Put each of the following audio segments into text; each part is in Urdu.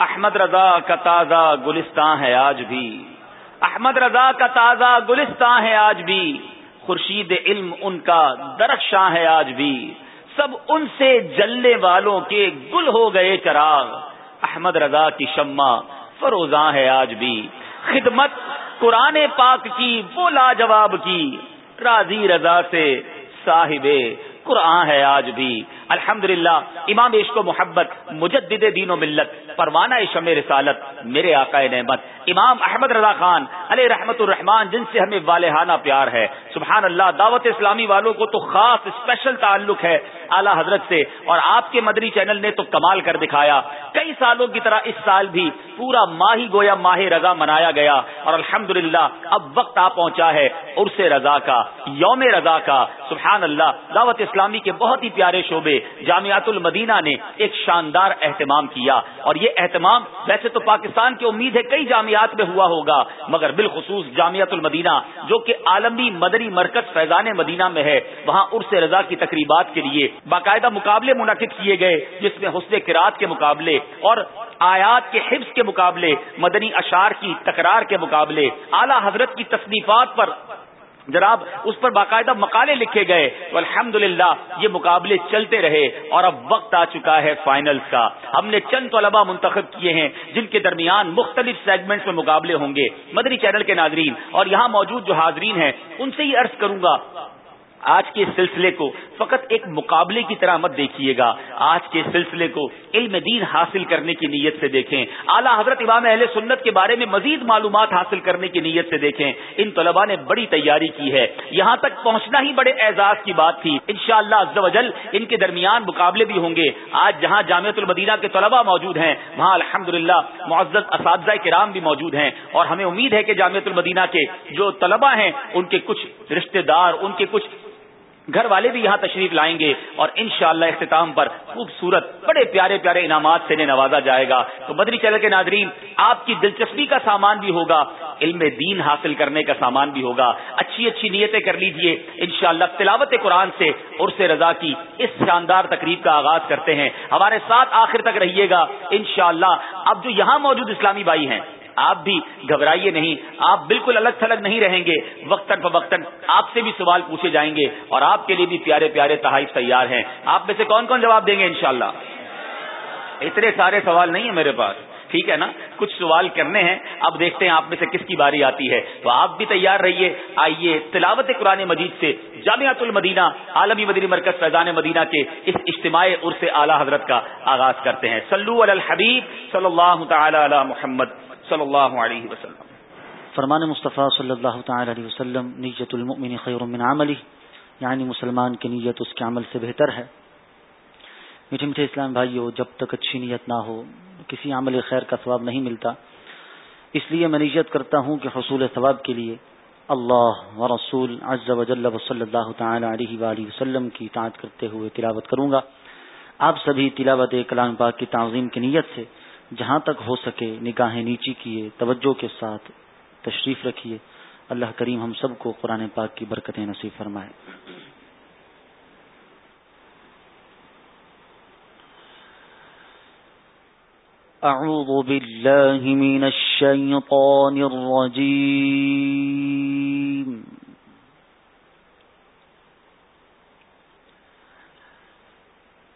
احمد رضا کا تازہ گلستان ہے آج بھی۔ احمد رضا کا تازہ گلستان ہے آج بھی۔ خورشید علم ان کا درخشاں ہے آج بھی۔ سب ان سے جلنے والوں کے گل ہو گئے چراغ۔ احمد رضا کی شمع فروزاں ہے آج بھی۔ خدمت قرآن پاک کی وہ لاجواب کی۔ راضی رضا سے صاحب قرآن ہے آج بھی۔ الحمد امام عشق و محبت، مجدد دین و ملت، پروانہ شم رسالت، میرے آقائے نعمت، امام احمد رضا خان، علیہ رحمت الرحمان جن سے ہمیں والہانہ پیار ہے۔ سبحان اللہ دعوت اسلامی والوں کو تو خاص اسپیشل تعلق ہے اعلیٰ حضرت سے، اور آپ کے مدری چینل نے تو کمال کر دکھایا۔ کئی سالوں کی طرح اس سال بھی پورا ماہی گویا ماہ رضا منایا گیا، اور الحمد اب وقت آ پہنچا ہے عرس رضا کا، یوم رضا کا۔ سبحان اللہ دعوت اسلامی کے بہت ہی پیارے شعبے جامعات المدینہ نے ایک شاندار اہتمام کیا اور یہ اہتمام ویسے تو پاکستان کی امید ہے کئی جامعات میں ہوا ہوگا، مگر بالخصوص جامعت المدینہ جو کہ عالمی مدری مرکز فیضان مدینہ میں ہے، وہاں عرس رضا کی تقریبات کے لیے باقاعدہ مقابلے منعقد کیے گئے، جس میں حسن کراط کے مقابلے اور آیات کے حفظ کے مقابلے، مدنی اشار کی تکرار کے مقابلے، اعلی حضرت کی تصنیفات پر جناب، اس پر باقاعدہ مقالے لکھے گئے۔ تو الحمد یہ مقابلے چلتے رہے اور اب وقت آ چکا ہے فائنلز کا۔ ہم نے چند طلبا منتخب کیے ہیں جن کے درمیان مختلف سیگمنٹس میں مقابلے ہوں گے۔ مدری چینل کے ناظرین، اور یہاں موجود جو حاضرین ہیں، ان سے ہی عرض کروں گا آج کے سلسلے کو فقط ایک مقابلے کی طرح مت دیکھیے گا۔ آج کے سلسلے کو علم دین حاصل کرنے کی نیت سے دیکھیں۔ اعلیٰ حضرت امام اہل سنت کے بارے میں مزید معلومات حاصل کرنے کی نیت سے دیکھیں۔ ان طلباء نے بڑی تیاری کی ہے۔ یہاں تک پہنچنا ہی بڑے اعزاز کی بات تھی۔ ان شاء اللہ ان کے درمیان مقابلے بھی ہوں گے۔ آج جہاں جامعت المدینہ کے طلباء موجود ہیں، وہاں الحمد للہ معزز اساتذہ کرام بھی موجود ہیں۔ اور ہمیں امید ہے کہ جامعت المدینہ کے جو طلباء ہیں، ان کے کچھ رشتہ دار، ان کے کچھ گھر والے بھی یہاں تشریف لائیں گے اور انشاءاللہ اختتام پر خوبصورت بڑے پیارے پیارے انعامات سے انہیں نوازا جائے گا۔ تو بدری چینل کے ناظرین، آپ کی دلچسپی کا سامان بھی ہوگا، علم دین حاصل کرنے کا سامان بھی ہوگا۔ اچھی اچھی نیتیں کر لیجیے۔ انشاءاللہ تلاوت قرآن سے، عرص رضا کی اس شاندار تقریب کا آغاز کرتے ہیں۔ ہمارے ساتھ آخر تک رہیے گا۔ انشاءاللہ، اب جو یہاں موجود اسلامی بھائی ہیں آپ بھی گھبرائیے نہیں، آپ بالکل الگ تھلگ نہیں رہیں گے۔ وقتاً فوقتاً آپ سے بھی سوال پوچھے جائیں گے اور آپ کے لیے بھی پیارے پیارے تحائف تیار ہیں۔ آپ میں سے کون کون جواب دیں گے انشاءاللہ؟ اتنے سارے سوال نہیں ہیں میرے پاس۔ ٹھیک ہے نا؟ کچھ سوال کرنے ہیں۔ اب دیکھتے ہیں آپ میں سے کس کی باری آتی ہے۔ تو آپ بھی تیار رہیے۔ آئیے تلاوت قرآن مجید سے جامعت المدینہ، عالمی مدینہ مرکز فیضان مدینہ کے اس اجتماعی عرص اعلیٰ حضرت کا آغاز کرتے ہیں۔ سلو الحبیب صلی اللہ تعالی علی محمد۔ صلی اللہ علیہ وسلم. فرمان مصطفیٰ صلی اللہ تعالی علیہ وسلم، نیت المؤمن خیر من عملی یعنی مسلمان کی نیت اس کے عمل سے بہتر ہے۔ میٹھے میٹھے اسلام بھائیو، جب تک اچھی نیت نہ ہو، کسی عمل خیر کا ثواب نہیں ملتا۔ اس لیے میں نیت کرتا ہوں کہ حصول ثواب کے لیے اللہ و رسول عز و جل و صلی اللہ تعالی علیہ وآلہ وسلم کی اطاعت کرتے ہوئے تلاوت کروں گا۔ آپ سبھی تلاوت کلام پاک کی تعظیم کی نیت سے جہاں تک ہو سکے نگاہیں نیچی کیے، توجہ کے ساتھ تشریف رکھیے۔ اللہ کریم ہم سب کو قرآن پاک کی برکتیں نصیب فرمائے۔ اعوذ باللہ من الشیطان الرجیم۔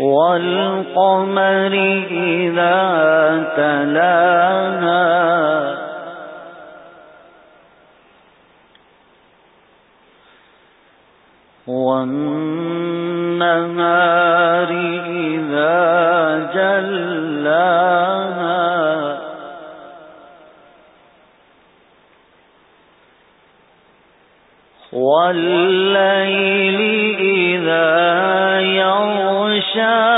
والقمر إذا تلاها. والنهار إذا جلاها. والليل إذا شاہ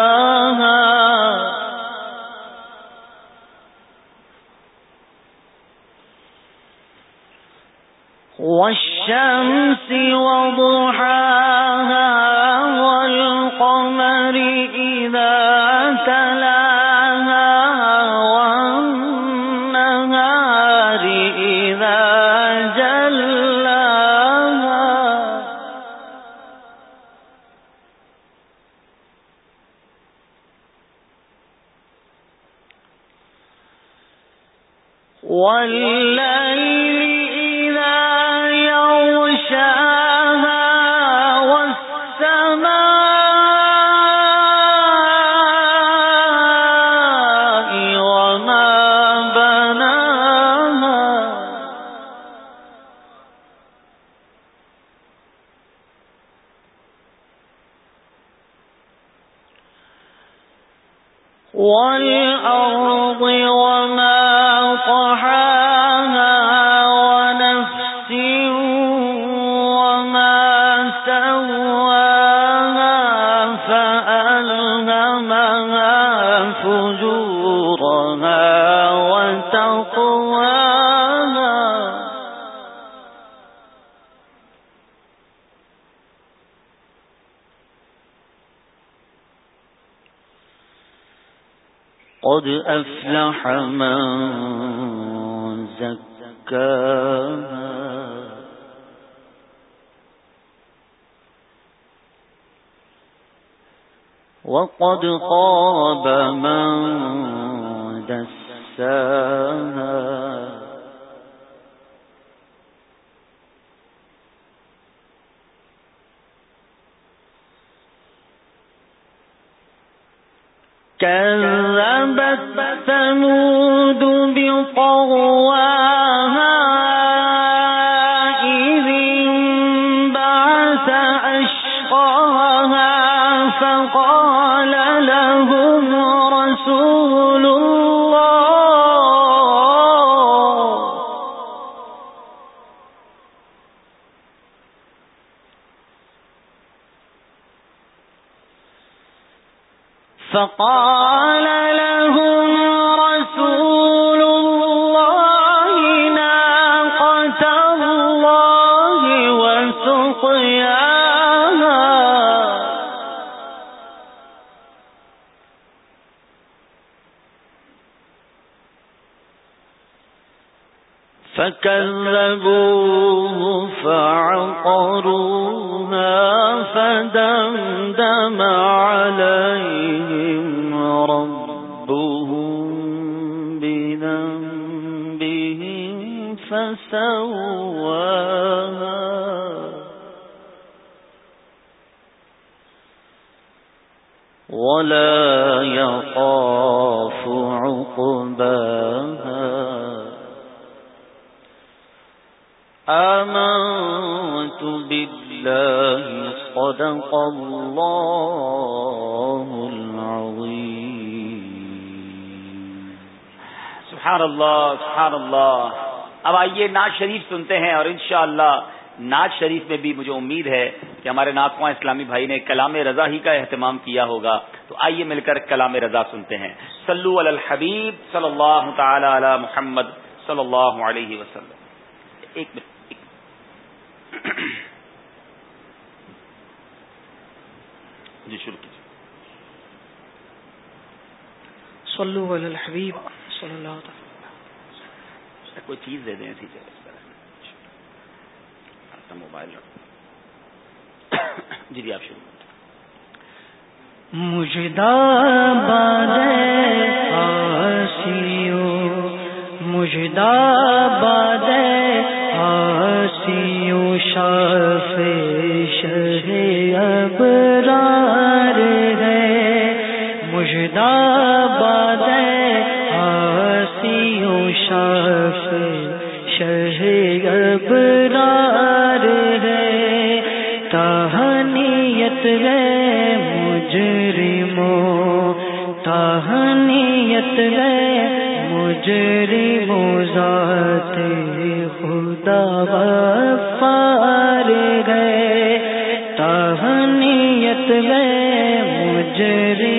قد اب آئیے ناز شریف سنتے ہیں اور انشاءاللہ ناز شریف میں بھی مجھے امید ہے کہ ہمارے ناخواں اسلامی بھائی نے کلام رضا ہی کا اہتمام کیا ہوگا۔ تو آئیے مل کر کلام رضا سنتے ہیں۔ صلو علی الحبیب صلی اللہ تعالی علی محمد صلی اللہ علیہ وسلم۔ ایک منٹ۔ جی شروع کیجیے۔ صلو علی الحبیب صلی اللہ تعالی کوئی چیز دے دیں اسی جگہ اپنا موبائل رکھو۔ جی جی آپ شروع۔ مجدا باد آسیو گئے مجرمو تہنیت گئے مجرمو ذات خدا غفار گئے تہنیت گئے مجرم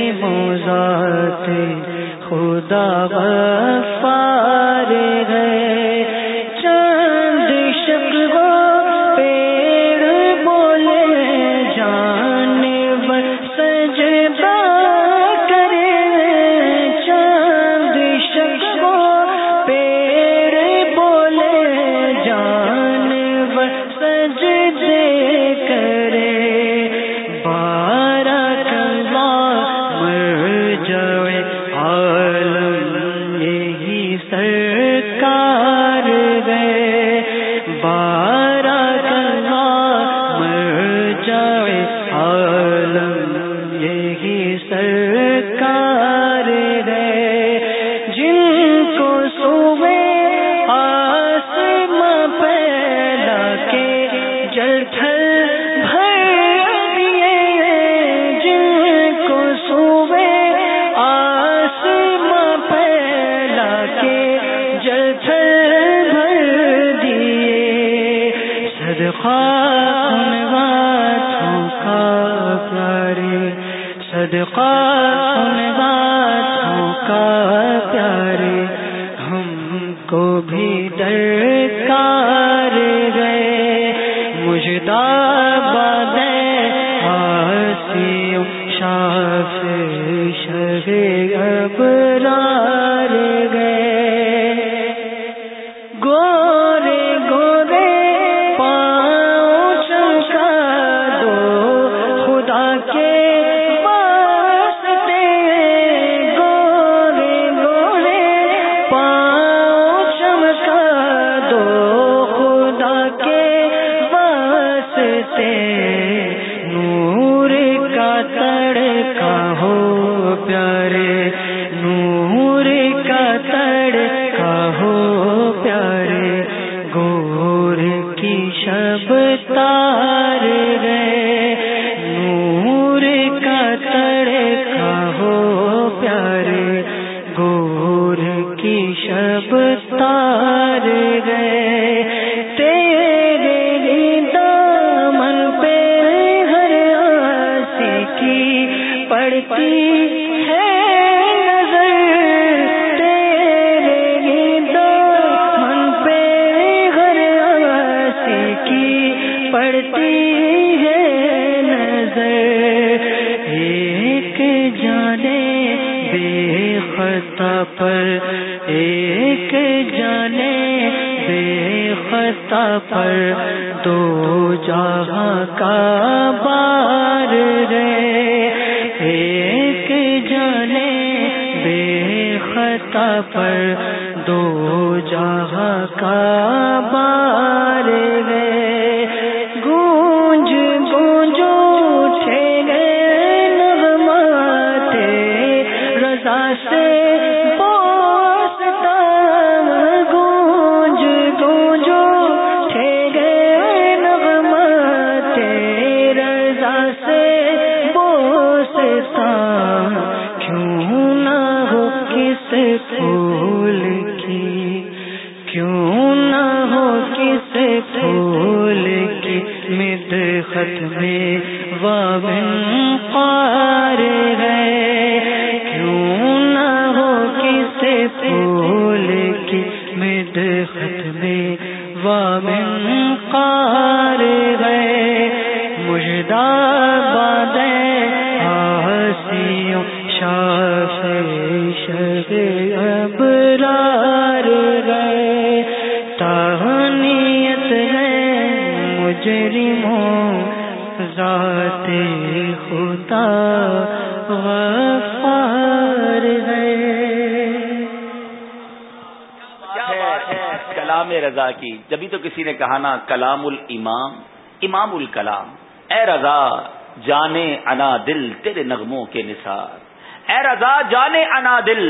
کلام الامام، امام الکلام، اے رضا، جانے انا دل تیرے نغموں کے نثار۔ اے رضا، جانے انا دل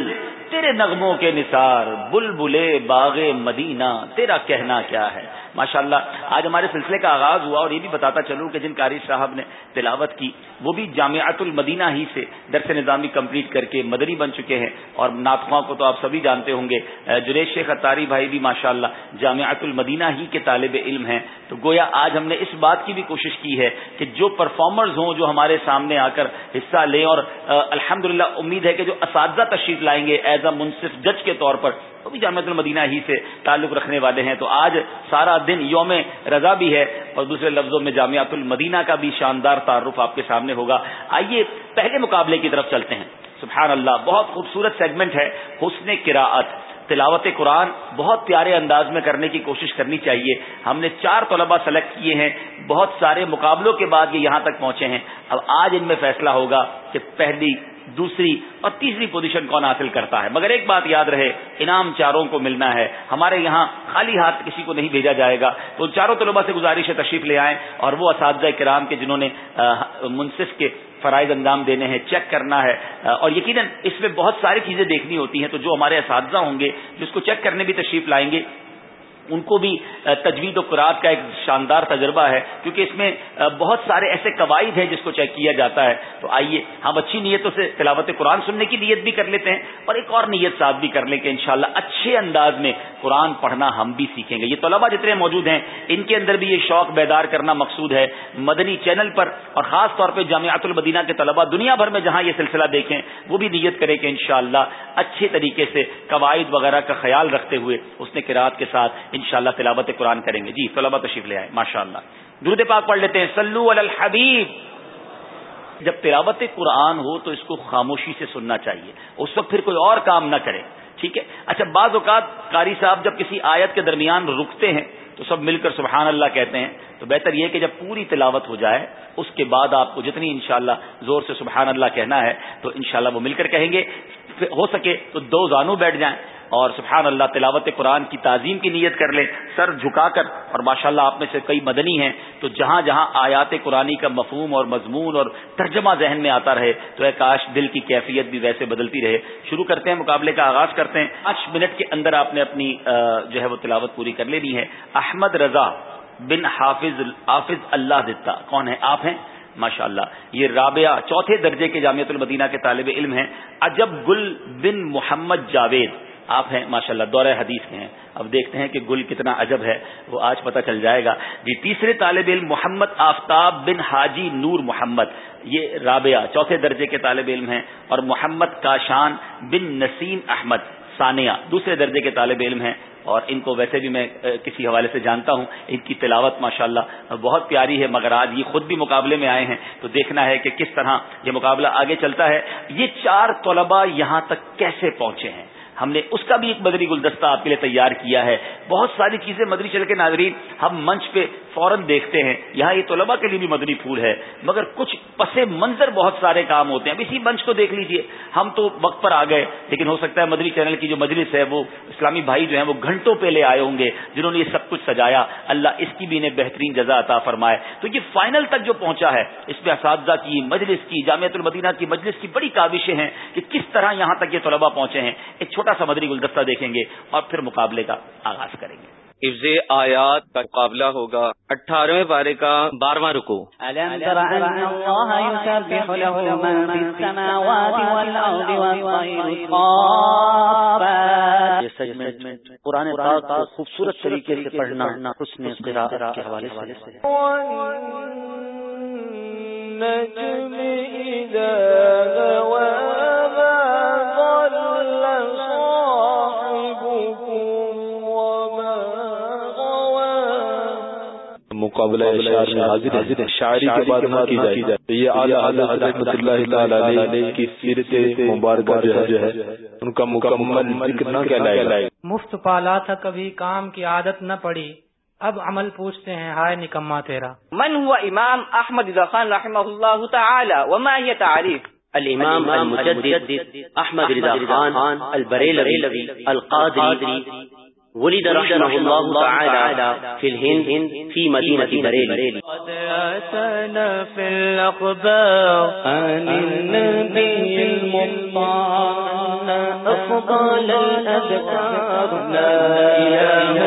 تیرے نغموں کے نثار۔ بلبلے باغ مدینہ، تیرا کہنا کیا ہے؟ ماشاءاللہ، آج ہمارے سلسلے کا آغاز ہوا اور یہ بھی بتاتا چلوں کہ جن قاری صاحب نے تلاوت کی، وہ بھی جامعات المدینہ ہی سے درس نظامی کمپلیٹ کر کے مدنی بن چکے ہیں اور ناطخواں کو تو آپ سبھی جانتے ہوں گے۔ جنیش شیخ اتاری بھائی بھی ماشاءاللہ جامعت المدینہ ہی کے طالب علم ہیں۔ تو گویا آج ہم نے اس بات کی بھی کوشش کی ہے کہ جو پرفارمرز ہوں جو ہمارے سامنے آ کر حصہ لیں اور الحمد امید ہے کہ جو اساتذہ تشریف لائیں گے ایز اے منصف جج کے طور پر، وہ بھی جامعت المدینہ ہی سے تعلق رکھنے والے ہیں۔ تو آج سارا دن یوم رضا بھی ہے اور دوسرے لفظوں میں جامعت المدینہ کا بھی شاندار تعارف آپ کے سامنے ہوگا۔ آئیے پہلے مقابلے کی طرف چلتے ہیں۔ سبحان اللہ، بہت خوبصورت سیگمنٹ ہے حسن کراعت تلاوت قرآن بہت پیارے انداز میں کرنے کی کوشش کرنی چاہیے۔ ہم نے چار طلبہ سلیکٹ کیے ہیں، بہت سارے مقابلوں کے بعد یہ یہاں تک پہنچے ہیں۔ اب آج ان میں فیصلہ ہوگا کہ پہلی دوسری اور تیسری پوزیشن کون حاصل کرتا ہے؟ مگر ایک بات یاد رہے، انعام چاروں کو ملنا ہے۔ ہمارے یہاں خالی ہاتھ کسی کو نہیں بھیجا جائے گا۔ تو چاروں طلبہ سے گزارش ہے، تشریف لے آئیں اور وہ اساتذہ کرام کے جنہوں نے منصف کے فرائض انجام دینے ہیں، چیک کرنا ہے۔ اور یقیناً اس میں بہت ساری چیزیں دیکھنی ہوتی ہیں۔ تو جو ہمارے اساتذہ ہوں گے جس کو چیک کرنے بھی تشریف لائیں گے ان کو بھی تجوید و قرآد کا ایک شاندار تجربہ ہے، کیونکہ اس میں بہت سارے ایسے قواعد ہیں جس کو چیک کیا جاتا ہے۔ تو آئیے، ہم اچھی نیتوں سے تلاوت قرآن سننے کی نیت بھی کر لیتے ہیں، اور ایک اور نیت صاحب بھی کر لیں کہ انشاءاللہ اچھے انداز میں قرآن پڑھنا ہم بھی سیکھیں گے۔ یہ طلبا جتنے موجود ہیں، ان کے اندر بھی یہ شوق بیدار کرنا مقصود ہے۔ مدنی چینل پر، اور خاص طور پہ جامعات المدینہ کے طلبا دنیا بھر میں جہاں یہ سلسلہ دیکھیں، وہ بھی نیت کرے کہ انشاءاللہ اچھے طریقے سے قواعد وغیرہ کا خیال رکھتے ہوئے اس نے کراط کے ساتھ انشاءاللہ تلاوت قرآن کریں گے۔ جی طلبا تشریف لے آئے ماشاء اللہ درود پاک پڑھ لیتے ہیں۔ سلو الحبیب۔ جب تلاوت قرآن ہو تو اس کو خاموشی سے سننا چاہیے۔ اس وقت پھر کوئی اور کام نہ کرے، ٹھیک ہے؟ اچھا بعض اوقات قاری صاحب جب کسی آیت کے درمیان رکتے ہیں تو سب مل کر سبحان اللہ کہتے ہیں۔ تو بہتر یہ کہ جب پوری تلاوت ہو جائے، اس کے بعد آپ کو جتنی انشاءاللہ زور سے سبحان اللہ کہنا ہے، تو انشاءاللہ وہ مل کر کہیں گے۔ ہو سکے تو دو زانو بیٹھ جائیں اور سبحان اللہ، تلاوت قرآن کی تعظیم کی نیت کر لیں، سر جھکا کر، اور ماشاء اللہ آپ میں سے کئی مدنی ہیں، تو جہاں جہاں آیات قرآنی کا مفہوم اور مضمون اور ترجمہ ذہن میں آتا رہے، تو اے کاش دل کی کیفیت بھی ویسے بدلتی رہے۔ شروع کرتے ہیں، مقابلے کا آغاز کرتے ہیں۔ پانچ منٹ کے اندر آپ نے اپنی جو ہے وہ تلاوت پوری کر لینی ہے۔ احمد رضا بن حافظ حافظ اللہ دتا کون ہے؟ آپ ہیں؟ ماشاء اللہ یہ رابعہ چوتھے درجے کے جامعت المدینہ کے طالب علم ہیں، عجب گل بن محمد جاوید۔ آپ ہیں ماشاء اللہ دورہ حدیث کے ہیں۔ اب دیکھتے ہیں کہ گل کتنا عجب ہے، وہ آج پتہ چل جائے گا۔ جی تیسرے طالب علم محمد آفتاب بن حاجی نور محمد۔ یہ رابعہ چوتھے درجے کے طالب علم ہیں اور محمد کاشان بن نسیم احمد۔ ثانیہ دوسرے درجے کے طالب علم ہیں اور ان کو ویسے بھی میں کسی حوالے سے جانتا ہوں۔ ان کی تلاوت ماشاءاللہ بہت پیاری ہے، مگر آج یہ خود بھی مقابلے میں آئے ہیں۔ تو دیکھنا ہے کہ کس طرح یہ مقابلہ آگے چلتا ہے۔ یہ چار طلباء یہاں تک کیسے پہنچے ہیں؟ ہم نے اس کا بھی ایک مدنی گلدستہ آپ کے لیے تیار کیا ہے۔ بہت ساری چیزیں مدنی چل کے ناظرین ہم منچ پہ فوراً دیکھتے ہیں۔ یہاں یہ طلبا کے لیے بھی مدنی پھول ہے۔ مگر کچھ پس منظر بہت سارے کام ہوتے ہیں۔ اب اسی منچ کو دیکھ لیجیے۔ ہم تو وقت پر آ گئے، لیکن ہو سکتا ہے مدنی چینل کی جو مجلس ہے، وہ اسلامی بھائی جو ہیں، وہ گھنٹوں پہ لے آئے ہوں گے، جنہوں نے یہ سب کچھ سجایا۔ اللہ اس کی بھی انہیں بہترین جزا عطا فرمائے۔ تو یہ فائنل تک جو پہنچا ہے، اس میں اساتذہ کی، مجلس کی جامعت المدینہ کی مجلس کی بڑی کاوشیں ہیں کہ کس طرح یہاں تک یہ طلبا پہنچے ہیں۔ ایک چھوٹا سا مدنی گلدستہ دیکھیں گے اور پھر مقابلے کا آغاز کریں گے۔ حفظ آیات کا مقابلہ ہوگا۔ اٹھارہویں بارے کا بارہواں رکو پرانے خوبصورت طریقے سے پڑھنا حسن کے حوالے سے مقابلہ شاعری کے بعد نہ کی جائے یہ اعلیٰ حضرت اللہ علیہ کی سیرت مبارکہ جو ہے ان کا مکمل ذکر نہ کہلائے مفت پالا تھا کبھی کام کی عادت نہ پڑی۔ اب عمل پوچھتے ہیں ہائے نکما تیرا۔ من ہوا امام احمد خان رحمہ اللہ تعالی وما هي تعریف؟ الامام المجدد احمد رضا خان البریلوی القادری۔ ولد رحمه الله تعالى في الهند في مدينة بريل قد أتانا في الأخبار عن النبي المطاع. أفضل الأذكار لا إله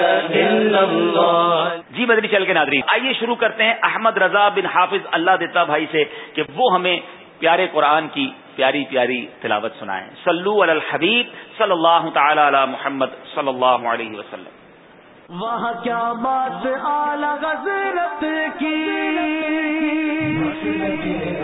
إلا الله جی مدنی چل کے ناظرین آئیے شروع کرتے ہیں احمد رضا بن حافظ اللہ دیتا بھائی سے کہ وہ ہمیں پیارے قرآن کی پیاری پیاری تلاوت سنائیں۔ صلو علی الحبیب صلی اللہ تعالی علی محمد صلی اللہ علیہ وسلم۔ وہاں کیا بات اعلی حضرت کی؟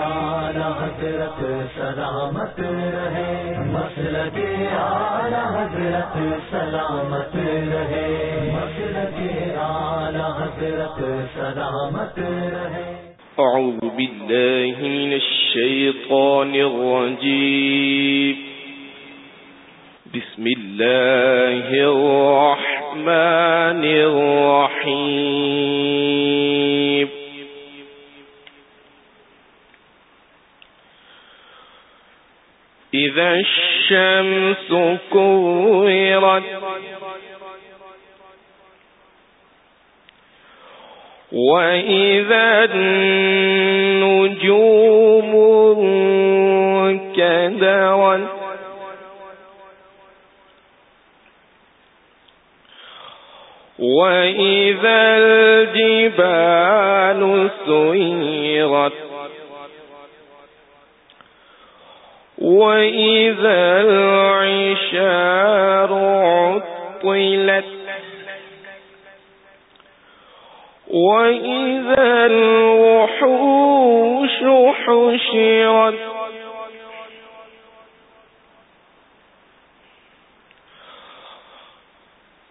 اعلی حضرت سلامت رہے۔ مسل کے اعلی حضرت سلامت رہے۔ مسل کے اعلی حضرت سلامت رہے۔ أعوذ بالله من الشيطان الرجيم. بسم الله الرحمن الرحيم. إذا الشمس كورت وإذا النجوم كدرت وإذا الجبال سيرت وإذا العشار عطلت وإذا الوحوش حشرت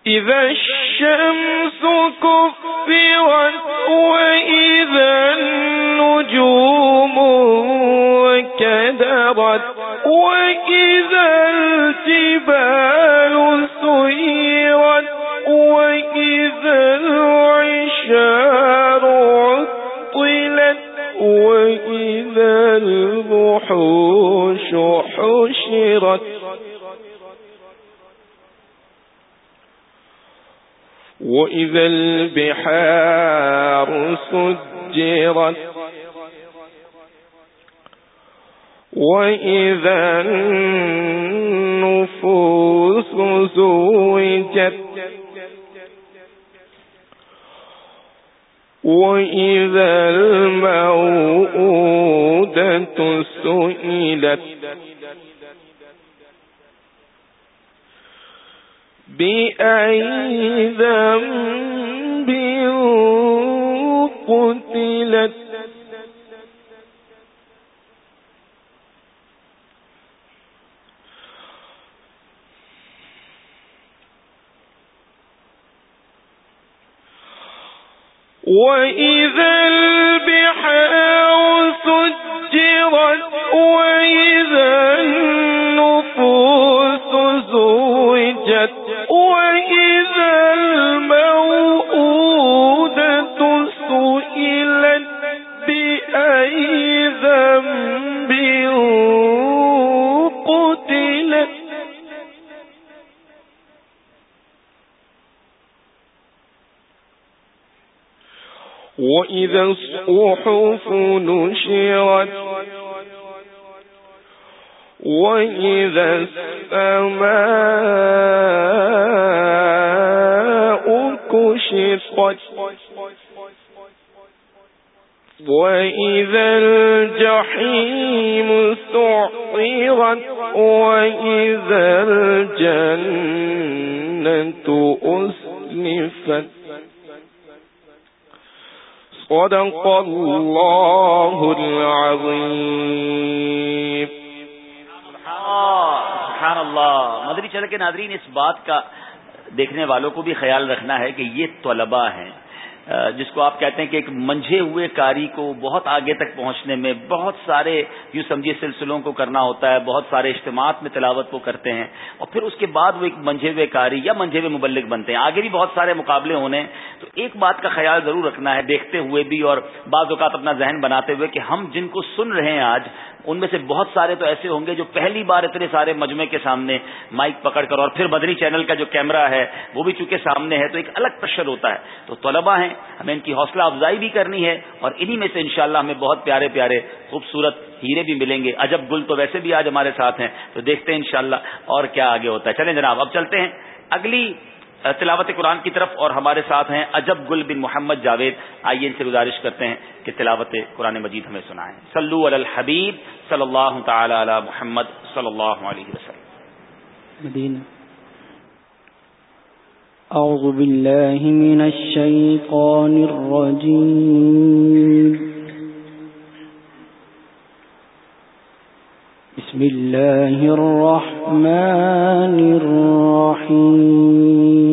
إذا الشمس كفرت وإذا النجوم كدرت وإذا الجبال سيرت وإذا العشار عطلت وإذا الوحوش حشرت. وإذا البحار سجرت. وإذا النفوس زوجت. وإذا الموءودة سئلت بأي ذنب قتلت وإذا البحار سجرت وإذا النفوس وإذا الصحف نشرت وإذا السماء كشطت وإذا الجحيم سعرت وإذا الجنة أسلفت صدق الله العظيم سبحان اللہ مدری چل کے ناظرین، اس بات کا دیکھنے والوں کو بھی خیال رکھنا ہے کہ یہ طلباء ہیں۔ جس کو آپ کہتے ہیں کہ ایک منجھے ہوئے کاری کو بہت آگے تک پہنچنے میں بہت سارے یوں سمجھیے سلسلوں کو کرنا ہوتا ہے، بہت سارے اجتماعات میں تلاوت کو کرتے ہیں، اور پھر اس کے بعد وہ ایک منجھے ہوئے کاری یا منجھے ہوئے مبلک بنتے ہیں۔ آگے بھی بہت سارے مقابلے ہونے ہیں۔ تو ایک بات کا خیال ضرور رکھنا ہے، دیکھتے ہوئے بھی اور بعض اوقات اپنا ذہن بناتے ہوئے کہ ہم جن کو سن رہے ہیں آج ان میں سے بہت سارے تو ایسے ہوں گے جو پہلی بار اتنے سارے مجمے کے سامنے مائک پکڑ کر اور پھر بدنی چینل کا جو کیمرہ ہے وہ بھی چونکہ سامنے ہے تو ایک الگ پریشر ہوتا ہے۔ تو طلبا ہیں، ہمیں ان کی حوصلہ افزائی بھی کرنی ہے اور انہی میں سے انشاءاللہ ہمیں بہت پیارے پیارے خوبصورت ہیرے بھی ملیں گے۔ عجب گل تو ویسے بھی آج ہمارے ساتھ ہیں، تو دیکھتے ہیں انشاءاللہ اور کیا آگے ہوتا ہے۔ چلیں جناب، اب چلتے ہیں۔ اگلی تلاوت قرآن کی طرف اور ہمارے ساتھ ہیں عجب گل بن محمد جاوید۔ آئیے ان سے گزارش کرتے ہیں کہ تلاوت قرآن مجید ہمیں سنائیں۔ صلو علی الحبیب صلی اللہ تعالی علی محمد صلی اللہ علیہ وسلم۔ مدینہ۔ أعوذ بالله من الشيطان الرجيم بسم الله الرحمن الرحيم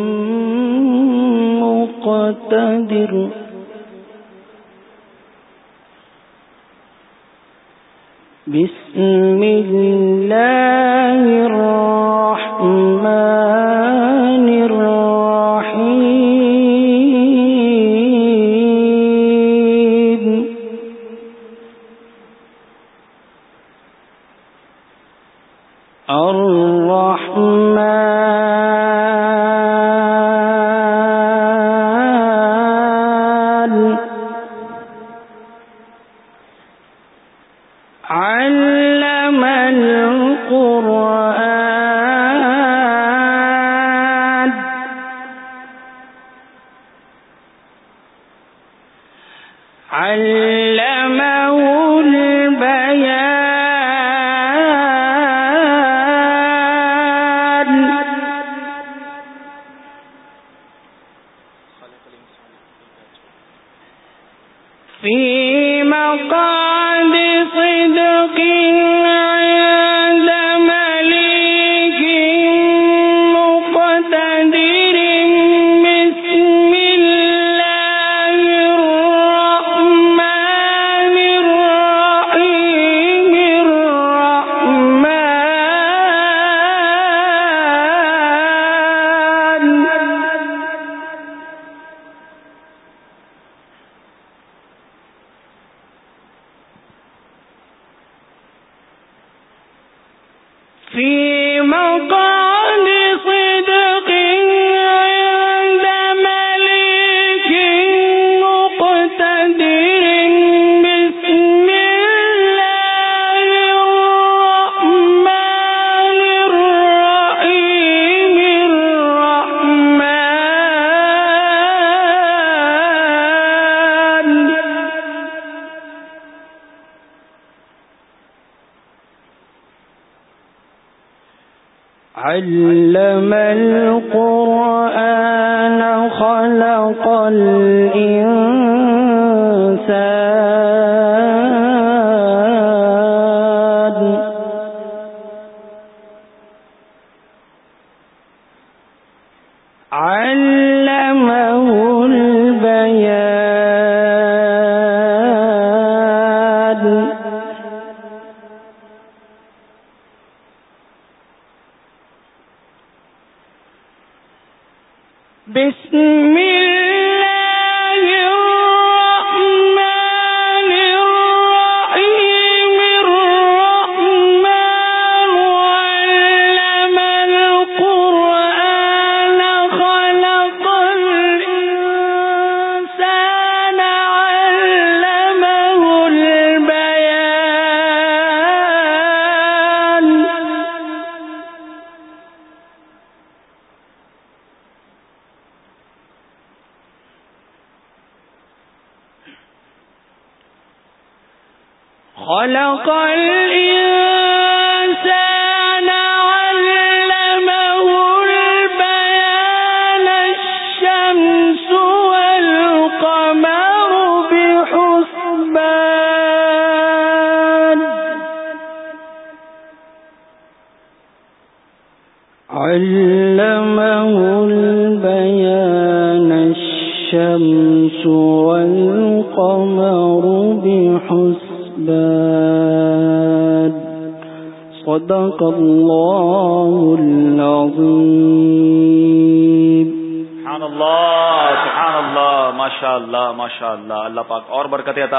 مقتدر بسم الله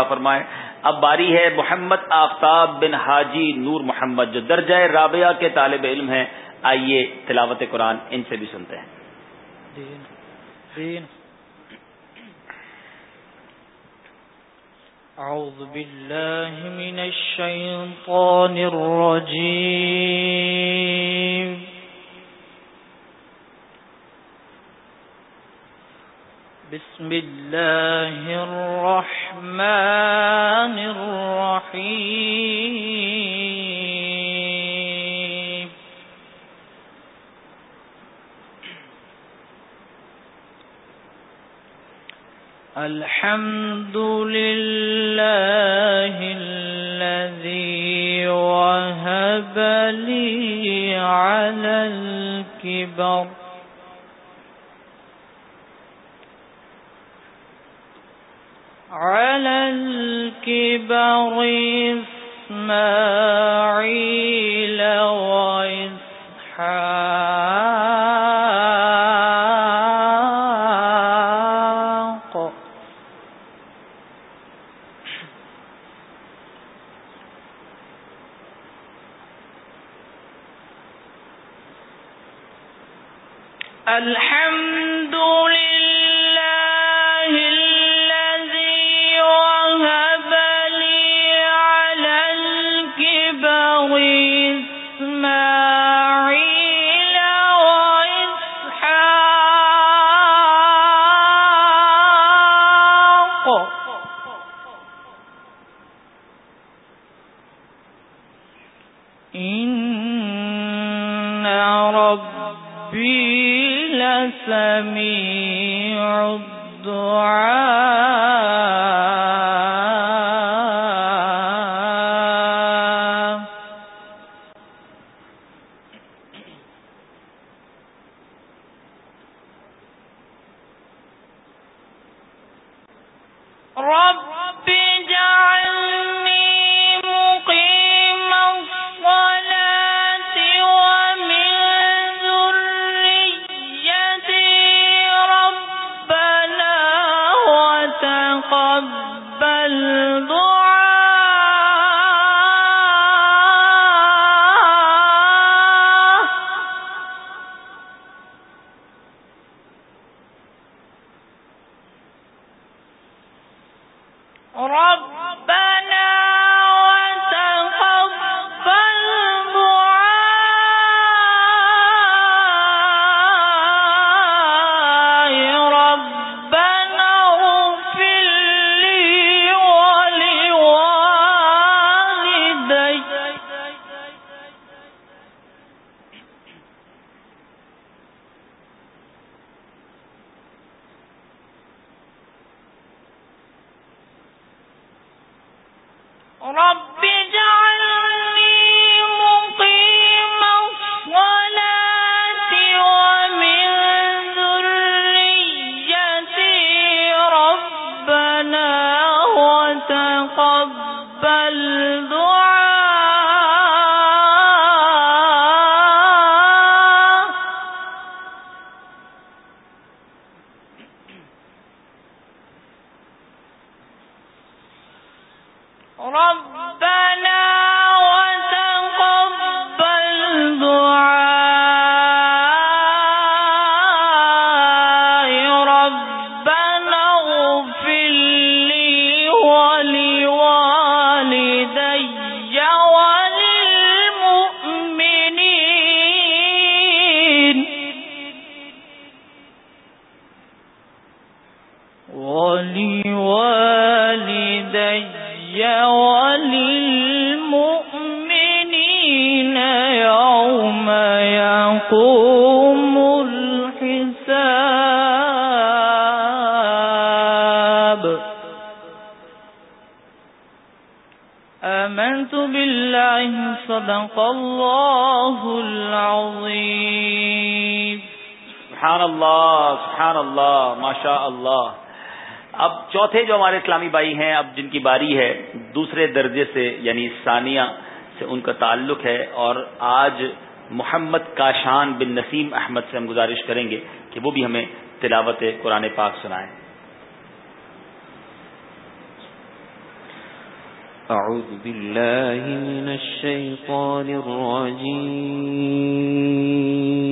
عطا فرمائے۔ اب باری ہے محمد آفتاب بن حاجی نور محمد، جو درجہ رابعہ کے طالب علم ہیں۔ آئیے تلاوت قرآن، ان سے بھی سنتے ہیں۔ دین دین۔ أعوذ بالله من الشيطان الرجيم بسم الله الرحمن الرحيم. الحمد لله الذي وهب لي على الكبر. على الكبر إسماعيل وإسحاق. بھائی ہیں، اب جن کی باری ہے، دوسرے درجے سے یعنی ثانیہ سے ان کا تعلق ہے۔ اور آج محمد کاشان بن نسیم احمد سے ہم گزارش کریں گے کہ وہ بھی ہمیں تلاوت قرآن پاک سنائیں۔ أعوذ بالله من الشيطان الرجيم۔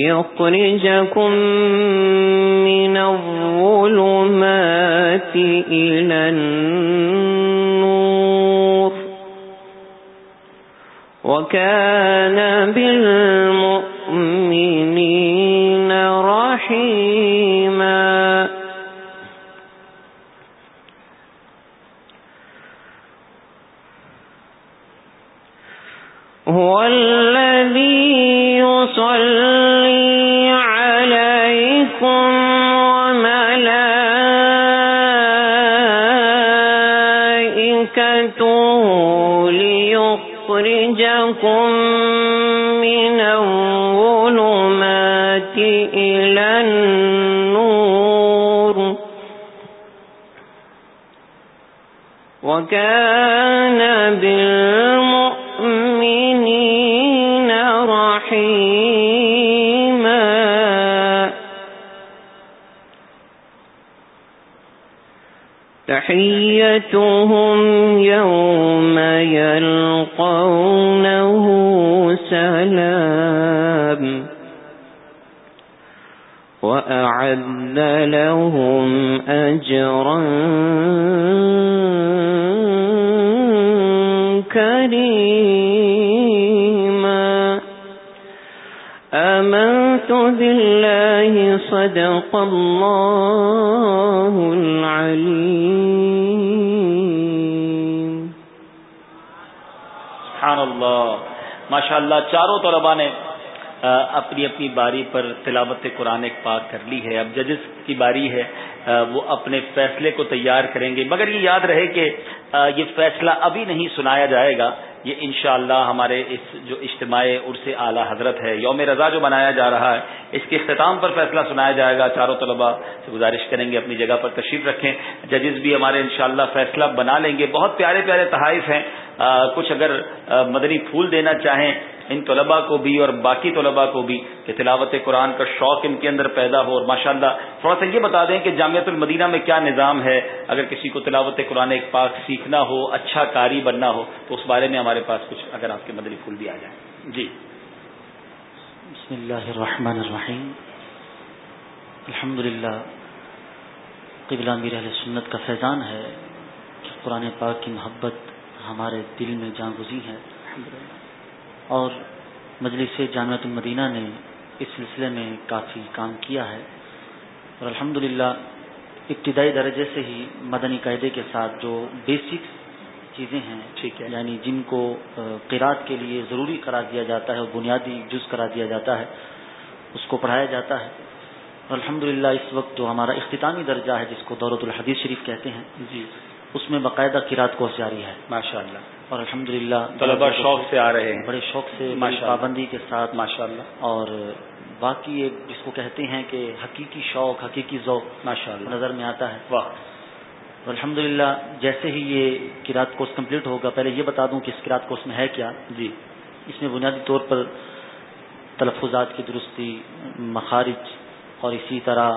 ليخرجكم من الظلمات إلى النور وكان بالمؤمنين اللہ طلبا نے اپنی اپنی باری پر تلاوت قرآن پاک کر لی ہے۔ اب ججز کی باری ہے وہ اپنے فیصلے کو تیار کریں گے۔ مگر یہ یاد رہے کہ یہ فیصلہ ابھی نہیں سنایا جائے گا۔ یہ انشاءاللہ ہمارے اس جو اجتماع عرس اعلی حضرت ہے، یوم رضا جو منایا جا رہا ہے، اس کے اختتام پر فیصلہ سنایا جائے گا۔ چاروں طلباء سے گزارش کریں گے، اپنی جگہ پر تشریف رکھیں۔ ججز بھی ہمارے انشاءاللہ فیصلہ بنا لیں گے۔ بہت پیارے پیارے تحائف ہیں۔ کچھ اگر مدنی پھول دینا چاہیں ان طلباء کو بھی اور باقی طلباء کو بھی کہ تلاوت قرآن کا شوق ان کے اندر پیدا ہو اور ماشاء اللہ تھوڑا سا یہ بتا دیں کہ جامعت المدینہ میں کیا نظام ہے؟ اگر کسی کو تلاوت قرآن ایک پاک سیکھنا ہو اچھا کاری بننا ہو تو اس بارے میں ہمارے پاس کچھ اگر آپ کے مدنی پھول بھی آ جائیں۔ جی۔ بسم اللہ الرحمن الرحیم۔ الحمد للہ قبلہ میر علیہ سنت کا فیضان ہے کہ قرآن پاک کی محبت ہمارے دل میں جان گزی ہے اور مجلس جامعۃ المدینہ نے اس سلسلے میں کافی کام کیا ہے اور الحمد ابتدائی درجے سے ہی مدنی قاعدے کے ساتھ جو بیسک چیزیں ہیں ٹھیک ہے۔ یعنی جن کو قرآد کے لیے ضروری قرار دیا جاتا ہے اور بنیادی جز قرار دیا جاتا ہے اس کو پڑھایا جاتا ہے۔ اور الحمد اس وقت جو ہمارا اختتامی درجہ ہے جس کو دورت الحدیث شریف کہتے ہیں جی۔ اس میں باقاعدہ قرات کو جاری ہے۔ ماشاء اللہ اور الحمد للہ طلبا شوق سے آ رہے ہیں۔ بڑے شوق سے پابندی کے ساتھ ماشاء اللہ اور باقی ایک جس کو کہتے ہیں کہ حقیقی شوق حقیقی ذوق ماشاء اللہ نظر میں آتا ہے۔ واہ۔ الحمد للہ جیسے ہی یہ کراط کورس کمپلیٹ ہوگا پہلے یہ بتا دوں کہ اس کراط کورس میں ہے کیا۔ جی۔ اس میں بنیادی طور پر تلفظات کی درستی مخارج اور اسی طرح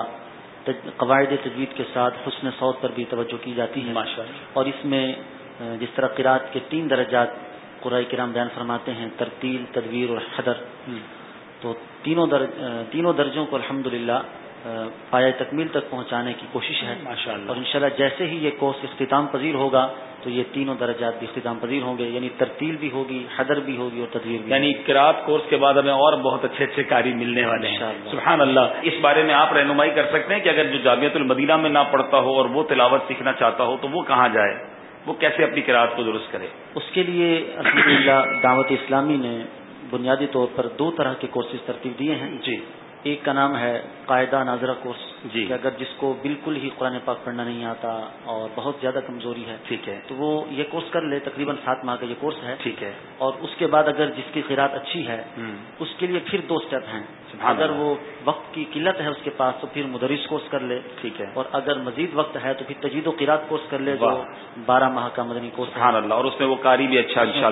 قواعد تجوید کے ساتھ حسن صوت پر بھی توجہ کی جاتی ہے۔ اور اس میں جس طرح قرآت کے تین درجات قرآن کرام بیان فرماتے ہیں ترتیل تدویر اور حدر۔ تو تینوں در تینوں درجوں کو الحمد للہ پایا تکمیل تک پہنچانے کی کوشش ہے۔ اور انشاءاللہ جیسے ہی یہ کورس اختتام پذیر ہوگا تو یہ تینوں درجات بھی اختتام پذیر ہوں گے۔ یعنی ترتیل بھی ہوگی حدر بھی ہوگی اور تدویر بھی یعنی کراط کورس کے بعد ہمیں اور بہت اچھے اچھے کاری ملنے والے ہیں۔ سبحان اللہ۔ اس بارے میں آپ رہنمائی کر سکتے ہیں کہ اگر جو جامعت المدینہ میں نہ پڑھتا ہو اور وہ تلاوت سیکھنا چاہتا ہو تو وہ کہاں جائے؟ وہ کیسے اپنی کراط کو درست کرے؟ اس کے لیے الحمد دعوت اسلامی نے بنیادی طور پر دو طرح کے کورسز ترتیب دیے ہیں۔ جی۔ ایک کا نام ہے قاعدہ ناظرہ کورس جی۔ کہ اگر جس کو بالکل ہی قرآن پاک پڑھنا نہیں آتا اور بہت زیادہ کمزوری ہے ٹھیک ہے۔ تو وہ یہ کورس کر لے تقریباً سات ماہ کا یہ کورس ہے۔ ٹھیک ہے۔ اور اس کے بعد اگر جس کی خیرات اچھی ہے اس کے لیے پھر دو اسٹیپ ہیں۔ اگر وہ وقت کی قلت ہے اس کے پاس تو پھر مدرس کورس کر لے۔ ٹھیک ہے۔ اور اگر مزید وقت ہے تو پھر تجید و قرات کورس کر لے جو بارہ ماہ کا مدنی کورس سبحان اللہ۔ اور اس میں وہ کاری بھی اچھا اچھا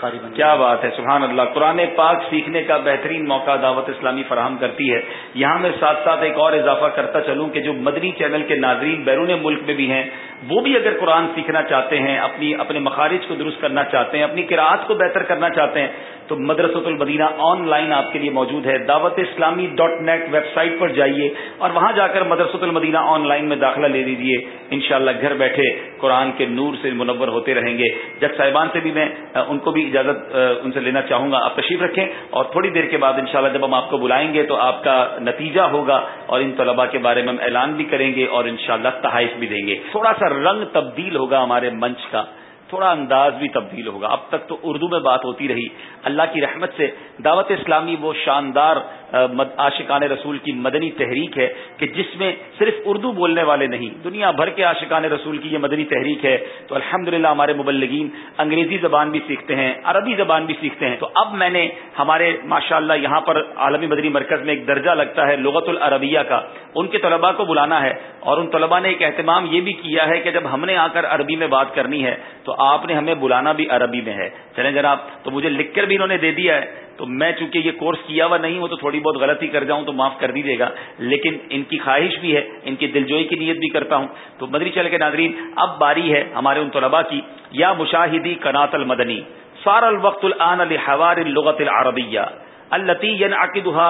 کاری بن کیا بات ہے سبحان اللہ۔ قرآن پاک سیکھنے کا بہترین موقع دعوت اسلامی فراہم کرتی ہے۔ یہاں میں ساتھ ساتھ ایک اور اضافہ کرتا چلوں کہ جو مدنی چینل کے ناظرین بیرون ملک میں بھی ہیں وہ بھی اگر قرآن سیکھنا چاہتے ہیں، اپنی اپنے مخارج کو درست کرنا چاہتے ہیں، اپنی قرآت کو بہتر کرنا چاہتے ہیں، تو مدرسۃ المدینہ آن لائن آپ کے لیے موجود ہے۔ Dawat Islami dot net website پر جائیے اور وہاں جا کر مدرسۃ المدینہ آن لائن میں داخلہ لے لیجیے انشاءاللہ گھر بیٹھے قرآن کے نور سے منور ہوتے رہیں گے۔ جج صاحبان سے بھی میں ان کو بھی اجازت ان سے لینا چاہوں گا، آپ تشریف رکھیں اور تھوڑی دیر کے بعد انشاءاللہ جب ہم آپ کو بلائیں گے تو آپ کا نتیجہ ہوگا اور ان طلباء کے بارے میں ہم اعلان بھی کریں گے اور انشاءاللہ تحائف بھی دیں گے۔ تھوڑا سا رنگ تبدیل ہوگا ہمارے منچ کا، تھوڑا انداز بھی تبدیل ہوگا۔ اب تک تو اردو میں بات ہوتی رہی۔ اللہ کی رحمت سے دعوت اسلامی وہ شاندار عاشقان رسول کی مدنی تحریک ہے کہ جس میں صرف اردو بولنے والے نہیں، دنیا بھر کے عاشقان رسول کی یہ مدنی تحریک ہے، تو الحمد ہمارے مبلگین انگریزی زبان بھی سیکھتے ہیں، عربی زبان بھی سیکھتے ہیں۔ تو اب میں نے ہمارے ماشاء اللہ یہاں پر عالمی مدنی مرکز میں ایک درجہ لگتا ہے لغت العربیہ کا، ان کے طلباء کو بلانا ہے۔ اور ان طلباء نے ایک اہتمام یہ بھی کیا ہے کہ جب ہم نے آ کر عربی میں بات کرنی ہے، تو آپ نے ہمیں بلانا بھی عربی میں ہے۔ چلیں جناب، تو مجھے لکھ کر بھی انہوں نے دے دیا ہے، تو میں چونکہ یہ کورس کیا ہوا نہیں ہوں تو تھوڑی بہت غلطی کر جاؤں تو معاف کر دیجیے گا، لیکن ان کی خواہش بھی ہے، ان کی دلجوئی کی نیت بھی کرتا ہوں۔ تو مدری چل کے ناظرین، اب باری ہے ہمارے ان طلباء کی، یا مشاہدی کنات المدنی۔ سار الوقت العن الحوار اللغت العربیہ التی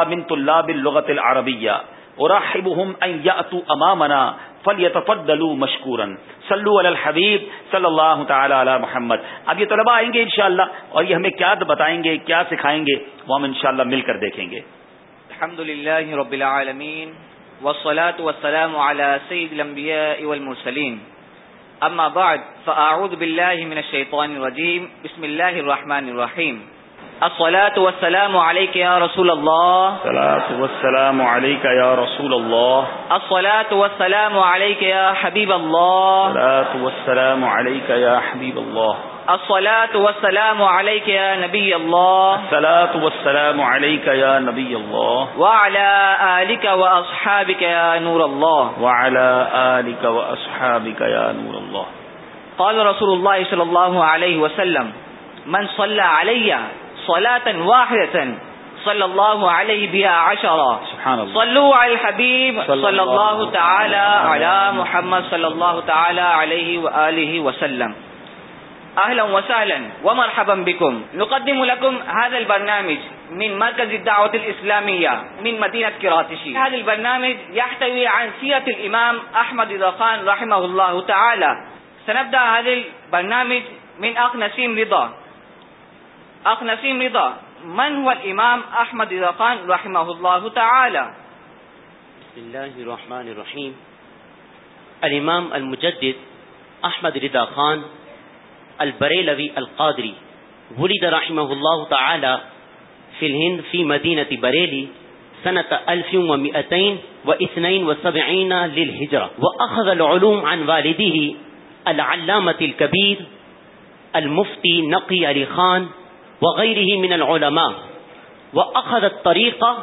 من طلاب اللغت العربیہ۔ ارحبهم ان ياتوا امامنا فلیتفضلوا مشکورا صلو علی الحبیب صلی اللہ تعالی علی محمد. اب یہ طلبہ آئیں گے انشاءاللہ اور یہ ہمیں کیا بتائیں گے، کیا سکھائیں گے، وہ ہم انشاءاللہ مل کر دیکھیں گے۔ الحمد للہ رب العالمین، والصلاة والسلام على سید الانبیاء والمرسلین. اما بعد، فاعوذ باللہ من الشیطان الرجیم، بسم اللہ الرحمن الرحیم. الصلاة والسلام عليك يا رسول الله. الصلاة والسلام عليك يا رسول الله. الصلاة والسلام عليك يا حبيب الله. الصلاة والسلام عليك يا حبيب الله. الصلاة والسلام عليك يا نبي الله. الصلاة والسلام عليك يا نبي الله. وعلى آلك وأصحابك يا نور الله. وعلى آلك وأصحابك يا نور الله. قال رسول الله صلى الله عليه وسلم من صلى علي صلاة واحدة. صلى الله عليه بها عشرة. سبحان الله. صلوا على الحبيب. صلى الله تعالى على محمد صلى الله تعالى عليه وآله وسلم. أهلا وسهلا ومرحبا بكم. نقدم لكم هذا البرنامج من مركز الدعوة الإسلامية من مدينة كراتشي هذا البرنامج يحتوي عن سيرة الإمام أحمد رضا خان رحمه الله تعالى. سنبدأ هذا البرنامج من أخ نسيم رضا. أخ نسيم رضا، من هو الإمام أحمد رضا خان رحمه الله تعالى بسم الله الرحمن الرحيم الإمام المجدد أحمد رضا خان البريلوي القادري ولد رحمه الله تعالى في الهند في مدينة بريلي سنة 1272 للهجرة وأخذ العلوم عن والده العلامة الكبير المفتي نقي علي خان وغيره من العلماء. وأخذ الطريقة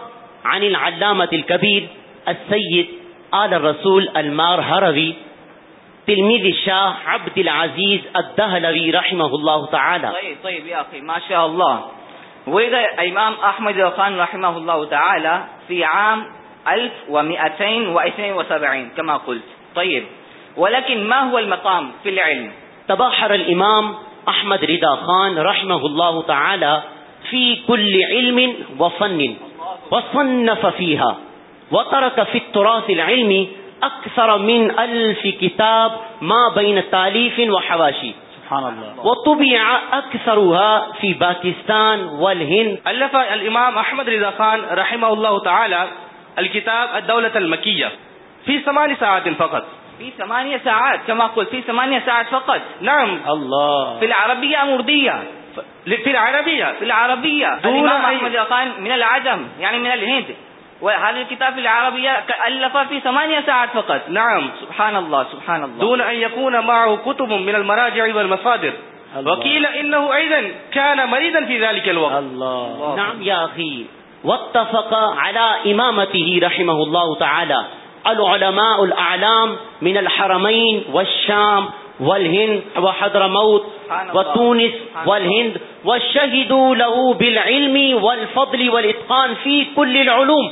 عن العلامة الكبير السيد آل الرسول المار هروي تلميذ الشاه عبد العزيز الدهلوي رحمه الله تعالى. طيب طيب يا أخي ما شاء الله. ولد الإمام أحمد خان رحمه الله تعالى في عام 1272 كما قلت. طيب ولكن ما هو المقام في العلم؟ تبحر الإمام أحمد رضا خان رحمه الله تعالى في كل علم وفن وصنف فيها وترك في التراث العلمي أكثر من ألف كتاب ما بين تاليف وحواشي سبحان الله وطبع أكثرها في باكستان والهند ألف الإمام أحمد رضا خان رحمه الله تعالى الكتاب الدولة المكية في ثمان ساعات فقط. في ثمانية ساعات كما قلت في ثمانية ساعات فقط. نعم. الله. في العربية أم أردية في العربية في العربية. دون الإمام أي- أحمد خان من العجم يعني من الهند. وهذا الكتاب في العربية ألف في ثمانية ساعات فقط؟ نعم. سبحان الله سبحان الله. دون أن يكون معه كتب من المراجع والمصادر. وقيل إنه أيضا كان مريضا في ذلك الوقت. الله. نعم يا أخي. واتفق على إمامته رحمه الله تعالى. العلماء الأعلام من الحرمين والشام والهند وحضرموت. وتونس والهند وشهدوا له بالعلم والفضل والإتقان في كل العلوم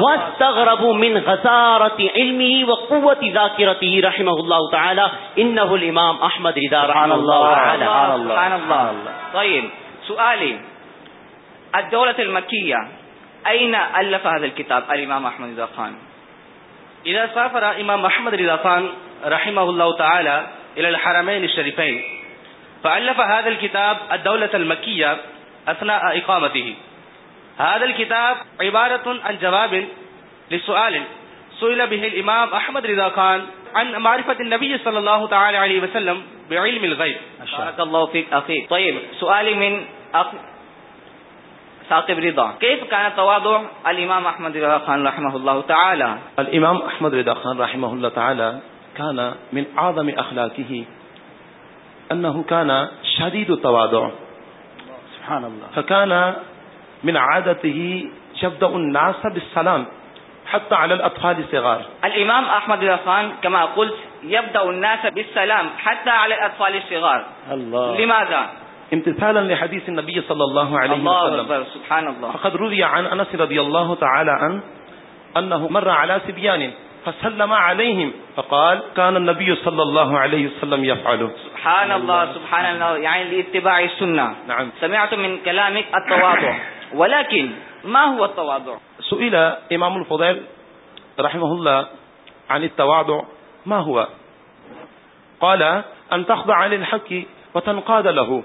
واستغربوا من غزارة علمه وقوة ذاكرته رحمه الله تعالى. إنه الإمام أحمد رضا رحمه الله تعالى. سبحان الله. طيب سؤالي. الدولة المكية أين ألف هذا الكتاب؟ الإمام أحمد رضا خان. إذا سافر إمام أحمد رضا خان رحمه الله تعالى إلى الحرمين الشريفين، فألف هذا الكتاب الدولة المكية أثناء إقامته. هذا الكتاب عبارة عن جواب لسؤال سئل به الإمام أحمد رضا خان عن معرفة النبي صلى الله تعالى عليه وسلم بعلم الغيب. بارك الله فيك أخي. طيب سؤالي من أخ ثاقب رضا. كيف كان تواضع الإمام أحمد رضا خان رحمه الله تعالى؟ الإمام أحمد رضا خان رحمه الله تعالى كان من أعظم أخلاقه أنه كان شديد التواضع. سبحان الله. فكان من عادته يبدأ الناس بالسلام حتى على الأطفال الصغار. الإمام أحمد رضا خان كما قلت يبدأ الناس بالسلام حتى على الأطفال الصغار. الله. لماذا؟ امتثالا لحديث النبي صلى الله عليه الله وسلم. أكبر سبحان الله. فقد روي عن أنس رضي الله تعالى عنه أنه مر على سبيان فسلم عليهم فقال كان النبي صلى الله عليه وسلم يفعله سبحان الله سبحان الله. يعني لاتباع السنة. نعم. سمعت من كلامك التواضع. ولكن ما هو التواضع؟ سئل إمام الفضيل رحمه الله عن التواضع. ما هو؟ قال أن تخضع للحق وتنقاد له.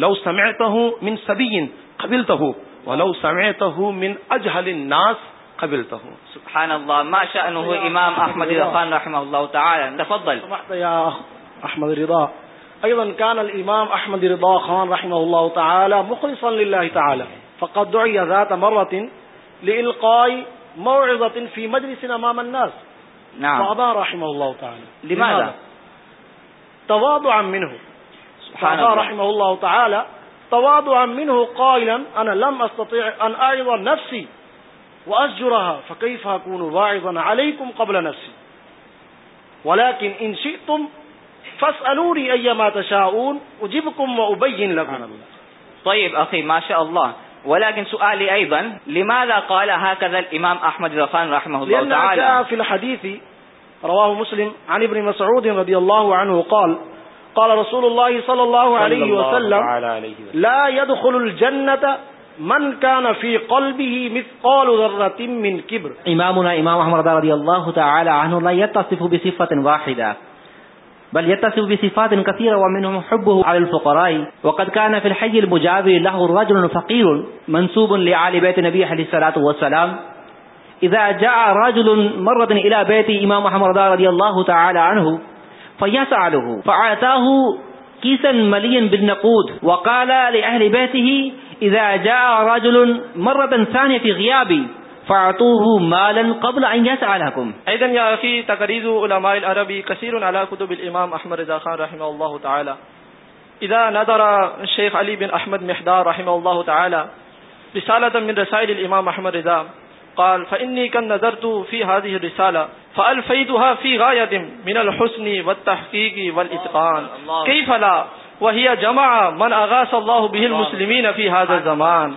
لو سمعته من سبي قبلته ولو سمعته من أجهل الناس قبلته. سبحان الله ما شأنه إمام أحمد رضا خان رحمه الله تعالى. تفضل. سمحت يا أخ أحمد رضا. أيضا كان الإمام أحمد رضا خان رحمه الله تعالى مخلصا لله تعالى. فقد دعي ذات مرة لإلقاء موعظة في مجلس أمام الناس. نعم. فأبى رحمه الله تعالى. لماذا؟ تواضعا منه. سبحان فأبى الله. رحمه الله تعالى تواضعا منه قائلا أنا لم أستطيع أن أعظ نفسي وأسجرها فكيف أكون واعظا عليكم قبل نفسي؟ ولكن إن شئتم فاسألوني أيما تشاءون أجيبكم وأبين لكم. طيب أخي ما شاء الله. ولكن سؤالي أيضا لماذا قال هكذا الإمام أحمد رخان رحمه الله لأن جاء تعالى؟ في الحديث رواه مسلم عن ابن مسعود رضي الله عنه قال قال رسول الله صلى الله عليه وسلم لا يدخل الجنة من كان في قلبه مثقال ذرة من كبر. إمامنا إمام أحمد رضي الله تعالى عنه لا يتصف بصفة واحدة بل يتصف بصفات كثيرة ومنهم حبه على الفقراء. وقد كان في الحي المجاور له رجل فقير منسوب لآل بيت النبي عليه الصلاة والسلام. إذا جاء رجل مرة إلى بيت إمام أحمد رضي الله تعالى عنه فيسأله فأعطاه كيسا مليا بالنقود، وقال لأهل بيته، إذا جاء رجل مرة ثانية في غيابي فأعطوه مالا قبل أن يسألكم أيضا يا أخي تقريز علماء العربي كثير على كتب الإمام أحمد رضا خان رحمه الله تعالى. إذا نظر الشيخ علي بن أحمد محدار رحمه الله تعالى، رسالة من رسائل الإمام أحمد رضا قال فإني كان نظرت في هذه الرسالة فألفيتها في غاية من الحسن والتحقيق والإتقان. كيف لا؟ وهي جمع من أغاث الله به المسلمين في هذا الزمان.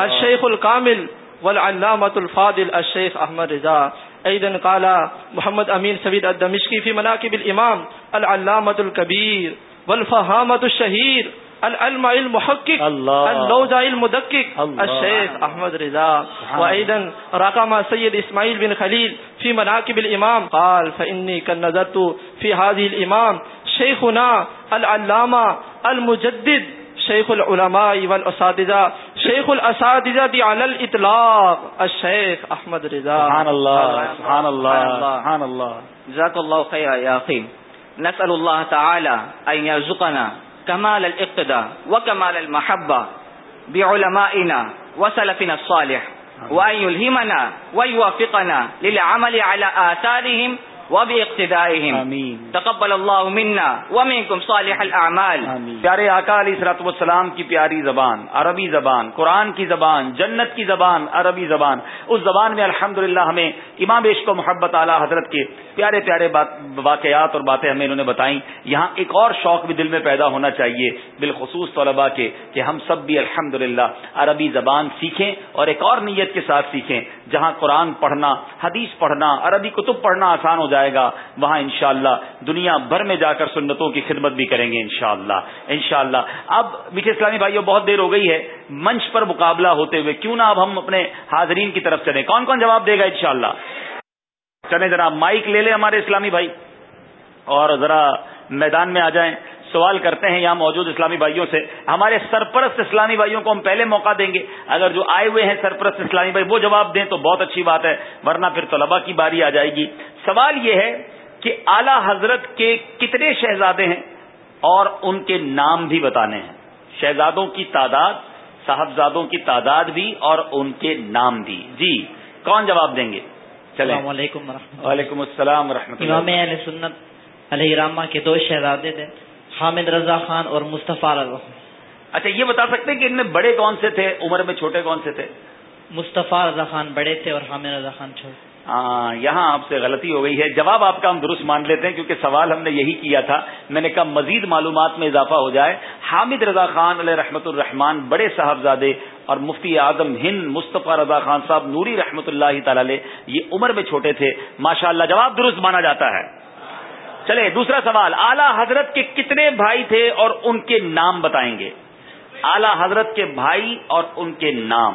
الشيخ الكامل والعلامة الفاضل الشيخ أحمد رضا. أيضا قال محمد أمين سبيد الدمشقي في مناكب الإمام العلامة الكبير والفهامة الشهير العلم المحقق اللوزة المدقق۔ الشيخ أحمد رضا وأيضا رقم سيد إسماعيل بن خليل في مناكب الإمام قال فإني كان نظرت في هذه الإمام شيخنا العلامة المجدد شيخ العلماء والأساتذة شيخ الأساتذة على الإطلاق الشيخ أحمد رضا۔ سبحان الله سبحان الله سبحان الله جزاك الله خيرا يا أخي نسأل الله تعالى أن يرزقنا كمال الاقتداء وكمال المحبة بعلمائنا وسلفنا الصالح. وأن يلهمنا ويوافقنا للعمل على آثارهم وباقتدائهم. آمین تقبل الله منا ومنكم صالح الأعمال. پیارے آقا علیہ صراط والسلام کی پیاری زبان عربی زبان قرآن کی زبان جنت کی زبان عربی زبان. اس زبان میں الحمدللہ ہمیں امام عشق و محبت اعلیٰ حضرت کے پیارے پیارے واقعات اور باتیں ہمیں انہوں نے بتائیں۔ یہاں ایک اور شوق بھی دل میں پیدا ہونا چاہیے، بالخصوص طلباء کے، کہ ہم سب بھی الحمدللہ عربی زبان سیکھیں اور ایک اور نیت کے ساتھ سیکھیں۔ جہاں قرآن پڑھنا، حدیث پڑھنا، عربی کتب پڑھنا آسان ہو جائے گا، وہاں انشاءاللہ دنیا بھر میں جا کر سنتوں کی خدمت بھی کریں گے انشاءاللہ۔ انشاءاللہ۔ اب میٹھے اسلامی بھائیوں بہت دیر ہو گئی ہے، منچ پر مقابلہ ہوتے ہوئے کیوں نہ اب ہم اپنے حاضرین کی طرف چلیں۔ کون کون جواب دے گا انشاءاللہ؟ چلیں ذرا مائک لے لیں ہمارے اسلامی بھائی اور ذرا میدان میں آ جائیں۔ سوال کرتے ہیں یہاں موجود اسلامی بھائیوں سے۔ ہمارے سرپرست اسلامی بھائیوں کو ہم پہلے موقع دیں گے۔ اگر جو آئے ہوئے ہیں سرپرست اسلامی بھائی، وہ جواب دیں تو بہت اچھی بات ہے، ورنہ پھر طلبا کی باری آ جائے گی۔ سوال یہ ہے کہ اعلی حضرت کے کتنے شہزادے ہیں اور ان کے نام بھی بتانے ہیں۔ شہزادوں کی تعداد، صاحبزادوں کی تعداد بھی اور ان کے نام بھی۔ جی کون جواب دیں گے؟ السلام علیکم وعلیکم السلام ورحمۃ اللہ۔ امام اہل سنت علیہ راما کے دو شہزادے تھے حامد رضا خان اور مصطفیٰ رضا اچھا یہ بتا سکتے ہیں کہ ان میں بڑے کون سے تھے؟ عمر میں چھوٹے کون سے تھے؟ مصطفیٰ رضا خان بڑے تھے اور حامد رضا خان چھوٹے۔ ہاں یہاں آپ سے غلطی ہو گئی ہے۔ جواب آپ کا ہم درست مان لیتے ہیں، کیونکہ سوال ہم نے یہی کیا تھا۔ میں نے کہا مزید معلومات میں اضافہ ہو جائے۔ حامد رضا خان علیہ رحمت الرحمان بڑے صاحبزادے اور مفتی اعظم ہند مصطفیٰ رضا خان صاحب، نوری رحمت اللہ تعالی یہ عمر میں چھوٹے تھے۔ ماشاء اللہ جواب درست مانا جاتا ہے۔ چلے، دوسرا سوال۔ اعلی حضرت کے کتنے بھائی تھے اور ان کے نام بتائیں گے؟ اعلی حضرت کے بھائی اور ان کے نام۔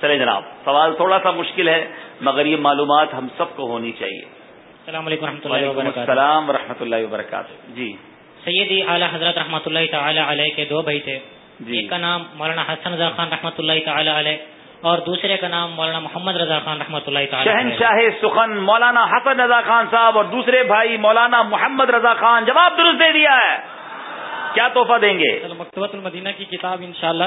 چلے جناب، سوال تھوڑا سا مشکل ہے۔ مگر یہ معلومات ہم سب کو ہونی چاہیے۔ السلام علیکم رحمۃ اللہ وبرکاتہ۔ السلام ورحمۃ اللہ وبرکاتہ۔ جی۔ سیدی اعلیٰ حضرت رحمۃ اللہ تعالی علیہ کے دو بھائی تھے۔ جی۔ ایک کا نام مولانا حسن رضا خان رحمۃ اللہ تعالی علیہ اور دوسرے کا نام مولانا محمد رضا خان رحمۃ اللہ تعالی شہنشاہ سخن مولانا حسن رضا خان صاحب اور دوسرے بھائی مولانا محمد رضا خان جواب درست دے دیا ہے۔ کیا تحفہ دیں گے؟ مکتبۃ المدینہ کی کتاب انشاءاللہ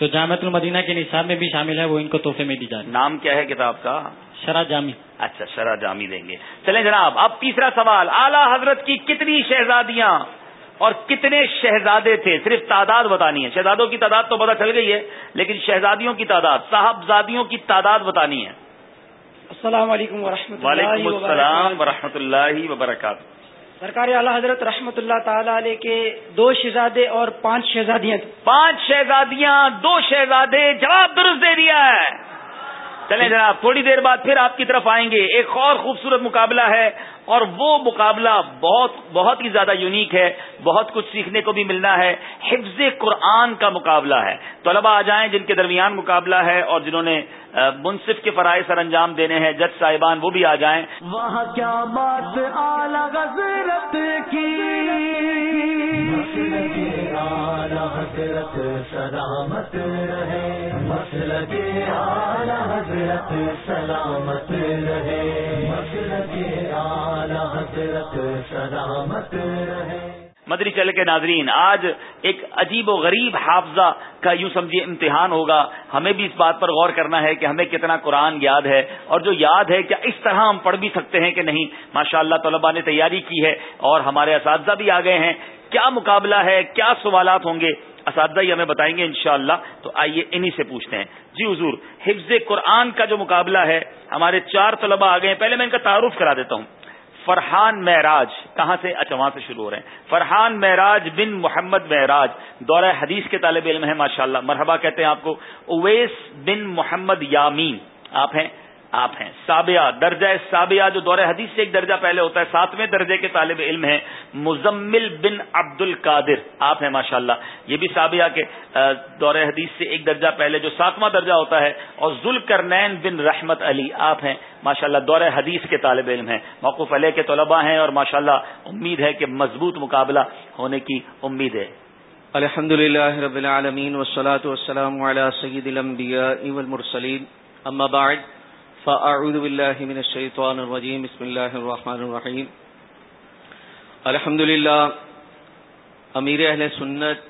جو جامعت المدینہ کے نصاب میں بھی شامل ہے وہ ان کو تحفے میں دی جائے نام کیا ہے کتاب کا؟ شرح جامی۔ اچھا شرح جامی دیں گے۔ چلیں جناب اب تیسرا سوال اعلی حضرت کی کتنی شہزادیاں اور کتنے شہزادے تھے؟ صرف تعداد بتانی ہے۔ شہزادوں کی تعداد تو پتہ چل گئی ہے لیکن شہزادیوں کی تعداد صاحبزادیوں کی تعداد بتانی ہے۔ السلام علیکم ورحمۃ وعلیکم السلام ورحمۃ اللہ وبرکاتہ۔ سرکار اعلیٰ حضرت رحمۃ اللہ تعالی علیہ کے دو شہزادے اور پانچ شہزادیاں۔ پانچ شہزادیاں دو شہزادے جواب درست دے دیا ہے۔ چلیں جناب، تھوڑی دیر بعد پھر آپ کی طرف آئیں گے۔ ایک اور خوبصورت مقابلہ ہے۔ اور وہ مقابلہ بہت بہت ہی زیادہ یونیک ہے بہت کچھ سیکھنے کو بھی ملنا ہے۔ حفظ قرآن کا مقابلہ ہے۔ طلبا آ جائیں جن کے درمیان مقابلہ ہے اور جنہوں نے منصف کے فرائض سر انجام دینے ہیں جج صاحبان وہ بھی آ جائیں۔ وہاں کیا بات حضرت کی؟ حضرت سلامت رہے۔ مسل کے حضرت سلامت رہے۔ حضرت سلامت رہے۔ مدری چل کے ناظرین، آج ایک عجیب و غریب حافظہ کا یوں سمجھیے امتحان ہوگا۔ ہمیں بھی اس بات پر غور کرنا ہے کہ ہمیں کتنا قرآن یاد ہے اور جو یاد ہے کیا اس طرح ہم پڑھ بھی سکتے ہیں کہ نہیں۔ ماشاء اللہ طلبا نے تیاری کی ہے اور ہمارے اساتذہ بھی آ گئے ہیں۔ کیا مقابلہ ہے؟ کیا سوالات ہوں گے؟ اساتذہ ہی ہمیں بتائیں گے انشاءاللہ۔ تو آئیے انہی سے پوچھتے ہیں۔ جی حضور، حفظ قرآن کا جو مقابلہ ہے، ہمارے چار طلبا آ گئے ہیں۔ پہلے میں ان کا تعارف کرا دیتا ہوں۔ فرحان معراج، کہاں سے؟ اچھا وہاں سے شروع ہو رہے ہیں۔ فرحان معراج بن محمد معراج، دورہ حدیث کے طالب علم ہے ماشاءاللہ۔ مرحبا کہتے ہیں آپ کو، اویس بن محمد یامین۔ آپ ہیں؟ آپ ہیں. سابیہ درجہ سابیہ جو دور حدیث سے ایک درجہ پہلے ہوتا ہے، ساتویں درجے کے طالب علم ہیں، مزمل بن عبد القادر آپ ہیں، ماشاءاللہ. یہ بھی سابیہ کے دور حدیث سے ایک درجہ پہلے جو ساتواں درجہ ہوتا ہے، اور ذوال کرنین بن رحمت علی. آپ ہیں، ماشاءاللہ، دور حدیث کے طالب علم ہیں. موقف علیہ کے طلباء ہیں، اور ماشاءاللہ امید ہے کہ مضبوط مقابلہ ہونے کی امید ہے. الحمد للہ رب العالمین، والصلاة والسلام على سید الانبیاء والمرسلین. اما بعد فاعوذ باللہ من الشیطان الرجیم بسم اللہ الرحمن الرحیم الحمد للہ امیر اہل سنت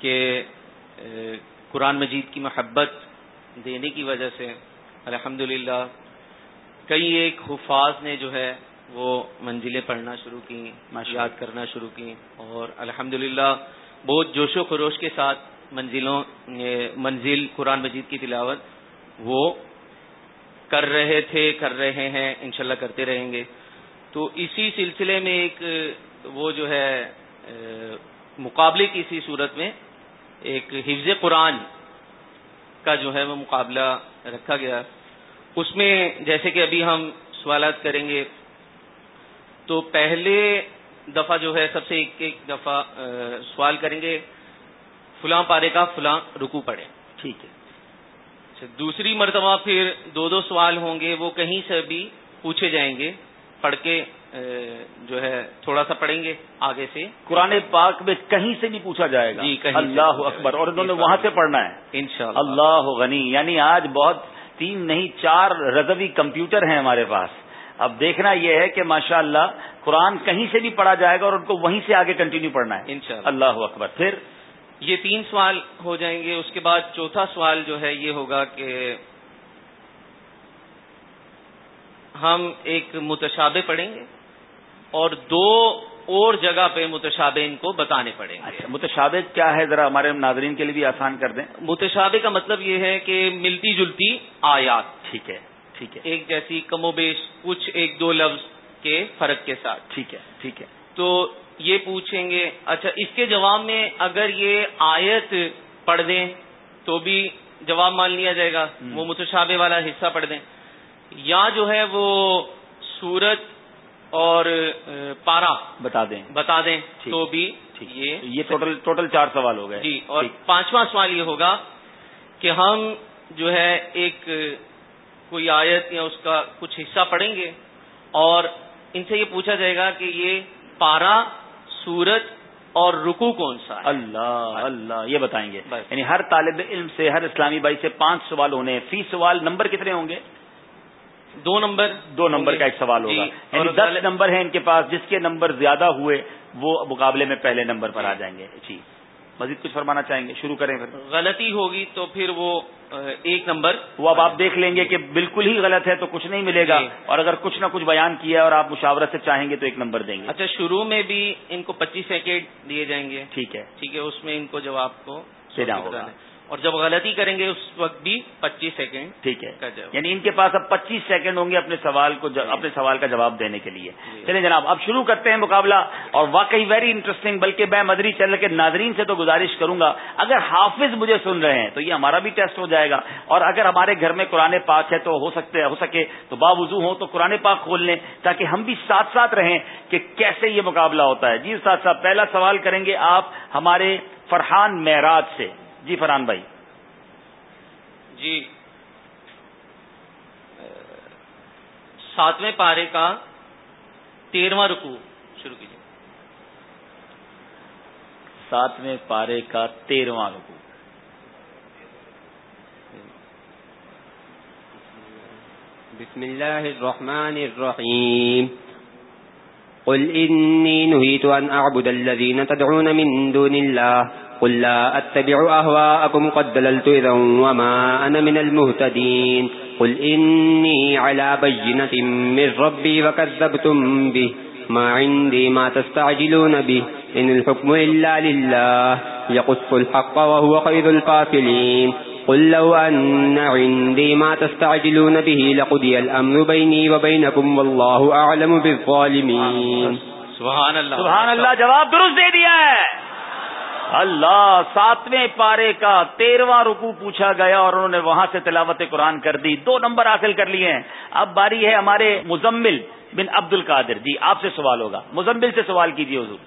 کے قرآن مجید کی محبت دینے کی وجہ سے الحمد کئی ایک حفاظ نے جو ہے وہ منزلیں پڑھنا شروع کی یاد کرنا شروع کی اور الحمد بہت جوش و خروش کے ساتھ منزلوں منزل قرآن مجید کی تلاوت وہ کر رہے تھے، کر رہے ہیں، انشاءاللہ کرتے رہیں گے۔ تو اسی سلسلے میں ایک، وہ جو ہے، مقابلے کی اسی صورت میں ایک حفظ قرآن کا جو ہے، وہ مقابلہ رکھا گیا۔ اس میں جیسے کہ ابھی ہم سوالات کریں گے، تو پہلے دفعہ جو ہے، سب سے ایک ایک دفعہ سوال کریں گے، فلاں پارے کا فلاں رکو پڑے ٹھیک ہے۔ اچھا دوسری مرتبہ پھر دو دو سوال ہوں گے وہ کہیں سے بھی پوچھے جائیں گے پڑھ کے جو ہے تھوڑا سا پڑھیں گے آگے سے۔ قرآن پاک میں کہیں سے بھی پوچھا جائے گا۔ جی کہیں اللہ اکبر اور انہوں نے وہاں سے پڑھنا ہے۔ انشاءاللہ۔ اللہ غنی یعنی آج بہت تین نہیں چار رضوی کمپیوٹر ہیں ہمارے پاس۔ اب دیکھنا یہ ہے کہ ماشاء اللہ قرآن کہیں سے بھی پڑھا جائے گا اور ان کو وہیں سے آگے کنٹینیو پڑھنا ہے۔ انشاءاللہ۔ اللہ اکبر۔ پھر یہ تین سوال ہو جائیں گے اس کے بعد چوتھا سوال جو ہے یہ ہوگا کہ ہم ایک متشابہ پڑھیں گے اور دو اور جگہ پہ متشابہ ان کو بتانے پڑیں گے۔ اچھا متشابہ کیا ہے؟ ذرا ہمارے ناظرین کے لیے بھی آسان کر دیں۔ متشابہ کا مطلب یہ ہے کہ ملتی جلتی آیات۔ ٹھیک ہے ٹھیک ہے۔ ایک جیسی کم و بیش کچھ ایک دو لفظ کے فرق کے ساتھ۔ ٹھیک ہے ٹھیک ہے۔ تو یہ پوچھیں گے اچھا اس کے جواب میں اگر یہ آیت پڑھ دیں تو بھی جواب مان لیا جائے گا وہ متشابہ والا حصہ پڑھ دیں۔ یا جو ہے وہ سورت اور پارا بتا دیں۔ بتا دیں تو بھی یہ ٹوٹل ٹوٹل چار سوال ہو گئے۔ جی اور پانچواں سوال یہ ہوگا کہ ہم جو ہے ایک کوئی آیت یا اس کا کچھ حصہ پڑھیں گے اور ان سے یہ پوچھا جائے گا کہ یہ پارا سورت اور رکو کون سا اللہ اللہ یہ بتائیں گے۔ یعنی ہر طالب علم سے ہر اسلامی بھائی سے پانچ سوال ہونے ہیں۔ فی سوال نمبر کتنے ہوں گے؟ دو نمبر۔ دو نمبر کا ایک سوال ہوگا۔ یعنی دس نمبر ہیں ان کے پاس جس کے نمبر زیادہ ہوئے وہ مقابلے میں پہلے نمبر پر آ جائیں گے۔ جی۔ مزید کچھ فرمانا چاہیں گے؟ شروع کریں پھر۔ غلطی ہوگی تو پھر وہ ایک نمبر۔ وہ اب آپ دیکھ لیں گے کہ بالکل ہی غلط ہے تو کچھ نہیں ملے گا۔ اور اگر کچھ نہ کچھ بیان کیا ہے اور آپ مشاورت سے چاہیں گے تو ایک نمبر دیں گے۔ اچھا شروع میں بھی ان کو پچیس سیکنڈ دیے جائیں گے۔ ٹھیک ہے۔ ٹھیک ہے اس میں ان کو جواب کو دینا ہوگا۔ اور جب غلطی کریں گے اس وقت بھی پچیس سیکنڈ ٹھیک ہے. یعنی ان کے پاس اب پچیس سیکنڈ ہوں گے اپنے سوال کو اپنے سوال کا جواب دینے کے لیے. چلیں جناب اب شروع کرتے ہیں مقابلہ. اور واقعی ویری انٹرسٹنگ بلکہ میں مدری چینل کے ناظرین سے تو گزارش کروں گا اگر حافظ مجھے سن رہے ہیں تو یہ ہمارا بھی ٹیسٹ ہو جائے گا. اور اگر ہمارے گھر میں قرآن پاک ہے تو ہو سکتے ہو سکے تو باوضو ہو تو قرآن پاک کھول لیں تاکہ ہم بھی ساتھ ساتھ رہیں کہ کیسے یہ مقابلہ ہوتا ہے. جی ساتھ ساتھ پہلا سوال کریں گے آپ ہمارے فرحان معراج سے. جی فرحان بھائی۔ جی۔ ساتویں پارے کا تیرواں رکو شروع کیجیے۔ ساتویں پارے کا تیرواں رکو بسم الله الرحمن الرحيم قل إني نهيت أن أعبد الذين تدعون من دون الله قل لا أتبع أهواءكم قد دللت إذا وما أنا من المهتدين. قل إني على بينة من ربي وكذبتم به. ما عندي ما تستعجلون به. إن الحكم إلا لله. يقص الحق وهو خير القافلين قل لو أن عندي ما تستعجلون به لقضي الأمر بيني وبينكم والله أعلم بالظالمين. سبحان اللہ سبحان اللہ جواب درست دے دیا ہے. اللہ ساتویں پارے کا تیرواں رکو پوچھا گیا اور انہوں نے وہاں سے تلاوت قرآن کر دی۔ دو نمبر حاصل کر لیے ہیں۔ اب باری ہے ہمارے مزمل بن عبد القادر جی آپ سے سوال ہوگا۔ مزمل سے سوال کیجیے حضور۔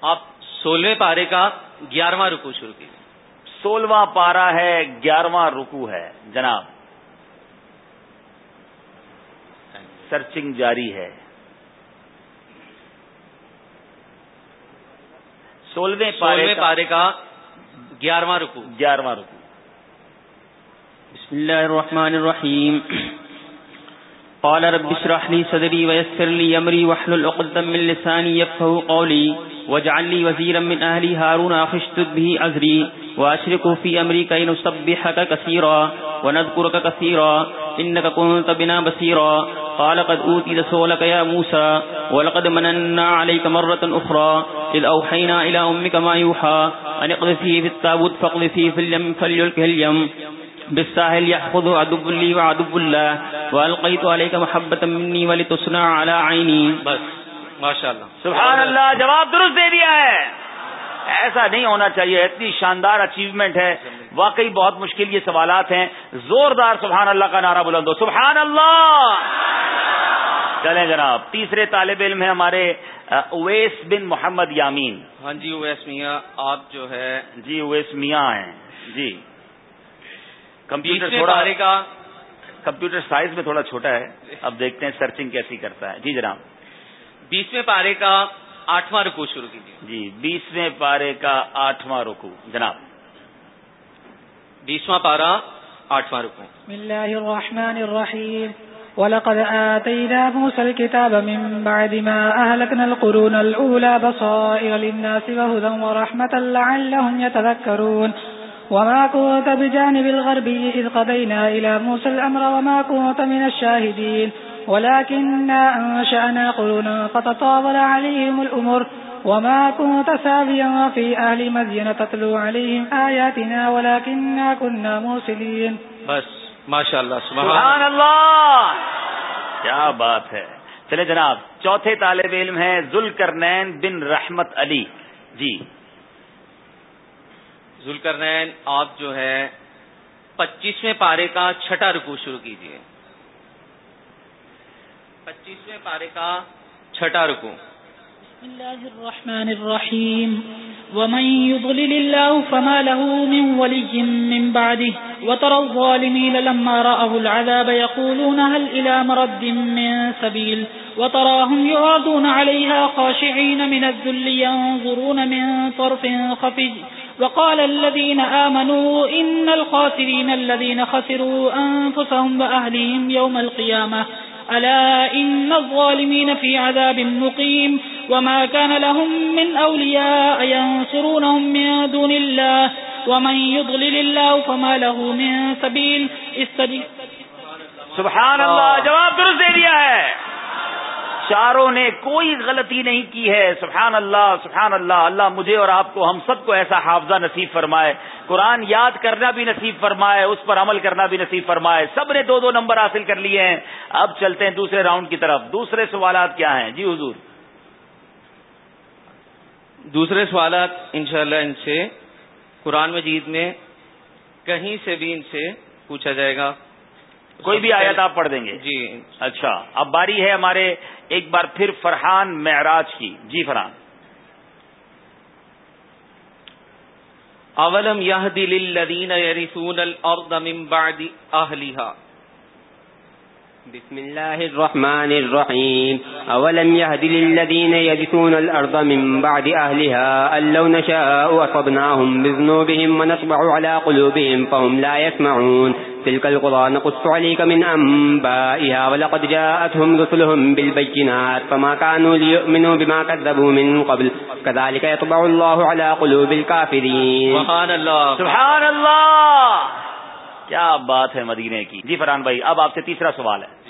آپ سولہویں پارے کا گیارہواں رکو شروع کیجیے سولہواں پارا ہے گیارہواں رکو ہے۔ جناب سرچنگ جاری ہے۔ سولہویں سولہویں پارے کا گیارہواں رکو گیارہواں رکو بسم الله الرحمن الرحيم قال رب اشرح لي صدري ويسر لي امري واحلل عقدة من لساني يفقهوا قولي واجعل لي وزيرا من اهلي هارون اخي به ازري واشركه في امري كي نسبحك كثيرا ونذكرك كثيرا انك كنت بنا بصيرا قال قد اوتيت سؤلك يا موسى ولقد مننا عليك مرة اخرى اذ اوحينا الى امك ما يوحى ان اقذفيه في التابوت فاقذفيه في اليم فليلقه اليم بالساحل يحفظ عدو لي وعدو الله والقيت عليك محبة مني ولتصنع على عيني. بس ماشاء اللہ سبحان اللہ جواب درست دے دیا ہے۔ ایسا نہیں ہونا چاہیے اتنی شاندار اچیومنٹ ہے۔ واقعی بہت مشکل یہ سوالات ہیں۔ زوردار سبحان اللہ کا نعرہ بلند ہو۔ سبحان اللہ! چلیں جناب تیسرے طالب علم ہیں ہمارے اویس بن محمد یامین۔ ہاں جی اویس میاں آپ جو ہے جی اویس میاں ہیں۔ جی۔ کمپیوٹر تھوڑا کا کمپیوٹر سائز میں تھوڑا چھوٹا ہے۔ اب دیکھتے ہیں سرچنگ کیسی کرتا ہے۔ جی جناب۔ بیسویں پارے کا آٹھواں رکو شروع کیجیے۔ جی بیسویں پارے کا آٹھواں رکو جناب۔ بیسواں پارا آٹھواں رکو بسم الله الرحمن الرحيم ولقد آتينا موسى الكتاب من بعد ما أهلكنا القرون الأولى بصائر للناس وهدى ورحمة لعلهم يتذكرون وما كنت بجانب الغربي إذ قضينا إلى موسى الأمر وما كنت من الشاهدين ولكننا أنشأنا قرونا فتطاول عليهم الأمر وما كنت سابيا في أهل مدين تتلو عليهم آياتنا ولكننا كنا موسلين بس ماشاء اللہ۔ سبحان اللہ! کیا بات ہے۔ چلے جناب چوتھے طالب علم ہیں ذل بن رحمت علی۔ جی۔ ذوالکرنین، آپ جو ہے، پچیسویں پارے کا چھٹا رکو شروع کیجیے پچیسویں پارے کا چھٹا رکو بسم الله الرحمن الرحيم ومن يضلل الله فما له من ولي من بعده وترى الظالمين لما رأوا العذاب يقولون هل إلى مرد من سبيل وتراهم يعرضون عليها خاشعين من الذل ينظرون من طرف خفي وقال الذين آمنوا إن الخاسرين الذين خسروا أنفسهم وأهلهم يوم القيامة. ألا إن الظالمين في عذاب مقيم. وما كان لهم من أولياء ينصرونهم من دون الله. ومن يضلل الله فما له من سبيل. استجيب. سبحان اللہ جواب درست دے دیا ہے۔ چاروں نے کوئی غلطی نہیں کی ہے۔ سبحان اللہ سبحان اللہ اللہ مجھے اور آپ کو، ہم سب کو ایسا حافظہ نصیب فرمائے۔ قرآن یاد کرنا بھی نصیب فرمائے، اس پر عمل کرنا بھی نصیب فرمائے۔ سب نے دو دو نمبر حاصل کر لیے ہیں۔ اب چلتے ہیں دوسرے راؤنڈ کی طرف۔ دوسرے سوالات کیا ہیں؟ جی حضور۔ دوسرے سوالات انشاءاللہ ان سے قرآن مجید میں کہیں سے بھی ان سے پوچھا جائے گا۔ کوئی بھی آیت آپ پڑھ دیں گے۔ جی۔ اچھا اب باری ہے ہمارے ایک بار پھر فرحان معراج کی۔ جی فرحان۔ اولم الارض من بعد اہلها بسم الله الرحمن الرحيم أولم يهد للذين يرثون الأرض من بعد أهلها أن لو نشاء أصبناهم بذنوبهم ونطبع على قلوبهم فهم لا يسمعون تلك القرى نقص عليك من أنبائها ولقد جاءتهم رسلهم بالبينات فما كانوا ليؤمنوا بما كذبوا من قبل. كذلك يطبع الله على قلوب الكافرين. سبحان اللہ. سبحان اللہ. کیا بات ہے مدینے کی. جی فرحان بھائی اب آپ سے تیسرا سوال ہے.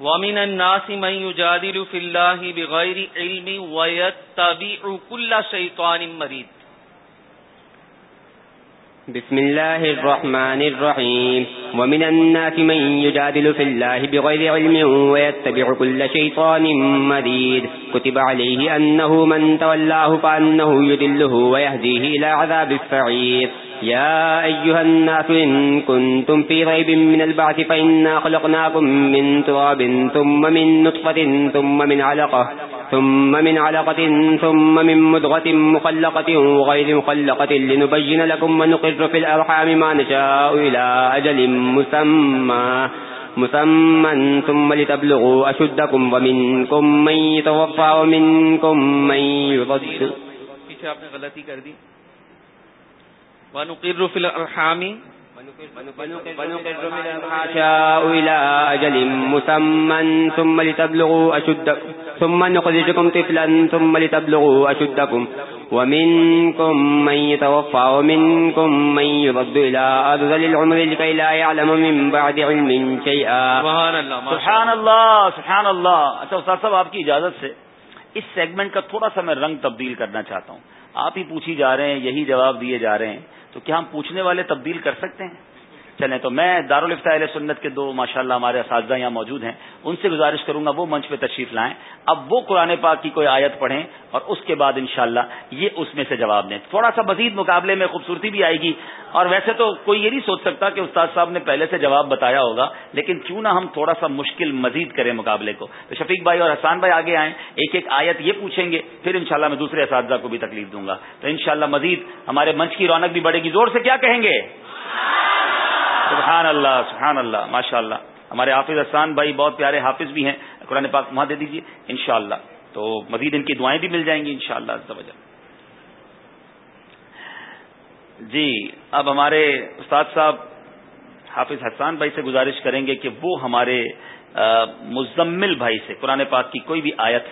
ومن الناس من يجادل في الله بغير علم ويتبع كل شيطان مريد. بسم الله الرحمن الرحيم. ومن الناس من يجادل في الله بغير علم ويتبع كل شيطان مريد كتب عليه أنه من تولاه فأنه يدله ويهديه إلى عذاب السعير. يا أيها الناس إن كنتم في ريب من البعث فإنا خلقناكم من تراب ثم من نطفة ثم من علقة. ثم من علقة، ثم من مدغة مخلقة وغير مخلقة لنبين لكم ونقر في الأرحام ما نشاء إلى أجل مسمى مسمى ثم لتبلغوا أشدكم ومنكم من يتوفى ومنكم من يرد پیچھے آپ نے غلطی کر دی؟ ونقر في إلى أجل مسمى ثم لتبلغوا أشدكم ثم نخرجكم طفلا ثم لتبلغوا أشدكم. ومنكم من يتوفى ومنكم من يرد إلى العمر لكي لا يعلم من بعد علم شيئا. سبحان اللہ سبحان اللہ سبحان اللہ اچھا استاد صاحب آپ کی اجازت سے اس سیگمنٹ کا تھوڑا سا میں رنگ تبدیل کرنا چاہتا ہوں۔ آپ ہی پوچھی جا رہے ہیں یہی جواب دیے جا رہے ہیں۔ تو کیا ہم پوچھنے والے تبدیل کر سکتے ہیں؟ چلیں تو میں دارالفتا علیہ سنت کے دو ماشاءاللہ ہمارے اساتذہ یہاں موجود ہیں، ان سے گزارش کروں گا وہ منچ پہ تشریف لائیں۔ اب وہ قرآن پاک کی کوئی آیت پڑھیں اور اس کے بعد انشاءاللہ یہ اس میں سے جواب دیں تھوڑا سا مزید مقابلے میں خوبصورتی بھی آئے گی۔ اور ویسے تو کوئی یہ نہیں سوچ سکتا کہ استاد صاحب نے پہلے سے جواب بتایا ہوگا، لیکن کیوں نہ ہم تھوڑا سا مشکل مزید کریں مقابلے کو۔ تو شفیق بھائی اور حسان بھائی آگے آئیں، ایک ایک آیت یہ پوچھیں گے، پھر انشاءاللہ میں دوسرے اساتذہ کو بھی تکلیف دوں گا۔ تو انشاءاللہ مزید ہمارے منچ کی رونق بھی بڑھے گی۔ زور سے کیا کہیں گے؟ سبحان اللہ سبحان اللہ ماشاء اللہ ہمارے حافظ حسان بھائی بہت پیارے حافظ بھی ہیں۔ قرآن پاک وہاں دے دیجیے انشاءاللہ۔ تو مزید ان کی دعائیں بھی مل جائیں گی، انشاءاللہ شاء اللہ جی اب ہمارے استاد صاحب حافظ حسان بھائی سے گزارش کریں گے کہ وہ ہمارے مزمل بھائی سے، قرآن پاک کی کوئی بھی آیت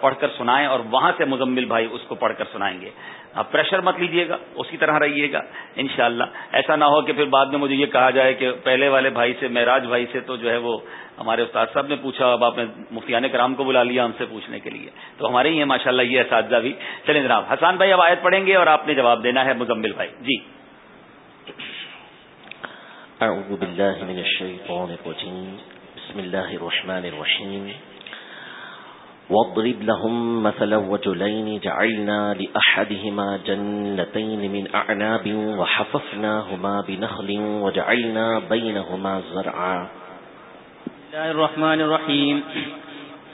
پڑھ کر سنائیں اور وہاں سے مزمل بھائی اس کو پڑھ کر سنائیں گے۔ آپ پریشر مت لیجیے گا اسی طرح رہیے گا، انشاءاللہ۔ ایسا نہ ہو کہ پھر بعد میں مجھے یہ کہا جائے کہ پہلے والے بھائی سے، معراج بھائی سے تو جو ہے وہ ہمارے استاد صاحب نے پوچھا، اب آپ نے مفتیان کرام کو بلا لیا ہم سے پوچھنے کے لیے۔ تو ہمارے ہی ہیں ماشاء اللہ یہ اساتذہ بھی۔ چلیں جناب، حسان بھائی اب آیت پڑھیں گے اور آپ نے جواب دینا ہے مزمل بھائی۔ جی۔ اعوذ باللہ من الشیطان الرجیم، بسم اللہ الرحمن الرحیم۔ واضرب لهم مثلا وجلين جعلنا لأحدهما جنتين من أعناب وحففناهما بنخل وجعلنا بينهما زرعا. بسم الله الرحمن الرحيم.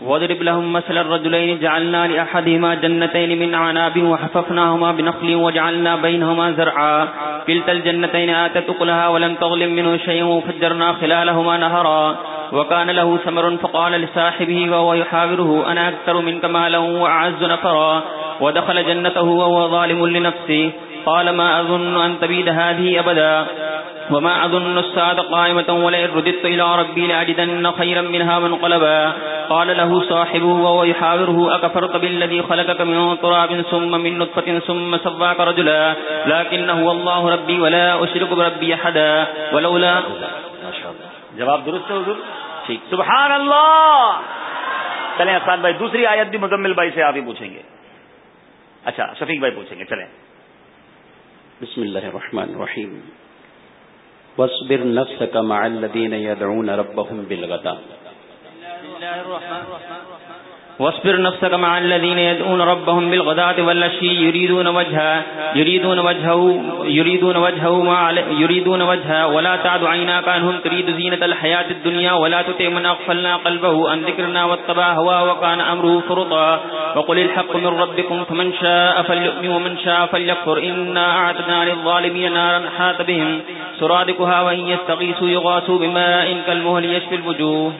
واضرب لهم مثل الرجلين جعلنا لأحدهما جنتين من عناب وحففناهما بنخل وجعلنا بينهما زرعا. كلتا الجنتين آتت أقلها ولم تظلم منه شيء، وفجرنا خلالهما نهرا. وكان له ثمر فقال لصاحبه وهو يحاوره أنا أكثر منك مالا وأعز نفرا ودخل جنته وهو ظالم لنفسه قال ما أظن أن تبيد هذه أبدا وما أظن الساعة قائمة ولئن رددت إلى ربي لأجدن خيرا منها منقلبا قال له صاحبه وهو يحاوره أكفرت بالذي خلقك من تراب ثم من نطفة ثم سواك رجلا لكن هو الله ربي ولا أشرك بربي أحدا ولولا ما شاء الله. جواب درست ہے حضور؟ ٹھیک. سبحان اللہ چلیں افسان بھائی دوسری آیت بھی مزمل بھائی سے آپ ہی پوچھیں گے. اچھا شفیق بھائی پوچھیں گے چلیں. بسم الله الرحمن الرحيم واصبر نفسك مع الذين يدعون ربهم بالغداء واصبر نفسك مع الذين يدعون ربهم بالغداة والعشي، يريدون وجهه يريدون وجهه يريدون وجهه ما يريدون وجهه. ولا تعد عيناك عنهم، تريد زينة الحياة الدنيا، ولا تطع من أغفلنا قلبه عن ذكرنا واتبع هواه وكان أمره فرطا. وقل الحق من ربكم، فمن شاء فليؤمن ومن شاء فليكفر. إنا أعتدنا للظالمين نارا حات بهم. سرادقها وإن يستغيثوا يغاثوا بماء كالمهل يشفي الوجوه.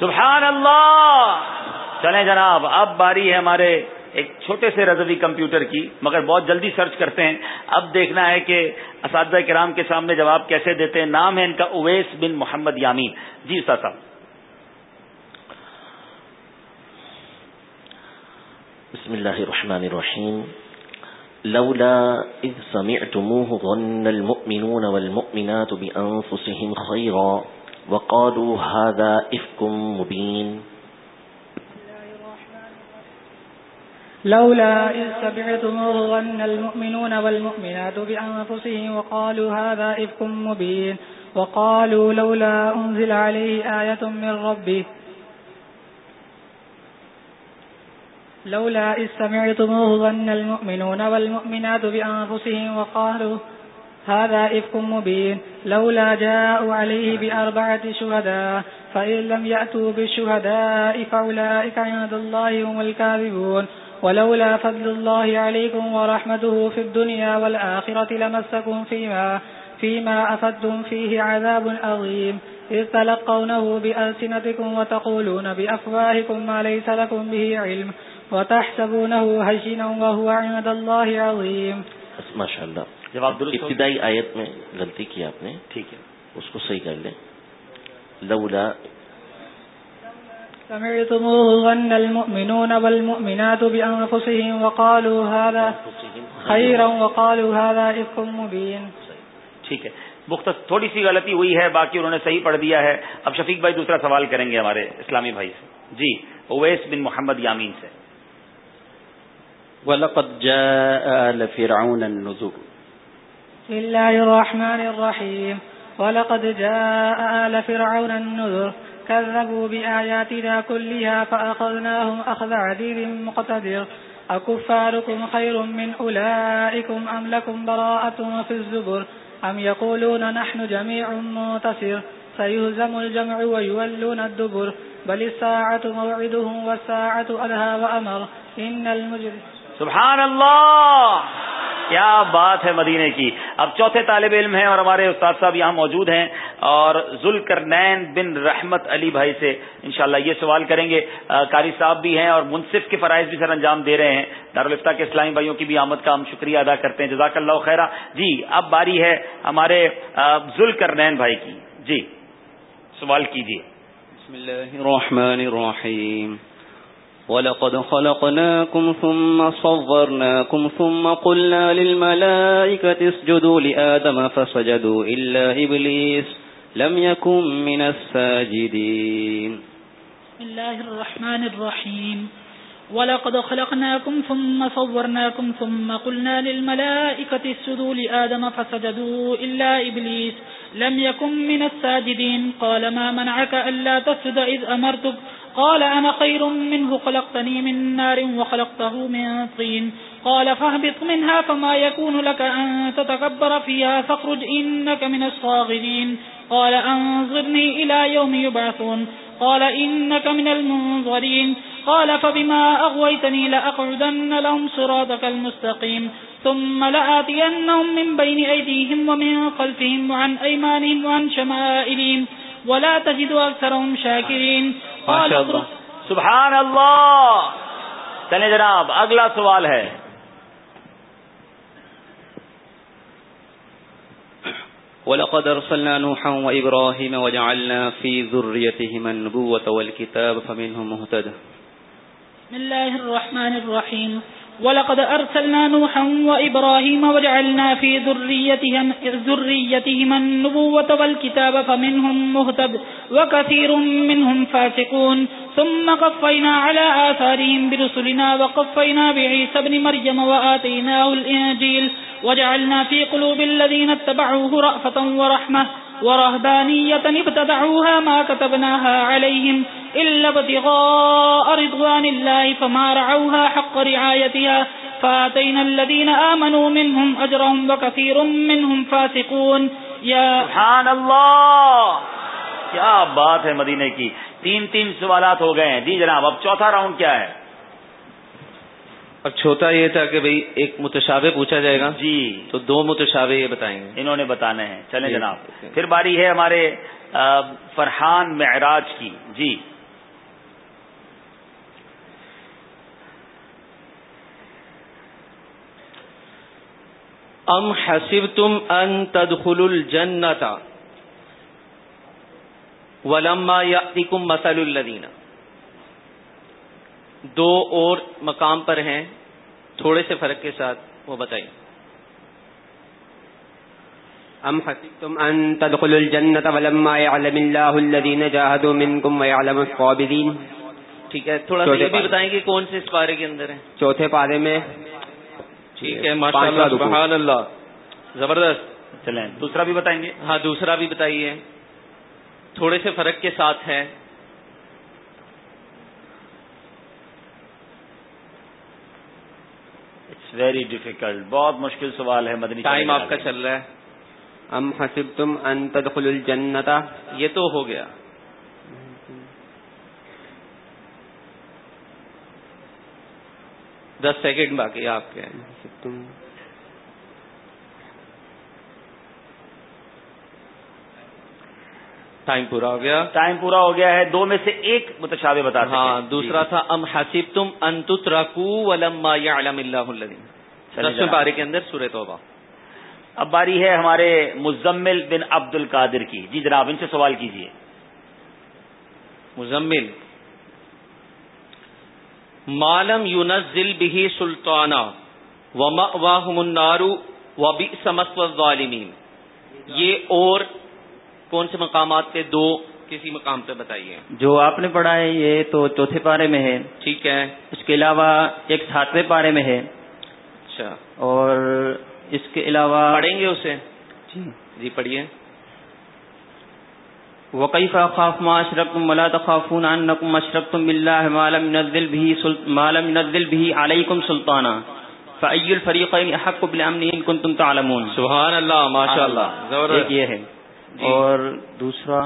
سبحان اللہ چلیں جناب اب باری ہے ہمارے ایک چھوٹے سے رضوی کمپیوٹر کی مگر بہت جلدی سرچ کرتے ہیں۔ اب دیکھنا ہے کہ اساتذہ کرام کے سامنے جواب کیسے دیتے ہیں۔ نام ہے ان کا اویس بن محمد یامین۔ جی استاد صاحب۔ بسم الله الرحمن الرحيم لولا إذ سمعتموه ظن المؤمنون والمؤمنات بأنفسهم خيرا۔ وقالوا هذا إفك مبين. لولا إذ سمعتموه ظن المؤمنون والمؤمنات بأنفسهم وقالوا هذا إفك مبين. وقالوا لولا أنزل عليه آية من ربه. لولا إذ سمعتموه ظن المؤمنون والمؤمنات بأنفسهم وقالوا هذا إفك مبين لولا جاءوا عليه بأربعة شهداء، فإن لم يأتوا بالشهداء فأولئك عند الله هم الكاذبون. ولولا فضل الله عليكم ورحمته في الدنيا والآخرة لمسكم فيما فيما أفدتم فيه عذاب عظيم إذ تلقونه بألسنتكم وتقولون بأفواهكم ما ليس لكم به علم، وتحسبونه هشنا وهو عند الله عظيم. ماشاء اللہ جواب درست ہو ابتدائی آیت میں غلطی کی آپ نے۔ ٹھیک ہے۔ اس کو صحیح کر لیں۔ لولا سمعتموه ظن المؤمنون والمؤمنات بأنفسهم وقالوا هذا خيرا وقالوا هذا إفك مبين. ٹھیک ہے۔ مختص تھوڑی سی غلطی ہوئی ہے باقی انہوں نے صحیح پڑھ دیا ہے۔ اب شفیق بھائی دوسرا سوال کریں گے ہمارے اسلامی بھائی سے۔ جی اویس بن محمد یامین سے۔ ولقد جاء آل فرعون النذر. بسم الله الرحمن الرحيم. ولقد جاء آل فرعون النذر. كذبوا بآياتنا كلها فأخذناهم أخذ عديد مقتدر. أكفاركم خير من أولئكم أم لكم براءة في الزبر؟ أم يقولون نحن جميع منتصر سيهزم الجمع ويولون الدبر. بل الساعة موعدهم والساعة أدهى وأمر. إن المجرم سبحان اللہ! کیا بات ہے مدینے کی۔ اب چوتھے طالب علم ہیں اور ہمارے استاد صاحب یہاں موجود ہیں اور ذوالکرنین بن رحمت علی بھائی سے انشاءاللہ یہ سوال کریں گے۔ قاری صاحب بھی ہیں اور منصف کے فرائض بھی سر انجام دے رہے ہیں۔ دارالفتہ کے اسلامی بھائیوں کی بھی آمد کا ہم شکریہ ادا کرتے ہیں۔ جزاک اللہ خیرہ۔ جی اب باری ہے ہمارے ذوالکرنین بھائی کی۔ جی سوال کیجیے بسم الله الرحمن الرحيم ولقد خلقناكم ثم صورناكم ثم قلنا للملائكة اسجدوا لآدم فسجدوا إلا إبليس لم يكن من الساجدين. بسم الله الرحمن الرحيم. ولقد خلقناكم ثم صورناكم ثم قلنا للملائكة اسجدوا لآدم فسجدوا إلا إبليس لم يكن من الساجدين. قال ما منعك ألا تسجد إذ أمرتك قال أنا خير منه، خلقتني من نار وخلقته من طين. قال فاهبط منها فما يكون لك أن تتكبر فيها، فاخرج إنك من الصاغرين. قال أنظرني إلى يوم يبعثون. قال إنك من المنظرين. قال فبما أغويتني لأقعدن لهم صراطك المستقيم. ثم لآتينهم من بين أيديهم ومن خلفهم وعن أيمانهم وعن شمائلهم. ولا تجد أكثرهم شاكرين. سبحان اللہ چلیں جناب اگلا سوال ہے. ولقد أرسلنا نوحا وإبراهيم وجعلنا في ذريتهما النبوة والكتاب فمنهم مهتد. بسم الله الرحمن الرحيم. ولقد أرسلنا نوحا وإبراهيم وجعلنا في ذريتهم, ذريتهما النبوة والكتاب فمنهم مهتد وكثير منهم فاسقون. ثم قفينا على آثارهم برسلنا وقفينا بعيسى بن مريم وآتيناه الإنجيل وجعلنا في قلوب الذين اتبعوه رأفة ورحمة ورهبانية ابتدعوها ما كتبناها عليهم إلا ابتغاء رضوان الله فما رعوها حق رعايتها فآتينا الذين آمنوا منهم أجرهم وكثير منهم فاسقون. يا سبحان اللہ کیا بات ہے مدینے کی؟ تین تین سوالات ہو گئے ہیں۔ جی جناب، اب چوتھا راؤنڈ کیا ہے؟ اب چھوٹا یہ تھا کہ بھئی ایک متشابہ پوچھا جائے گا۔ جی۔ تو دو متشابہ یہ بتائیں گے۔ انہوں نے بتانے ہیں۔ چلیں جی۔ جناب۔ پھر باری ہے ہمارے فرحان معراج کی۔ جی۔ ام حسبتم ان تدخلوا الجنة ولما يأتكم مثل الذين دو اور مقام پر ہیں۔ تھوڑے سے فرق کے ساتھ وہ بتائیے ام حسبتم ان تدخلوا الجنة ولما يعلم الله الذين جاهدوا منكم ويعلم الصابرين۔ ٹھیک ہے تھوڑا سا یہ بھی بتائیں کہ کون سے اس پارے کے اندر ہے چوتھے پارے میں ٹھیک ہے ماشاء اللہ سبحان اللہ۔ زبردست۔ چلیں۔ دوسرا بھی بتائیں گے؟ ہاں دوسرا بھی بتائیے۔ تھوڑے سے فرق کے ساتھ ہے۔ ویری ڈیفیکلٹ بہت مشکل سوال ہے مدنی ٹائم آپ کا چل رہا ہے۔ ام حسبتم ان تدخلوا الجنة یہ تو ہو گیا۔ دس سیکنڈ باقی آپ کے۔ ٹائم پورا ہو گیا۔ ٹائم پورا ہو گیا ہے۔ دو میں سے ایک متشابہ بتا ہاں ہیں۔ دوسرا تھا ام حسب تم انت رکو ولما یعلم اللہ دسویں پارے کے اندر سورہ توبہ۔ اب باری ہے ہمارے مزمل بن عبد القادر کی۔ جی جناب ان سے سوال کیجیے مزمل۔ مالم یونزل به سلطانا ومأواہم النار وبئس مثوى الظالمین۔ یہ اور کون سے مقامات پہ دو کسی مقام پہ بتائیے؟ جو آپ نے پڑھا ہے یہ تو چوتھے پارے میں ہے۔ ٹھیک ہے۔ اس کے علاوہ ایک ساتویں پارے میں ہے۔ اچھا۔ اور اس کے علاوہ پڑھیں گے اسے؟ جی۔ جی پڑھیے۔ وقيف اخاف ما اشركتم ولا تخافون انكم اشركتم بالله ما لم ينزل به. ما لم ينزل به عليكم سلطانا فاي الفريقين احق بالامن ان كنتم تعلمون؟ سبحان اللہ ماشاء اللہ۔ ایک یہ ہے۔ اور دوسرا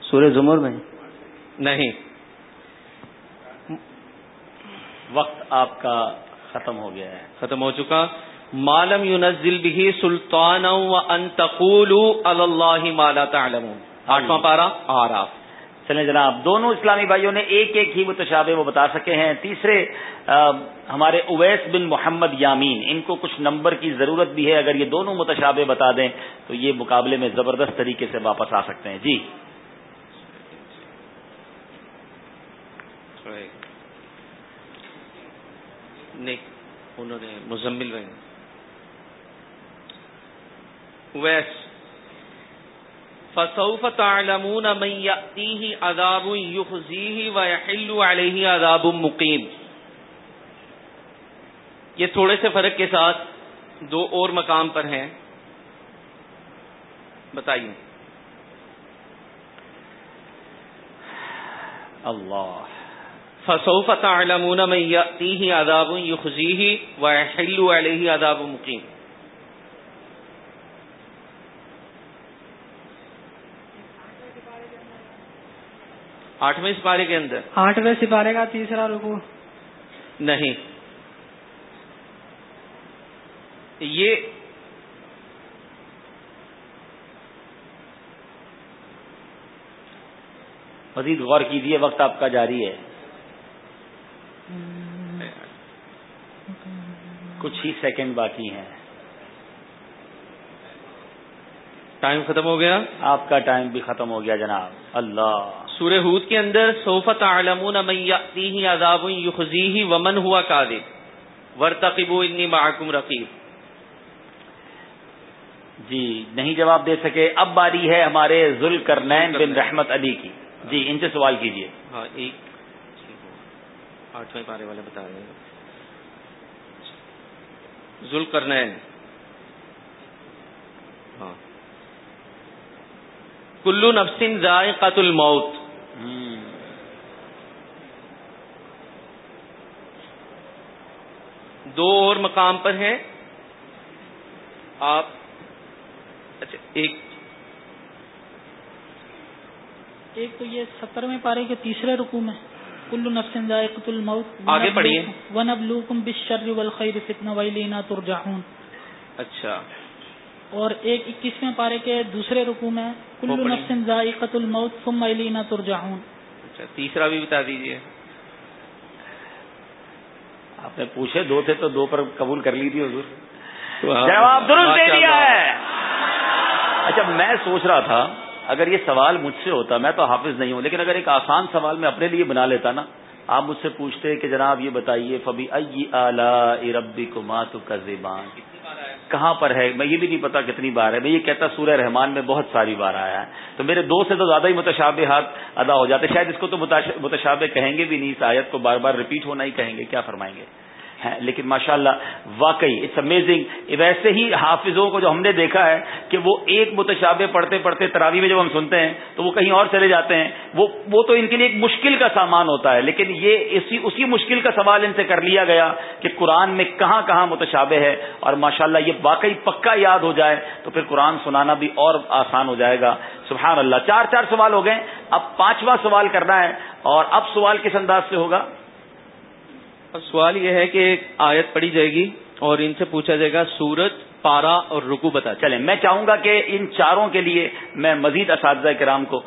سورہ زمر میں؟ نہیں۔ وقت آپ کا ختم ہو گیا ہے۔ ختم ہو چکا۔ مالم یونزل وان تقولوا علی اللہ ما لا تعلمون۔ آٹھواں پارا آراف۔ چلیں جناب، دونوں اسلامی بھائیوں نے ایک ایک ہی متشابہ وہ بتا سکے ہیں۔ تیسرے ہمارے اویس بن محمد یامین، ان کو کچھ نمبر کی ضرورت بھی ہے، اگر یہ دونوں متشابہ بتا دیں تو یہ مقابلے میں زبردست طریقے سے واپس آ سکتے ہیں۔ جی۔ نہیں، انہوں نے مزمل بھائی ویس فسوف تعلمون من يأتيه عذاب يخزيه ويحل عليه عذاب مقيم۔ یہ تھوڑے سے فرق کے ساتھ دو اور مقام پر ہیں۔ بتائیے۔ اللہ۔ فسوف تعلمون من يأتيه عذاب يخزيه ويحل عليه عذاب مقيم۔ آٹھویں سپارے کے اندر۔ آٹھویں سپارے کا تیسرا رکو نہیں۔ یہ مزید غور کیجیے وقت آپ کا جاری ہے۔ کچھ ہی سیکنڈ باقی ہیں۔ ٹائم ختم ہو گیا؟ آپ کا ٹائم بھی ختم ہو گیا جناب۔ اللہ۔ سورہ ہود کے اندر صوفت تعلمون من یأتیہ عذاب یخزیہ ومن ہوا کاذب. ورتقبوا انی معکم رقیب. جی نہیں جواب دے سکے اب باری ہے ہمارے ذل کرنین بن رحمت علی کی۔ جی ان سے سوال کیجیے۔ ہاں ایک آٹھویں پارے والے بتا رہے ہیں۔ ذل کرنین ہاں۔ کلو نفسن ذائقۃ الموت۔ دو اور مقام پر ہیں۔ آپ اچھا ایک ایک تو یہ سترویں پارے کے تیسرے رکو میں۔ کلو نفسن ذائقۃ الموت۔ آگے پڑھیے۔ ون ابلوکم بالشر والخیر فتنہ ویلینا ترجعون۔ اچھا۔ اور ایک اکیسویں پارے کے دوسرے رکو میں کلو۔ نفسن ذائقۃ الموت ثم ویلینا ترجعون۔ اچھا تیسرا بھی بتا دیجیے آپ نے پوچھے دو تھے تو دو پر قبول کر لی تھی حضور۔ جواب درست دے دیا۔ ہے۔ اچھا میں سوچ رہا تھا اگر یہ سوال مجھ سے ہوتا میں تو حافظ نہیں ہوں لیکن اگر ایک آسان سوال میں اپنے لیے بنا لیتا نا آپ مجھ سے پوچھتے کہ جناب یہ بتائیے فبی ائی اعلی ربی کو ماتو کا زبان کہاں پر ہے؟ میں یہ بھی نہیں پتا کتنی بار ہے۔ میں یہ کہتا سورہ رحمان میں بہت ساری بار آیا ہے۔ تو میرے دو سے تو زیادہ ہی متشابہ ہاتھ ادا ہو جاتے شاید اس کو تو متشابہ کہیں گے بھی نہیں، اس آیت کو بار بار ریپیٹ ہونا ہی کہیں گے۔ کیا فرمائیں گے؟ ہیں، لیکن ماشاءاللہ واقعی اٹس امیزنگ ویسے ہی حافظوں کو جو ہم نے دیکھا ہے کہ وہ ایک متشابہ پڑھتے پڑھتے تراوی میں جب ہم سنتے ہیں تو وہ کہیں اور چلے جاتے ہیں۔ وہ وہ تو ان کے لیے ایک مشکل کا سامان ہوتا ہے لیکن یہ اسی اسی مشکل کا سوال ان سے کر لیا گیا کہ قرآن میں کہاں کہاں متشابہ ہے۔ اور ماشاءاللہ یہ واقعی پکا یاد ہو جائے تو پھر قرآن سنانا بھی اور آسان ہو جائے گا۔ سبحان اللہ۔ چار چار سوال ہو گئے۔ اب پانچواں سوال کرنا ہے اور اب سوال کس انداز سے ہوگا؟ اب سوال یہ ہے کہ ایک آیت پڑھی جائے گی اور ان سے پوچھا جائے گا سورت پارا اور رکو بتا۔ چلیں، میں چاہوں گا کہ ان چاروں کے لیے میں مزید اساتذہ کرام کو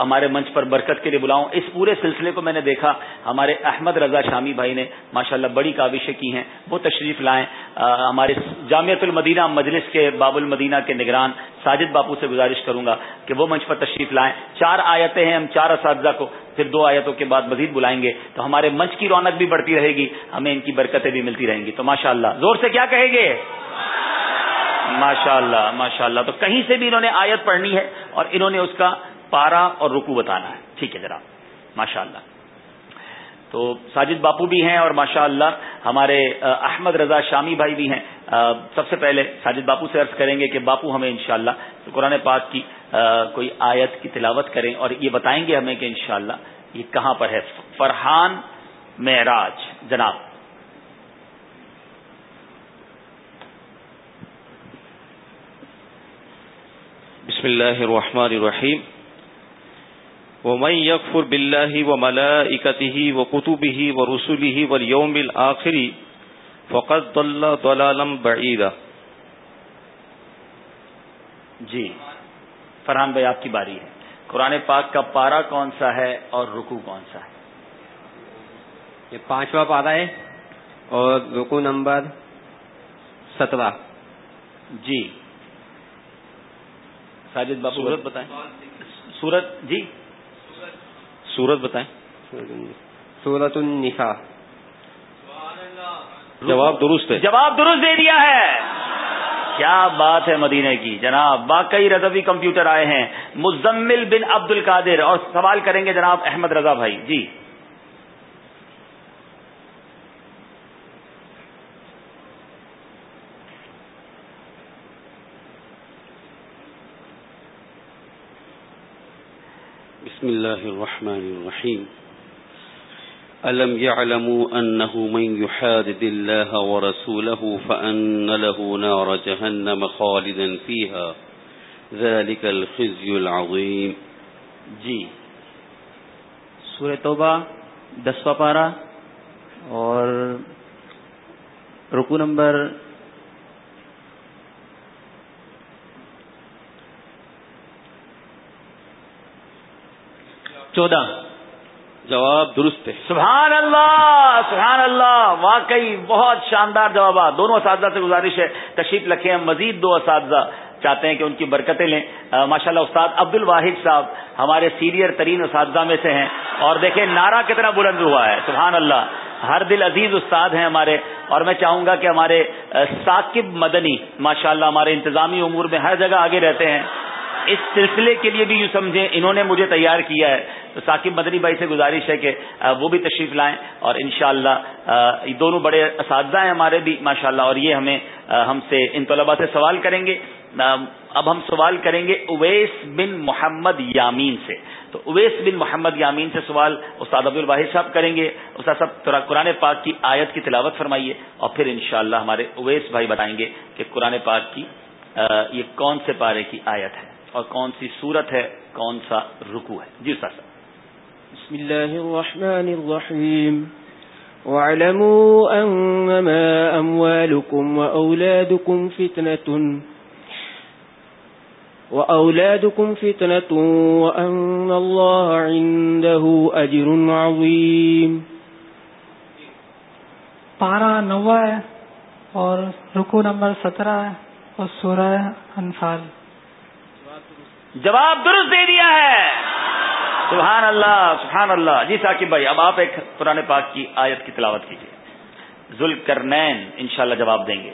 ہمارے منچ پر برکت کے لیے بلاؤں۔ اس پورے سلسلے کو میں نے دیکھا، ہمارے احمد رضا شامی بھائی نے ماشاءاللہ بڑی کاوشیں کی ہیں، وہ تشریف لائیں۔ ہمارے جامعت المدینہ مجلس کے باب المدینہ کے نگران ساجد باپو سے گزارش کروں گا کہ وہ منچ پر تشریف لائیں۔ چار آیتیں ہیں ہم، چار اساتذہ کو، پھر دو آیتوں کے بعد مزید بلائیں گے۔ تو ہمارے منچ کی رونق بھی بڑھتی رہے گی، ہمیں ان کی برکتیں بھی ملتی رہیں گی۔ تو ماشاء اللہ زور سے کیا کہیں گے؟ ماشاء اللہ ماشاء اللہ تو کہیں سے بھی انہوں نے آیت پڑھنی ہے اور انہوں نے اس کا پارا اور رکو بتانا ہے۔ ٹھیک ہے جناب۔ ماشاء اللہ تو ساجد باپو بھی ہیں اور ماشاء اللہ ہمارے احمد رضا شامی بھائی بھی ہیں۔ سب سے پہلے ساجد باپو سے عرض کریں گے کہ باپو ہمیں انشاءاللہ قرآن پاک کی کوئی آیت کی تلاوت کریں اور یہ بتائیں گے ہمیں کہ انشاءاللہ یہ کہاں پر ہے؟ فرحان معراج۔ جناب بسم الله الرحمن الرحيم ومن يكفر بالله وملائكته وكتبه ورسله واليوم الآخر فقد ضل ضلالا بعيدا جی فرحان بھائی آپ کی باری ہے۔ قرآن پاک کا پارا کون سا ہے اور رکو کون سا ہے؟ یہ پانچواں پارا ہے اور رکو نمبر سترہ جی ساجد باپو سورت بتائیں۔ سورت جی۔ سورت بتائیں۔ سورت النساء۔ جواب درست ہے۔ جواب درست دے دیا ہے۔ کیا بات ہے مدینے کی۔ جناب واقعی رضوی کمپیوٹر آئے ہیں۔ مزمل بن عبد القادر اور سوال کریں گے جناب احمد رضا بھائی۔ جی بسم الله الرحمن الرحيم. ألم يعلموا أنه من يحادد الله ورسوله فأن له نار جهنم خالدا فيها؟ ذلك الخزي العظيم. جی سورہ توبہ، دسواں پارا اور رکو نمبر چودہ جواب درست ہے۔ سبحان اللہ سبحان اللہ، واقعی بہت شاندار جوابات۔ دونوں اساتذہ سے گزارش ہے، تشریف لکھے ہم مزید دو اساتذہ چاہتے ہیں کہ ان کی برکتیں لیں۔ ماشاء اللہ استاد عبد الواحد صاحب ہمارے سینئر ترین اساتذہ میں سے ہیں۔ اور دیکھیں، نعرہ کتنا بلند ہوا ہے۔ سبحان اللہ، ہر دل عزیز استاد ہیں ہمارے۔ اور میں چاہوں گا کہ ہمارے ثاقب مدنی ماشاء اللہ ہمارے انتظامی امور میں ہر جگہ آگے رہتے ہیں۔ اس سلسلے کے لیے بھی یوں سمجھیں، انہوں نے مجھے تیار کیا ہے۔ تو ثاقب مدنی بھائی سے گزارش ہے کہ وہ بھی تشریف لائیں اور انشاءاللہ اللہ دونوں بڑے اساتذہ ہیں ہمارے بھی، ماشاءاللہ، اور یہ ہمیں ہم سے ان طلباء سے سوال کریں گے۔ اب ہم سوال کریں گے اویس بن محمد یامین سے۔ تو اویس بن محمد یامین سے سوال استاد عبد الواحد صاحب کریں گے۔ استاد صاحب قرآن پاک کی آیت کی تلاوت فرمائیے اور پھر انشاءاللہ ہمارے اویس بھائی بتائیں گے کہ قرآن پاک کی یہ کون سے پارے کی آیت ہے۔ اور کون سی صورت ہے کون سا رکو ہے؟ جی صاحب بسم الله الرحمن الرحيم واعلموا أنما أموالكم وأولادكم فتنة وأولادكم فتنة وأن الله عنده أجر عظيم پارہ نوا ہے اور رکو نمبر سترہ ہے اور سورہ انفال. جواب درست دے دیا ہے۔ سبحان اللہ سبحان اللہ۔ جی ثاقب بھائی، اب آپ ایک قرآن پاک کی آیت کی تلاوت کیجیے ذوال کرنین انشاءاللہ جواب دیں گے۔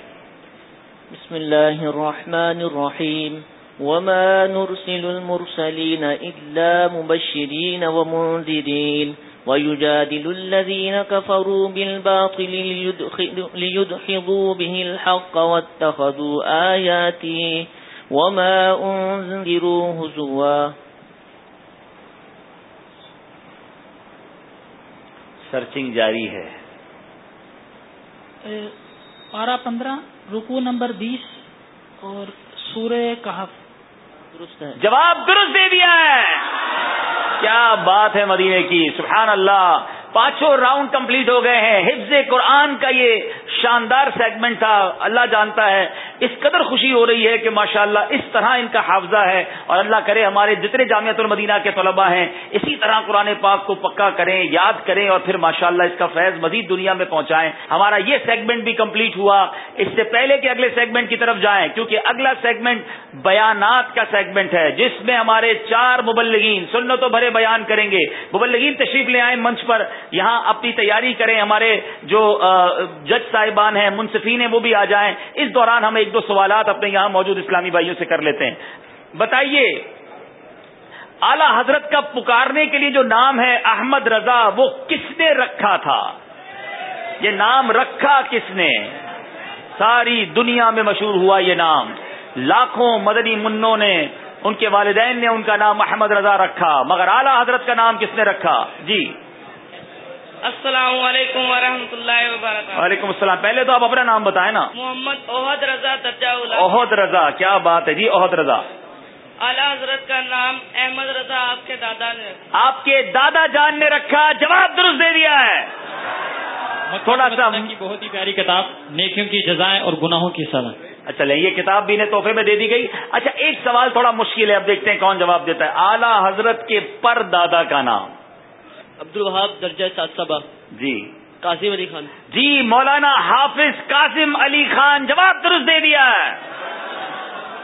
بسم اللہ الرحمن الرحیم۔ وما نرسل المرسلين إلا مبشرين ومنذرين ويجادل الذين كفروا بالباطل ليدحضوا به الحق واتخذوا آياتي وما أنذروا هزوا سرچنگ جاری ہے۔ پارہ پندرہ رکو نمبر بیس اور سورہ کہف۔ درست ہے۔ جواب درست دے دیا ہے۔ کیا بات ہے مدینے کی؟ سبحان اللہ۔ پانچوں راؤنڈ کمپلیٹ ہو گئے ہیں۔ حفظ قرآن کا یہ شاندار سیگمنٹ تھا، اللہ جانتا ہے۔ اس قدر خوشی ہو رہی ہے کہ ماشاءاللہ اس طرح ان کا حافظہ ہے اور اللہ کرے ہمارے جتنے جامعت المدینہ کے طلباء ہیں، اسی طرح قرآن پاک کو پکا کریں، یاد کریں اور پھر ماشاءاللہ اس کا فیض مزید دنیا میں پہنچائیں۔ ہمارا یہ سیگمنٹ بھی کمپلیٹ ہوا۔ اس سے پہلے کہ اگلے سیگمنٹ کی طرف جائیں، کیونکہ اگلا سیگمنٹ بیانات کا سیگمنٹ ہے، جس میں ہمارے چار مبلغین سنو تو بھرے بیان کریں گے۔ مبلغین تشریف لے آئیں منچ پر۔ یہاں اپنی تیاری کریں، ہمارے جو جج صاحبان ہیں، منصفین ہیں، وہ بھی آ جائیں۔ اس دوران ہم ایک دو سوالات اپنے یہاں موجود اسلامی بھائیوں سے کر لیتے ہیں۔ بتائیے، اعلی حضرت کا پکارنے کے لیے جو نام ہے احمد رضا، وہ کس نے رکھا تھا؟ یہ نام رکھا کس نے؟ ساری دنیا میں مشہور ہوا یہ نام۔ لاکھوں مدنی منوں نے، ان کے والدین نے ان کا نام احمد رضا رکھا۔ مگر اعلی حضرت کا نام کس نے رکھا؟ جی۔ السلام علیکم ورحمۃ اللہ وبرکاتہ۔ وعلیکم السلام۔ پہلے تو آپ اپنا نام بتائیں نا۔ محمد عہد رضا درجہ عہد رضا کیا بات ہے؟ جی عہد رضا۔ اعلیٰ حضرت کا نام احمد رضا آپ کے دادا نے۔ آپ کے دادا جان نے رکھا جواب درست دے دیا ہے۔ تھوڑا سا بہت ہی پیاری کتاب نیکیوں کی جزائیں اور گناہوں کی سزا اچھا یہ کتاب بھی انہیں تحفے میں دے دی گئی۔ اچھا ایک سوال تھوڑا مشکل ہے اب دیکھتے ہیں کون جواب دیتا ہے۔ اعلیٰ حضرت کے پر دادا کا نام۔ عبد الوہاب درجہ سات سبا جی۔ قاسم علی خان۔ جی مولانا حافظ قاسم علی خان جواب درست دے دیا۔ ہے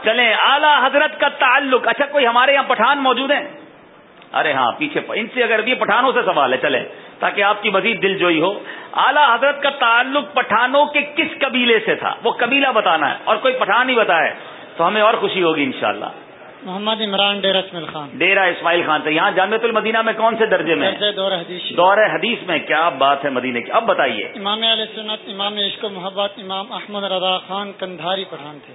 چلیں اعلی حضرت کا تعلق۔ اچھا کوئی ہمارے یہاں پٹھان موجود ہیں؟ ارے ہاں پیچھے ان سے اگر یہ پٹھانوں سے سوال ہے چلے تاکہ آپ کی مزید دل جوئی ہو۔ اعلی حضرت کا تعلق پٹھانوں کے کس قبیلے سے تھا؟ وہ قبیلہ بتانا ہے اور کوئی پٹھان ہی بتائے تو ہمیں اور خوشی ہوگی انشاءاللہ۔ محمد عمران ڈیرا اسماعیل خان. ڈیرا اسماعیل خان سے یہاں جامعت المدینہ میں کون سے درجے میں؟ دور حدیث. دور حدیث میں کیا بات ہے مدینہ کی؟ اب بتائیے. امام علیہ سنت امام عشق و محبت امام احمد رضا خان کندھاری پٹھان تھے.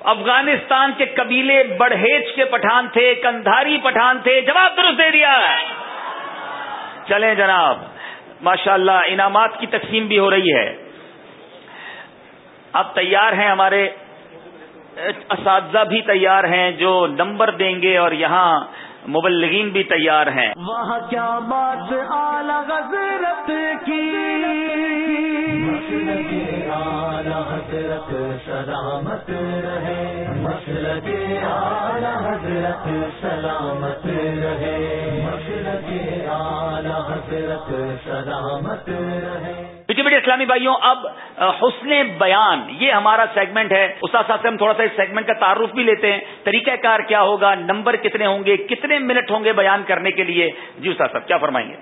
افغانستان کے قبیلے بڑھیج کے پٹھان تھے کندھاری پٹھان تھے. جواب درست دے دیا. چلیں جناب. ماشاء اللہ انعامات کی تقسیم بھی ہو رہی ہے. اب تیار ہیں ہمارے اساتذہ بھی تیار ہیں جو نمبر دیں گے اور یہاں مبلغین بھی تیار ہیں۔ وہاں کیا بات اعلی حضرت کی؟ حضرت سلامت رہے۔ مسلک اعلی حضرت سلامت رہے۔ مسلک آخرت سلامت رہے۔ بیٹے بیٹے اسلامی بھائیوں، اب حسن بیان، یہ ہمارا سیگمنٹ ہے۔ استاد صاحب سے ہم تھوڑا سا اس سیگمنٹ کا تعارف بھی لیتے ہیں۔ طریقہ کار کیا ہوگا؟ نمبر کتنے ہوں گے؟ کتنے منٹ ہوں گے بیان کرنے کے لیے؟ جی استاد صاحب، کیا فرمائیں گے؟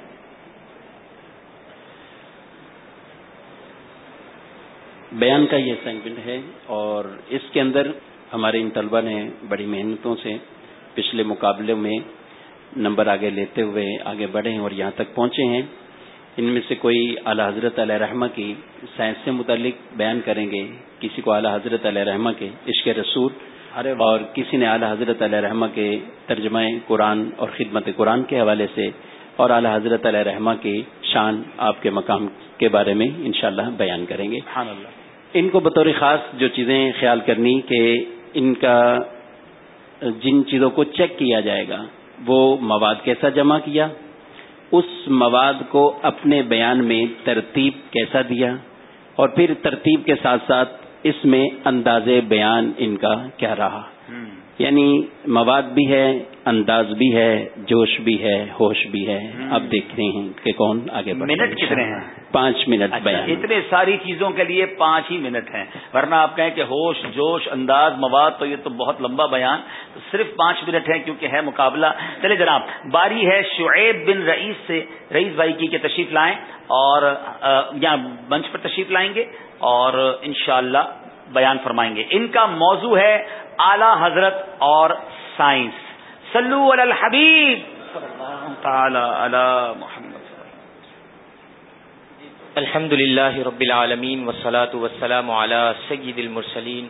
بیان کا یہ سیگمنٹ ہے اور اس کے اندر ہمارے ان طلبہ نے بڑی محنتوں سے پچھلے مقابلے میں نمبر آگے لیتے ہوئے آگے بڑھے ہیں اور یہاں تک پہنچے ہیں۔ ان میں سے کوئی اعلی حضرت علیہ رحمہ کی سائنس سے متعلق بیان کریں گے کسی کو اعلی حضرت علیہ رحمہ کے عشق رسول اور کسی نے اعلی حضرت علیہ رحمہ کے ترجمہ قرآن اور خدمت قرآن کے حوالے سے اور اعلی حضرت علیہ رحمہ کی شان آپ کے مقام کے بارے میں انشاءاللہ بیان کریں گے۔ ان کو بطور خاص جو چیزیں خیال کرنی کہ ان کا جن چیزوں کو چیک کیا جائے گا وہ مواد کیسا جمع کیا اس مواد کو اپنے بیان میں ترتیب کیسا دیا اور پھر ترتیب کے ساتھ ساتھ اس میں انداز بیان ان کا کیا رہا۔ یعنی مواد بھی ہے انداز بھی ہے جوش بھی ہے ہوش بھی ہے۔ اب دیکھ رہے ہیں کہ کون آگے منٹ کتنے ہیں؟ پانچ منٹ اچھا، بیان۔ اتنے ساری چیزوں کے لیے پانچ ہی منٹ ہیں۔ ورنہ آپ کہیں کہ ہوش جوش انداز مواد تو یہ تو بہت لمبا بیان۔ صرف پانچ منٹ ہے کیونکہ ہے مقابلہ۔ چلے جناب باری ہے شعیب بن رئیس سے۔ رئیس بھائی کی کہ تشریف لائیں اور یہاں منچ پر تشریف لائیں گے اور انشاءاللہ بیان فرمائیں گے۔ ان کا موضوع ہے اعلی حضرت اور سائنس۔ سلو علی الحبیب۔ تعالی علی محمد۔ الحمد لله رب العالمين والصلاة والسلام على سيد المرسلين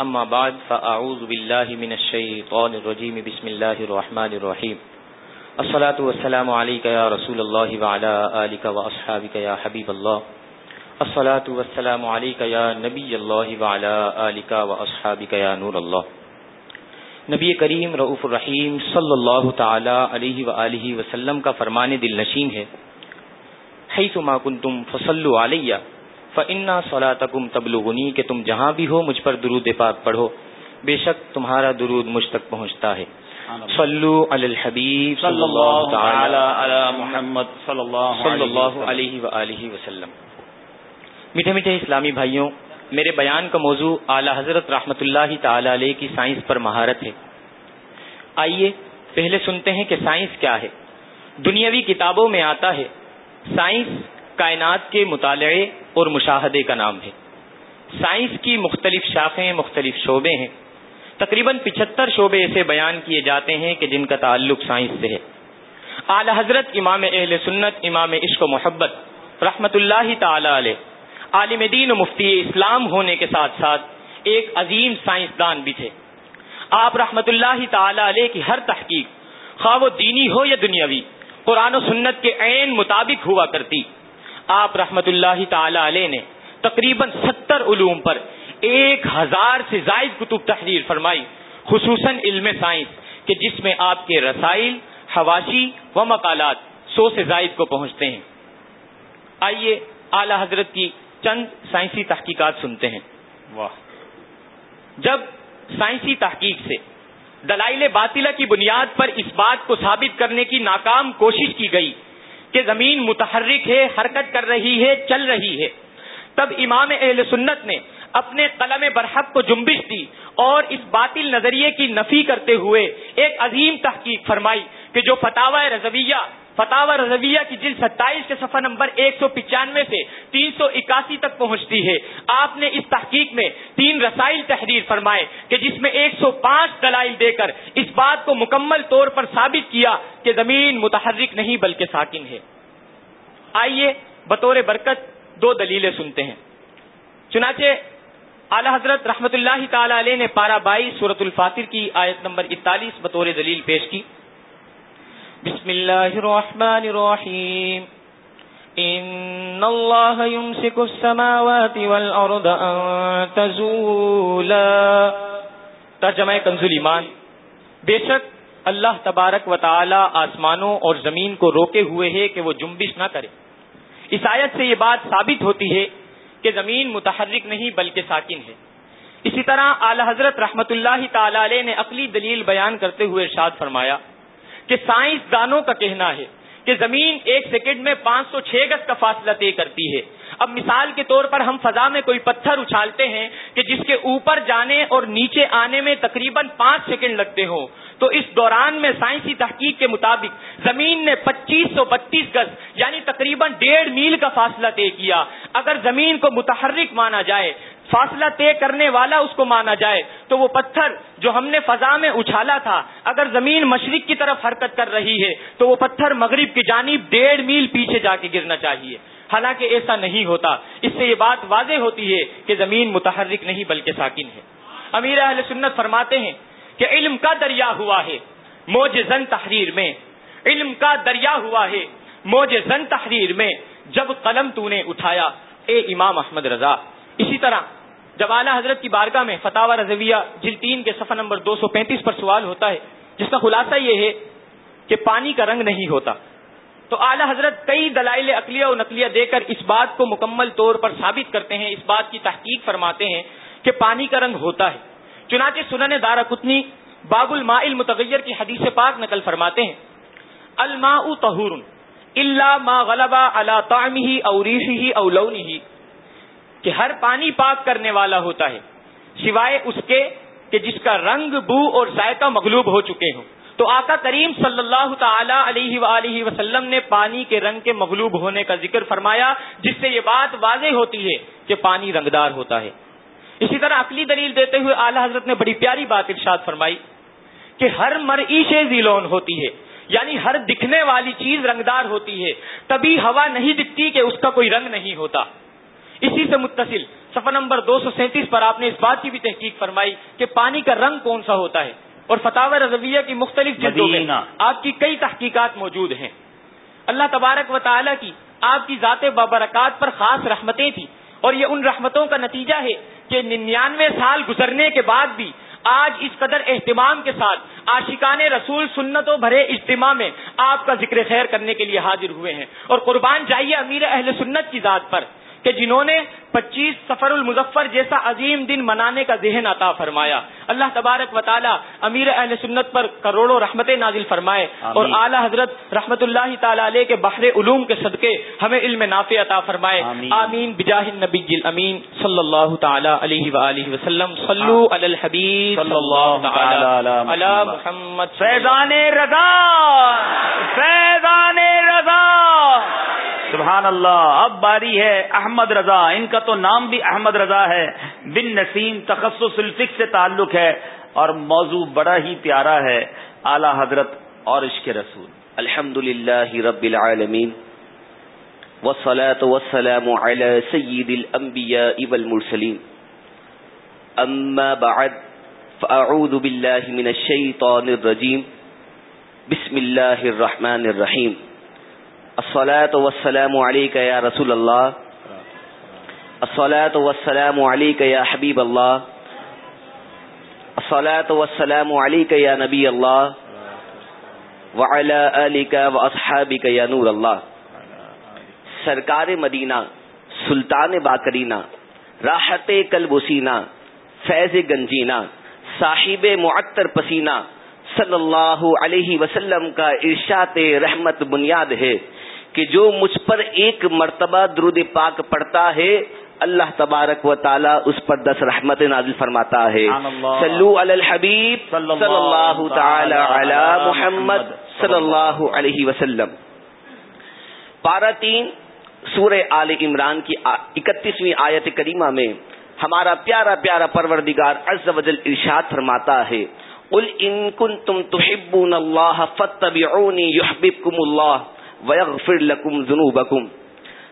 أما بعد فأعوذ بالله من الشيطان الرجيم بسم الله الرحمن الرحيم الصلاة والسلام عليك يا رسول الله وعلى آلك وأصحابك يا حبيب الله الصلاة والسلام عليك يا نبي الله وعلى آلك وأصحابك يا نور الله. نبی کریم رعف الرحیم صلی اللہ تعالی علیہ وآلہ وسلم کا فرمان دل نشین ہے. حیث ما کنتم فصلوا علیہ فانا صلاتکم تبلغنی کہ تم جہاں بھی ہو مجھ پر درود پاک پڑھو بے شک تمہارا درود مجھ تک پہنچتا ہے. صلو علی الحبیب صلی اللہ تعالی علی محمد صلی اللہ علیہ وآلہ وسلم. میٹھے میٹھے اسلامی بھائیوں، میرے بیان کا موضوع اعلی حضرت رحمت اللہ تعالی علیہ کی سائنس پر مہارت ہے۔ آئیے پہلے سنتے ہیں کہ سائنس کیا ہے۔ دنیاوی کتابوں میں آتا ہے، سائنس کائنات کے مطالعے اور مشاہدے کا نام ہے۔ سائنس کی مختلف شاخیں مختلف شعبے ہیں۔ تقریباً پچہتر شعبے ایسے بیان کیے جاتے ہیں کہ جن کا تعلق سائنس سے ہے۔ اعلی حضرت امام اہل سنت، امام عشق و محبت رحمت اللہ تعالی علیہ عالم دین و مفتی اسلام ہونے کے ساتھ ساتھ ایک عظیم سائنسدان بھی تھے۔ آپ رحمت اللہ تعالی علیہ کی ہر تحقیق خواہ وہ دینی ہو یا دنیاوی، قرآن و سنت کے عین مطابق ہوا کرتی۔ آپ رحمت اللہ تعالی علیہ نے تقریباً ستر علوم پر ایک ہزار سے زائد کتب تحریر فرمائی، خصوصاً علم سائنس، کہ جس میں آپ کے رسائل، حواشی و مقالات سو سے زائد کو پہنچتے ہیں۔ آئیے اعلی حضرت کی چند سائنسی تحقیقات سنتے ہیں۔ واہ۔ جب سائنسی تحقیق سے دلائل باطلہ کی بنیاد پر اس بات کو ثابت کرنے کی ناکام کوشش کی گئی کہ زمین متحرک ہے حرکت کر رہی ہے چل رہی ہے تب امام اہل سنت نے اپنے قلم برحق کو جنبش دی اور اس باطل نظریے کی نفی کرتے ہوئے ایک عظیم تحقیق فرمائی کہ جو فتح رضویہ فتح رضویہ کی جلد ستائیس کے صفحہ نمبر ایک سو پچانوے سے تین سو اکاسی تک پہنچتی ہے۔ آپ نے اس تحقیق میں تین رسائل تحریر فرمائے کہ جس میں ایک سو پانچ دلائل دے کر اس بات کو مکمل طور پر ثابت کیا کہ زمین متحرک نہیں بلکہ ساکن ہے۔ آئیے بطور برکت دو دلیلیں سنتے ہیں۔ چنانچہ اعلی حضرت رحمت اللہ تعالی علیہ نے پارا بائی سورت الفاطر کی آیت نمبر اکتالیس بطور دلیل پیش کی۔ بسم الله الرحمن الرحيم. إن الله يمسك السماوات والأرض أن تزولا. ترجمہ کنزل ایمان. بے شک اللہ تبارک و تعالی آسمانوں اور زمین کو روکے ہوئے ہے کہ وہ جنبش نہ کرے. اس آیت سے یہ بات ثابت ہوتی ہے کہ زمین متحرک نہیں بلکہ ساکن ہے. اسی طرح اعلی حضرت رحمت اللہ تعالی علیہ نے عقلی دلیل بیان کرتے ہوئے ارشاد فرمایا کہ سائنس دانوں کا کہنا ہے کہ زمین ایک سیکنڈ میں پانچ سو چھ گز کا فاصلہ طے کرتی ہے۔ اب مثال کے طور پر ہم فضا میں کوئی پتھر اچھالتے ہیں کہ جس کے اوپر جانے اور نیچے آنے میں تقریباً پانچ سیکنڈ لگتے ہوں۔ تو اس دوران میں سائنسی تحقیق کے مطابق زمین نے پچیس سو بتیس گز یعنی تقریباً ڈیڑھ میل کا فاصلہ طے کیا۔ اگر زمین کو متحرک مانا جائے فاصلہ طے کرنے والا اس کو مانا جائے تو وہ پتھر جو ہم نے فضا میں اچھالا تھا، اگر زمین مشرق کی طرف حرکت کر رہی ہے، تو وہ پتھر مغرب کی جانب ڈیڑھ میل پیچھے جا کے گرنا چاہیے۔ حالانکہ ایسا نہیں ہوتا۔ اس سے یہ بات واضح ہوتی ہے کہ زمین متحرک نہیں بلکہ ساکن ہے۔ امیر اہل سنت فرماتے ہیں کہ علم کا دریا ہوا ہے، موج زن تحریر میں۔ علم کا دریا ہوا ہے، موج زن تحریر میں۔ جب قلم تو نے اٹھایا، اے امام احمد رضا اسی طرح جب اعلیٰ حضرت کی بارگاہ میں فتح رضویہ جلتین کے صفحہ نمبر دو سو پینتیس پر سوال ہوتا ہے، جس کا خلاصہ یہ ہے کہ پانی کا رنگ نہیں ہوتا۔ تو اعلیٰ حضرت کئی دلائل اقلیہ و نقلیہ دے کر اس بات کو مکمل طور پر ثابت کرتے ہیں، اس بات کی تحقیق فرماتے ہیں کہ پانی کا رنگ ہوتا ہے۔ چنانچہ سنن دارا کتنی باب الما متغیر کی حدیث پاک نقل فرماتے ہیں۔ الما تہور اللہ ما غلبا اللہ تعمی اوریشی اولونی کہ ہر پانی پاک کرنے والا ہوتا ہے، سوائے اس کے کہ جس کا رنگ، بو اور ذائقہ مغلوب ہو چکے ہوں۔ تو آقا کریم صلی اللہ تعالی علیہ وآلہ وسلم نے پانی کے رنگ کے مغلوب ہونے کا ذکر فرمایا، جس سے یہ بات واضح ہوتی ہے کہ پانی رنگدار ہوتا ہے۔ اسی طرح عقلی دلیل دیتے ہوئے اعلی حضرت نے بڑی پیاری بات ارشاد فرمائی کہ ہر مرعیش ذیلون ہوتی ہے یعنی ہر دکھنے والی چیز رنگدار ہوتی ہے۔ تبھی ہوا نہیں دکھتی کہ اس کا کوئی رنگ نہیں ہوتا۔ اسی سے متصل سفر نمبر دو سو سینتیس پر آپ نے اس بات کی بھی تحقیق فرمائی کہ پانی کا رنگ کون سا ہوتا ہے اور فتح رضویہ کی مختلف جلدوں میں آپ کی کئی تحقیقات موجود ہیں۔ اللہ تبارک و تعالیٰ کی آپ کی ذات بابرکات پر خاص رحمتیں تھیں اور یہ ان رحمتوں کا نتیجہ ہے کہ ننانوے سال گزرنے کے بعد بھی آج اس قدر اہتمام کے ساتھ آشقان رسول سنتوں بھرے اجتماع میں آپ کا ذکر خیر کرنے کے لیے حاضر ہوئے ہیں۔ اور قربان جائیے امیر اہل سنت کی ذات پر۔ کہ جنہوں نے پچیس سفر المظفر جیسا عظیم دن منانے کا ذہن عطا فرمایا۔ اللہ تبارک و تعالی امیر اہل سنت پر کروڑوں رحمت نازل فرمائے اور اعلی حضرت رحمت اللہ تعالی علیہ کے بحر علوم کے صدقے ہمیں علم نافع عطا فرمائے۔ آمین, آمین۔ بجاہ النبی الامین صلی اللہ تعالی علیہ وآلہ وسلم۔ صلو علی الحبیب صلی اللہ تعالی علی محمد۔ فیضان رضا۔ فیضان رضا۔ سبحان اللہ۔ اب باری ہے احمد رضا۔ ان کا تو نام بھی احمد رضا ہے۔ بن نسیم تخصص الفق سے تعلق ہے اور موضوع بڑا ہی پیارا ہے۔ اعلی حضرت اور عشق رسول۔ الحمد للہ رب العالمین۔ والصلاة والسلام على سید الانبیاء والمرسلین۔ اما بعد، فاعوذ باللہ من الشیطان الرجیم۔ بسم اللہ الرحمن الرحیم۔ الصلاة والسلام عليك يا رسول الله الصلاة والسلام عليك يا حبيب الله. الصلاة والسلام عليك يا نبي الله. وعلى آلك وأصحابك يا نور الله. سرکار مدینہ، سلطان باکرینہ راحت قلب وسینہ، فیض گنجینہ، صاحب معطر پسینہ، صلی اللہ علیہ وسلم کا ارشاد رحمت بنیاد ہے کہ جو مجھ پر ایک مرتبہ درود پاک پڑتا ہے اللہ تبارک و تعالی اس پر دس رحمت نازل فرماتا ہے۔ صلو علی الحبیب صلی اللہ تعالی علی محمد صلی اللہ علیہ وسلم۔ پارا تین سورہ آل عمران کی اکتیسویں آیت کریمہ میں ہمارا پیارا پیارا پروردگار عز و جل ارشاد فرماتا ہے۔ قل ان کنتم تحبون اللہ فاتبعونی یحببکم اللہ ویغفر لکم ذنوبکم۔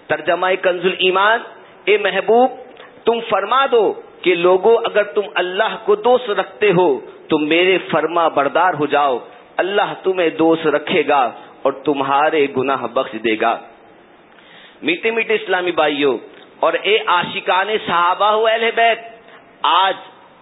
ترجمہ کنز ایمان اے محبوب، تم فرما دو کہ لوگوں اگر تم اللہ کو دوست رکھتے ہو، تو میرے فرما بردار ہو جاؤ۔ اللہ تمہیں دوست رکھے گا اور تمہارے گناہ بخش دے گا۔ میٹھے میٹھے اسلامی بھائیوں، اور اے آشکان صحابہ ہو اہل بیت، آج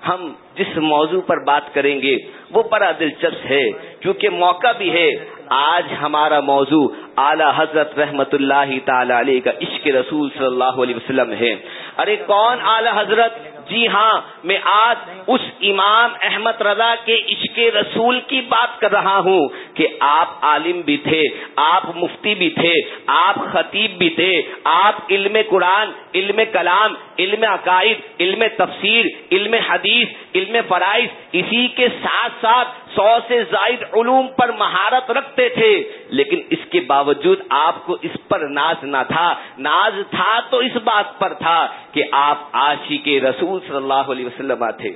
ہم جس موضوع پر بات کریں گے، وہ بڑا دلچسپ ہے، کیونکہ موقع بھی ہے، آج ہمارا موضوع اعلی حضرت رحمت اللہ تعالی علیہ کا عشق رسول صلی اللہ علیہ وسلم ہے۔ ارے کون اعلی حضرت؟ جی ہاں میں آج اس امام احمد رضا کے عشق رسول کی بات کر رہا ہوں کہ آپ عالم بھی تھے، آپ مفتی بھی تھے، آپ خطیب بھی تھے، آپ علم قرآن، علم کلام علم عقائد علم تفسیر علم حدیث علم فرائض اسی کے ساتھ ساتھ سو سے زائد علوم پر مہارت رکھتے تھے۔ لیکن اس کے باوجود آپ کو اس پر ناز نہ تھا۔ ناز تھا تو اس بات پر تھا کہ آپ آشی کے رسول صلی اللہ علیہ وسلم تھے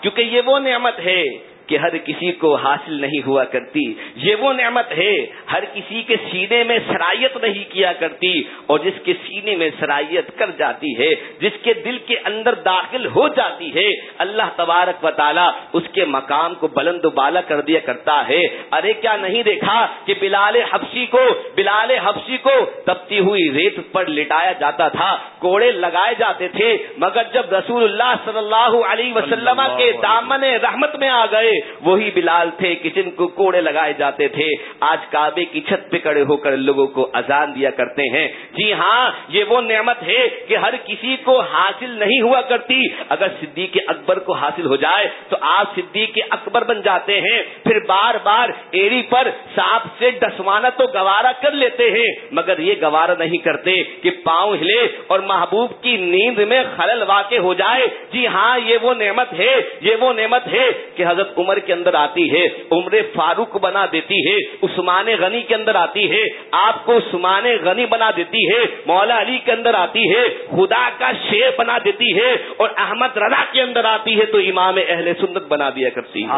کیونکہ یہ وہ نعمت ہے کہ ہر کسی کو حاصل نہیں ہوا کرتی۔ یہ وہ نعمت ہے ہر کسی کے سینے میں سرائیت نہیں کیا کرتی اور جس کے سینے میں سرائیت کر جاتی ہے جس کے دل کے اندر داخل ہو جاتی ہے اللہ تبارک و تعالی اس کے مقام کو بلند و بالا کر دیا کرتا ہے۔ ارے کیا نہیں دیکھا کہ بلال حفصی کو بلال حفصی کو تپتی ہوئی ریت پر لٹایا جاتا تھا کوڑے لگائے جاتے تھے مگر جب رسول اللہ صلی اللہ علیہ وسلم کے دامن رحمت میں آ گئے وہی بلال تھے کہ جن کو کوڑے لگائے جاتے تھے۔ آج کعبے کی چھت پہ کڑے ہو کر لوگوں کو اذان دیا کرتے ہیں۔ جی ہاں یہ وہ نعمت ہے کہ ہر کسی کو حاصل نہیں ہوا کرتی۔ اگر صدیق اکبر کو حاصل ہو جائے تو آپ صدیق اکبر بن جاتے ہیں۔ پھر بار بار ایڑی پر سانپ سے ڈسوانا تو گوارا کر لیتے ہیں۔ مگر یہ گوارا نہیں کرتے کہ پاؤں ہلے اور محبوب کی نیند میں خلل واقع ہو جائے۔ جی ہاں یہ وہ نعمت ہے، یہ وہ نعمت ہے کہ حضرت عمر کے اندر آتی ہے، عمر فاروق بنا دیتی ہے، عثمان غنی کے اندر آتی ہے، آپ کو عثمان غنی بنا دیتی ہے، مولا علی کے اندر آتی ہے، خدا کا شیر بنا دیتی ہے اور احمد رضا کے اندر آتی ہے تو امام اہل سنت بنا دیا کرتی ہے۔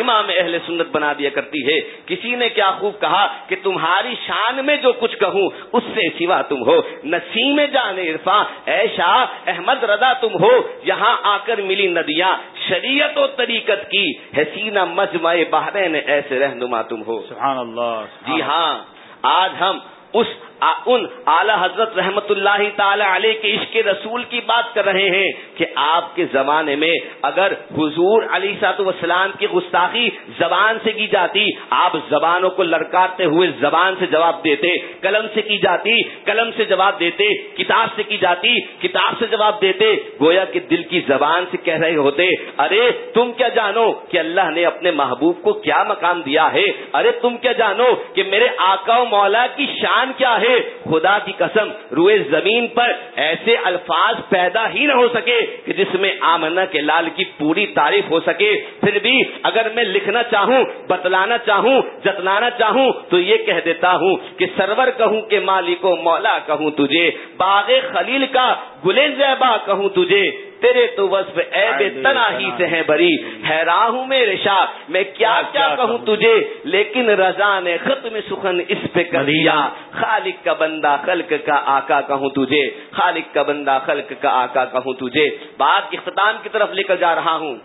امام اہل سنت بنا دیا کرتی ہے۔ کسی نے کیا خوب کہا کہ تمہاری شان میں جو کچھ کہوں اس سے سوا تم ہو۔ نسیم جان عرفان اے شاہ احمد رضا تم ہو۔ یہاں آ کر ملی ندیاں۔ شریعت و طریقت کی حسینہ مجمع بہرین ایسے رہنما تم ہو۔ سبحان اللہ جی ہاں آج ہم اس ان اعلی حضرت رحمت اللہ تعالی علیہ کے عشق رسول کی بات کر رہے ہیں کہ آپ کے زمانے میں اگر حضور علی سات وسلام کی گستاخی زبان سے کی جاتی، آپ زبانوں کو لڑکاتے ہوئے زبان سے جواب دیتے، قلم سے کی جاتی، قلم سے جواب دیتے، کتاب سے کی جاتی، کتاب سے جواب دیتے، گویا کہ دل کی زبان سے کہہ رہے ہوتے، ارے تم کیا جانو کہ اللہ نے اپنے محبوب کو کیا مقام دیا ہے؟ ارے تم کیا جانو کہ میرے آقا و مولا کی شان کیا ہے؟ خدا کی قسم روئے زمین پر ایسے الفاظ پیدا ہی نہ ہو سکے کہ جس میں آمنا کے لال کی پوری تعریف ہو سکے۔ پھر بھی اگر میں لکھنا چاہوں، بتلانا چاہوں جتلانا چاہوں، تو یہ کہہ دیتا ہوں کہ سرور کہوں کہ مالک و مولا کہوں تجھے، باغ خلیل کا گلے زیبا کہوں تجھے۔ تیرے تو وصف اے بے تناہی سے ہیں بری. حیران ہوں میرے شاہ میں کیا کیا کہوں تجھے؟ لیکن رضا نے ختم سخن اس پہ کر دیا. خالق کا بندہ خلق کا آقا کہوں تجھے؟ خالق کا بندہ خلق کا آقا کہوں تجھے؟ بات اختتام کی طرف لے کر جا رہا ہوں.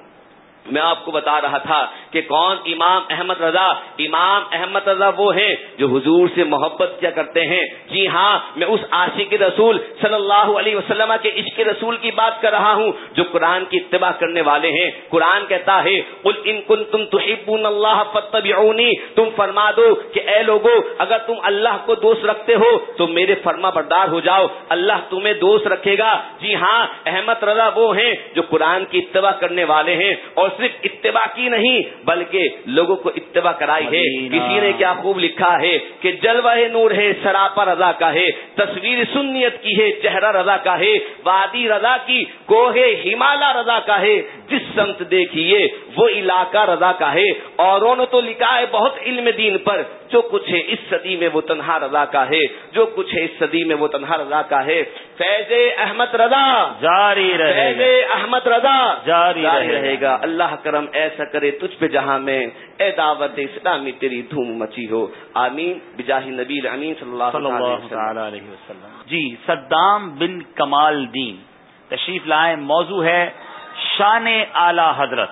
میں آپ کو بتا رہا تھا کہ کون امام احمد رضا؟ امام احمد رضا وہ ہیں جو حضور سے محبت کیا کرتے ہیں۔ جی ہاں میں اس عاشق رسول صلی اللہ علیہ وسلم کے عشق رسول کی بات کر رہا ہوں جو قرآن کی اتباع کرنے والے ہیں۔ قرآن کہتا ہے، قل ان کن تم تو اللہ فتبعونی تم فرما دو کہ اے لوگو، اگر تم اللہ کو دوست رکھتے ہو تو میرے فرما بردار ہو جاؤ۔ اللہ تمہیں دوست رکھے گا۔ جی ہاں احمد رضا وہ ہیں جو قرآن کی اتباع کرنے والے ہیں اور صرف اتباع کی نہیں بلکہ لوگوں کو اتباع کرائی ہے۔ کسی نے کیا خوب لکھا ہے کہ جلوہ نور ہے سراپا رضا کا ہے۔ تصویر سنیت کی ہے چہرہ رضا کا ہے۔ وادی رضا کی کوہ ہمالا رضا کا ہے۔ جس سمت دیکھیے وہ علاقہ رضا کا ہے۔ اوروں نے تو لکھا ہے بہت علم دین پر جو کچھ ہے اس صدی میں وہ تنہا رضا کا ہے۔ جو کچھ ہے اس صدی میں وہ تنہا رضا کا ہے۔ فیض احمد رضا۔ جاری رہے فیض احمد رضا۔ جاری رہے گا۔ اللہ کرم ایسا کرے تجھ پہ جہاں میں اے دعوت اسلامی تیری دھوم مچی ہو۔ آمین۔ بجاہ نبی امین صلی اللہ علیہ وسلم۔ جی صدام بن کمال دین۔ تشریف لائیں۔ موضوع ہے شان اعلی حضرت۔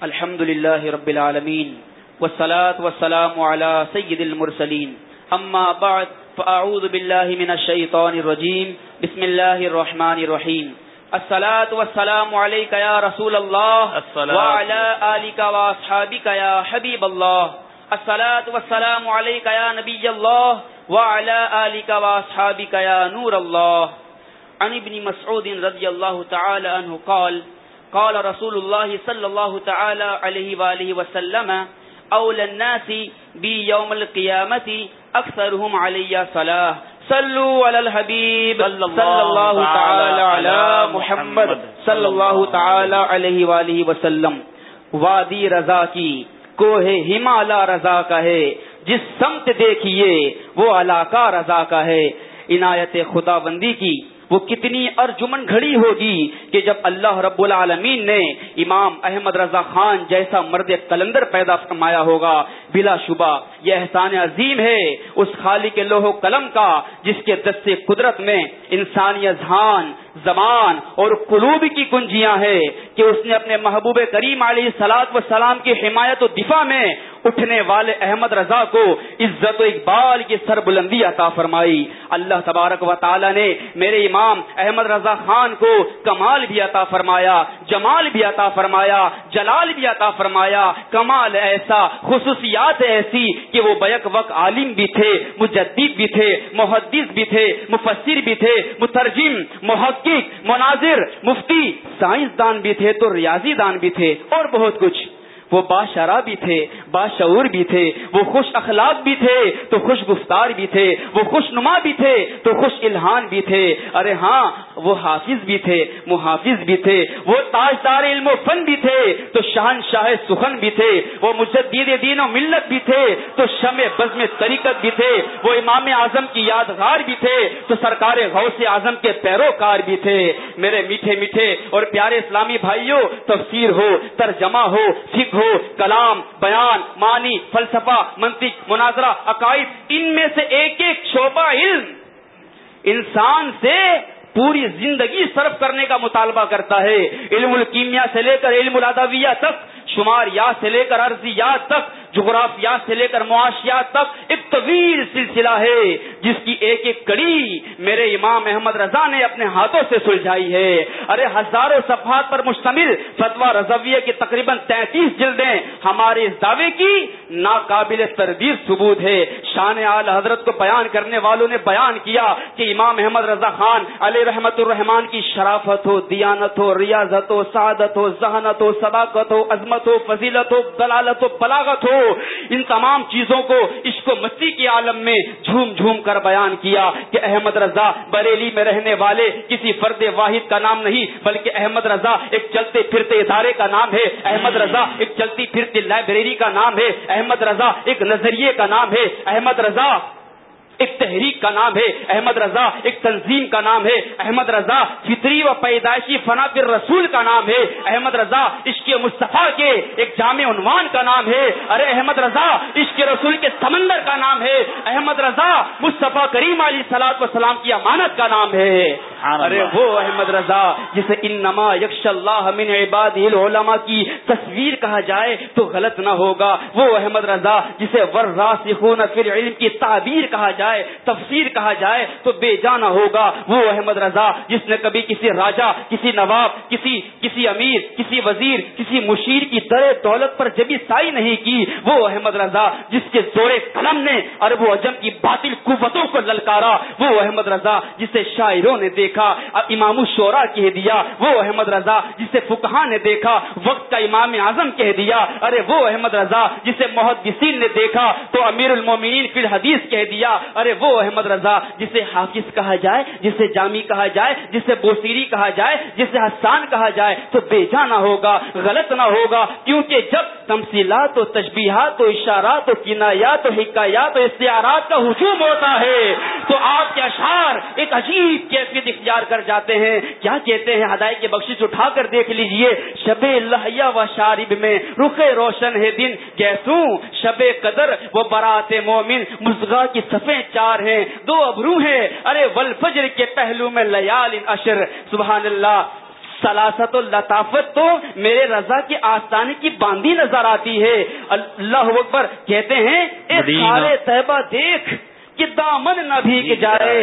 الحمد لله رب العالمين والصلاة والسلام على سيد المرسلين أما بعد فأعوذ بالله من الشيطان الرجيم بسم الله الرحمن الرحيم الصلاة والسلام عليك يا رسول الله وعلى آلك وأصحابك يا حبيب الله الصلاة والسلام عليك يا نبي الله وعلى آلك وأصحابك يا نور الله عن ابن مسعود رضي الله تعالى عنه قال قال رسول الله صلى الله تعالى عليه وآله وسلم أولى الناس بي يوم القيامة أكثرهم علي صلاة. صلوا على الحبيب. صلى الله تعالى على محمد. صلى الله تعالى عليه وآله وسلم. وادی رضا کی. کوہ ہمالا رضا کا ہے. جس سمت دیکھیے وہ علاقہ رضا کا ہے. عنایت خدا بندی کی. وہ کتنی ارجمن گھڑی ہوگی کہ جب اللہ رب العالمین نے امام احمد رضا خان جیسا مرد کلندر پیدا فرمایا ہوگا، بلا شبہ یہ احسان عظیم ہے اس خالی کے لوہ قلم کا جس کے دس قدرت میں انسانی اذہان زبان اور قلوب کی کنجیاں ہیں کہ اس نے اپنے محبوب کریم علیہ سلاد و سلام کی حمایت و دفاع میں اٹھنے والے احمد رضا کو عزت و اقبال کی سر بلندی عطا فرمائی۔ اللہ تبارک و تعالی نے میرے امام احمد رضا خان کو کمال بھی عطا فرمایا، جمال بھی عطا فرمایا، جلال بھی عطا فرمایا۔ کمال ایسا، خصوصیات ایسی کہ وہ بیک وقت عالم بھی تھے، مجدد بھی تھے، محدث بھی تھے، مفسر بھی تھے، مترجم محقق، مناظر، مفتی سائنس دان بھی تھے تو ریاضی دان بھی تھے اور بہت کچھ۔ وہ باشرا بھی تھے باشعور بھی تھے، وہ خوش اخلاق بھی تھے تو خوش گفتار بھی تھے، وہ خوش نما بھی تھے تو خوش الہان بھی تھے۔ ارے ہاں وہ حافظ بھی تھے، محافظ بھی تھے، وہ تاجدار علم و فن بھی تھے تو شہن شاہ سخن بھی تھے، وہ مجدد دین و ملت بھی تھے تو شم بزم طریقت بھی تھے، وہ امام اعظم کی یادگار بھی تھے تو سرکار غوث اعظم کے پیروکار بھی تھے۔ میرے میٹھے میٹھے اور پیارے اسلامی بھائیوں تفسیر ہو، ترجمہ ہو فکر ہو، کلام، بیان، معنی، فلسفہ، منطق، مناظرہ، عقائد، ان میں سے ایک ایک شعبہ علم انسان سے پوری زندگی صرف کرنے کا مطالبہ کرتا ہے۔ علم الکیمیا سے لے کر علم الادویہ تک شمار یاد سے لے کر ارضیات تک جغرافیات سے لے کر معاشیات تک، ایک طویل سلسلہ ہے، جس کی ایک ایک کڑی میرے امام احمد رضا نے اپنے ہاتھوں سے سلجھائی ہے۔ ارے ہزاروں صفحات پر مشتمل فتوا رضویہ کی تقریباً تینتیس جلدیں ہمارے اس دعوے کی ناقابل تردید ثبوت ہے۔ شان آل حضرت کو بیان کرنے والوں نے بیان کیا کہ امام احمد رضا خان علیہ رحمت الرحمان کی شرافت ہو، دیانت ہو، ریاضت ہو، سعادت ہو، ذہانت ہو، صداقت ہو، عظمت ہو، فضیلت ہو، دلالت ہو، بلاغت ہو، ان تمام چیزوں کو عشق و مسیح کے عالم میں جھوم جھوم کر بیان کیا کہ احمد رضا بریلی میں رہنے والے کسی فرد واحد کا نام نہیں، بلکہ احمد رضا ایک چلتے پھرتے ادارے کا نام ہے، احمد رضا ایک چلتی پھرتی لائبریری کا نام ہے، احمد رضا ایک نظریے کا نام ہے، احمد رضا ایک تحریک کا نام ہے احمد رضا ایک تنظیم کا نام ہے احمد رضا فطری و پیدائشی فنا پھر رسول کا نام ہے احمد رضا عشق مصطفیٰ کے ایک جامع عنوان کا نام ہے۔ ارے احمد رضا عشق رسول کے سمندر کا نام ہے۔ احمد رضا مصطفیٰ کریم علی سلاد و سلام کی امانت کا نام ہے۔ ارے وہ احمد رضا جسے ان نما یکش اللہ من عباد العلماء کی تصویر کہا جائے تو غلط نہ ہوگا۔ وہ احمد رضا جسے ور راسخون فی العلم کی تعبیر کہا جائے جائے تفسیر کہا جائے تو بے جانا ہوگا۔ وہ احمد رضا جس نے کبھی کسی راجا کسی نواب، کسی کسی امیر، کسی وزیر، کسی مشیر کی در دولت پر جبھی سائی نہیں کی، وہ احمد رضا جس کے زور قلم نے ارب و اجم کی باطل قوتوں کو للکارا، وہ احمد رضا جسے شاعروں نے دیکھا، امام الشورا کہہ دیا، وہ احمد رضا جسے فکہ نے دیکھا، وقت کا امام اعظم کہہ دیا، ارے وہ احمد رضا جسے محدثین نے دیکھا، تو امیر المومنین فی الحدیث کہہ دیا ارے وہ احمد رضا جسے حافظ کہا جائے، جسے جامی کہا جائے، جسے بوسیری کہا جائے، جسے حسان کہا جائے، تو بے جانا ہوگا، غلط نہ ہوگا، کیونکہ جب تمثیلات و تشبیہات و اشارات و کنایات و حکایات و اشتہارات کا ہجوم ہوتا ہے، تو آپ کے اشعار ایک عجیب کیفیت اختیار کر جاتے ہیں۔ کیا کہتے ہیں؟ ہدایت کے بخش اٹھا کر دیکھ لیجیے۔ شب لہیا و شارب میں رخ روشن ہے دن، کیسوں؟ شب قدر، وہ برات مومن مزغا کی سفید چار ہیں دو ابرو ہیں۔ ارے ول فجر کے پہلو میں لیال اشر سبحان اللہ سلاست و لطافت تو میرے رضا کی آستانے کی باندھی نظر آتی ہے۔ اللہ اکبر کہتے ہیں طیبہ دیکھ۔ کہ دامن نہ بھیگ جائے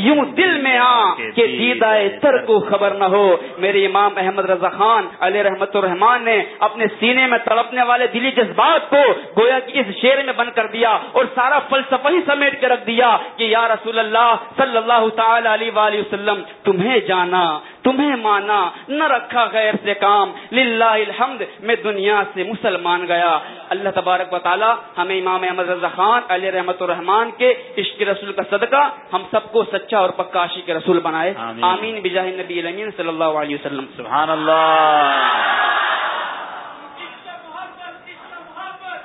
یوں دل میں آ کہ دیدائے تر کو خبر نہ ہو۔ میرے امام احمد رضا خان علیہ رحمت الرحمان نے اپنے سینے میں تڑپنے والے دلی جذبات کو گویا کہ اس شعر میں بند کر دیا اور سارا فلسفہ ہی سمیٹ کے رکھ دیا کہ یا رسول اللہ صلی اللہ تعالی علیہ وآلہ وسلم تمہیں جانا تمہیں مانا نہ رکھا غیر سے کام۔ للہ الحمد میں دنیا سے مسلمان گیا۔ اللہ تبارک و تعالی ہمیں امام احمد رضا خان علیہ رحمت الرحمان کے عشق رسول کا صدقہ ہم سب کو سچا اور پکا عشق رسول بنائے۔ آمین۔ بجاہ نبی الامین صلی اللہ علیہ وسلم۔ سبحان اللہ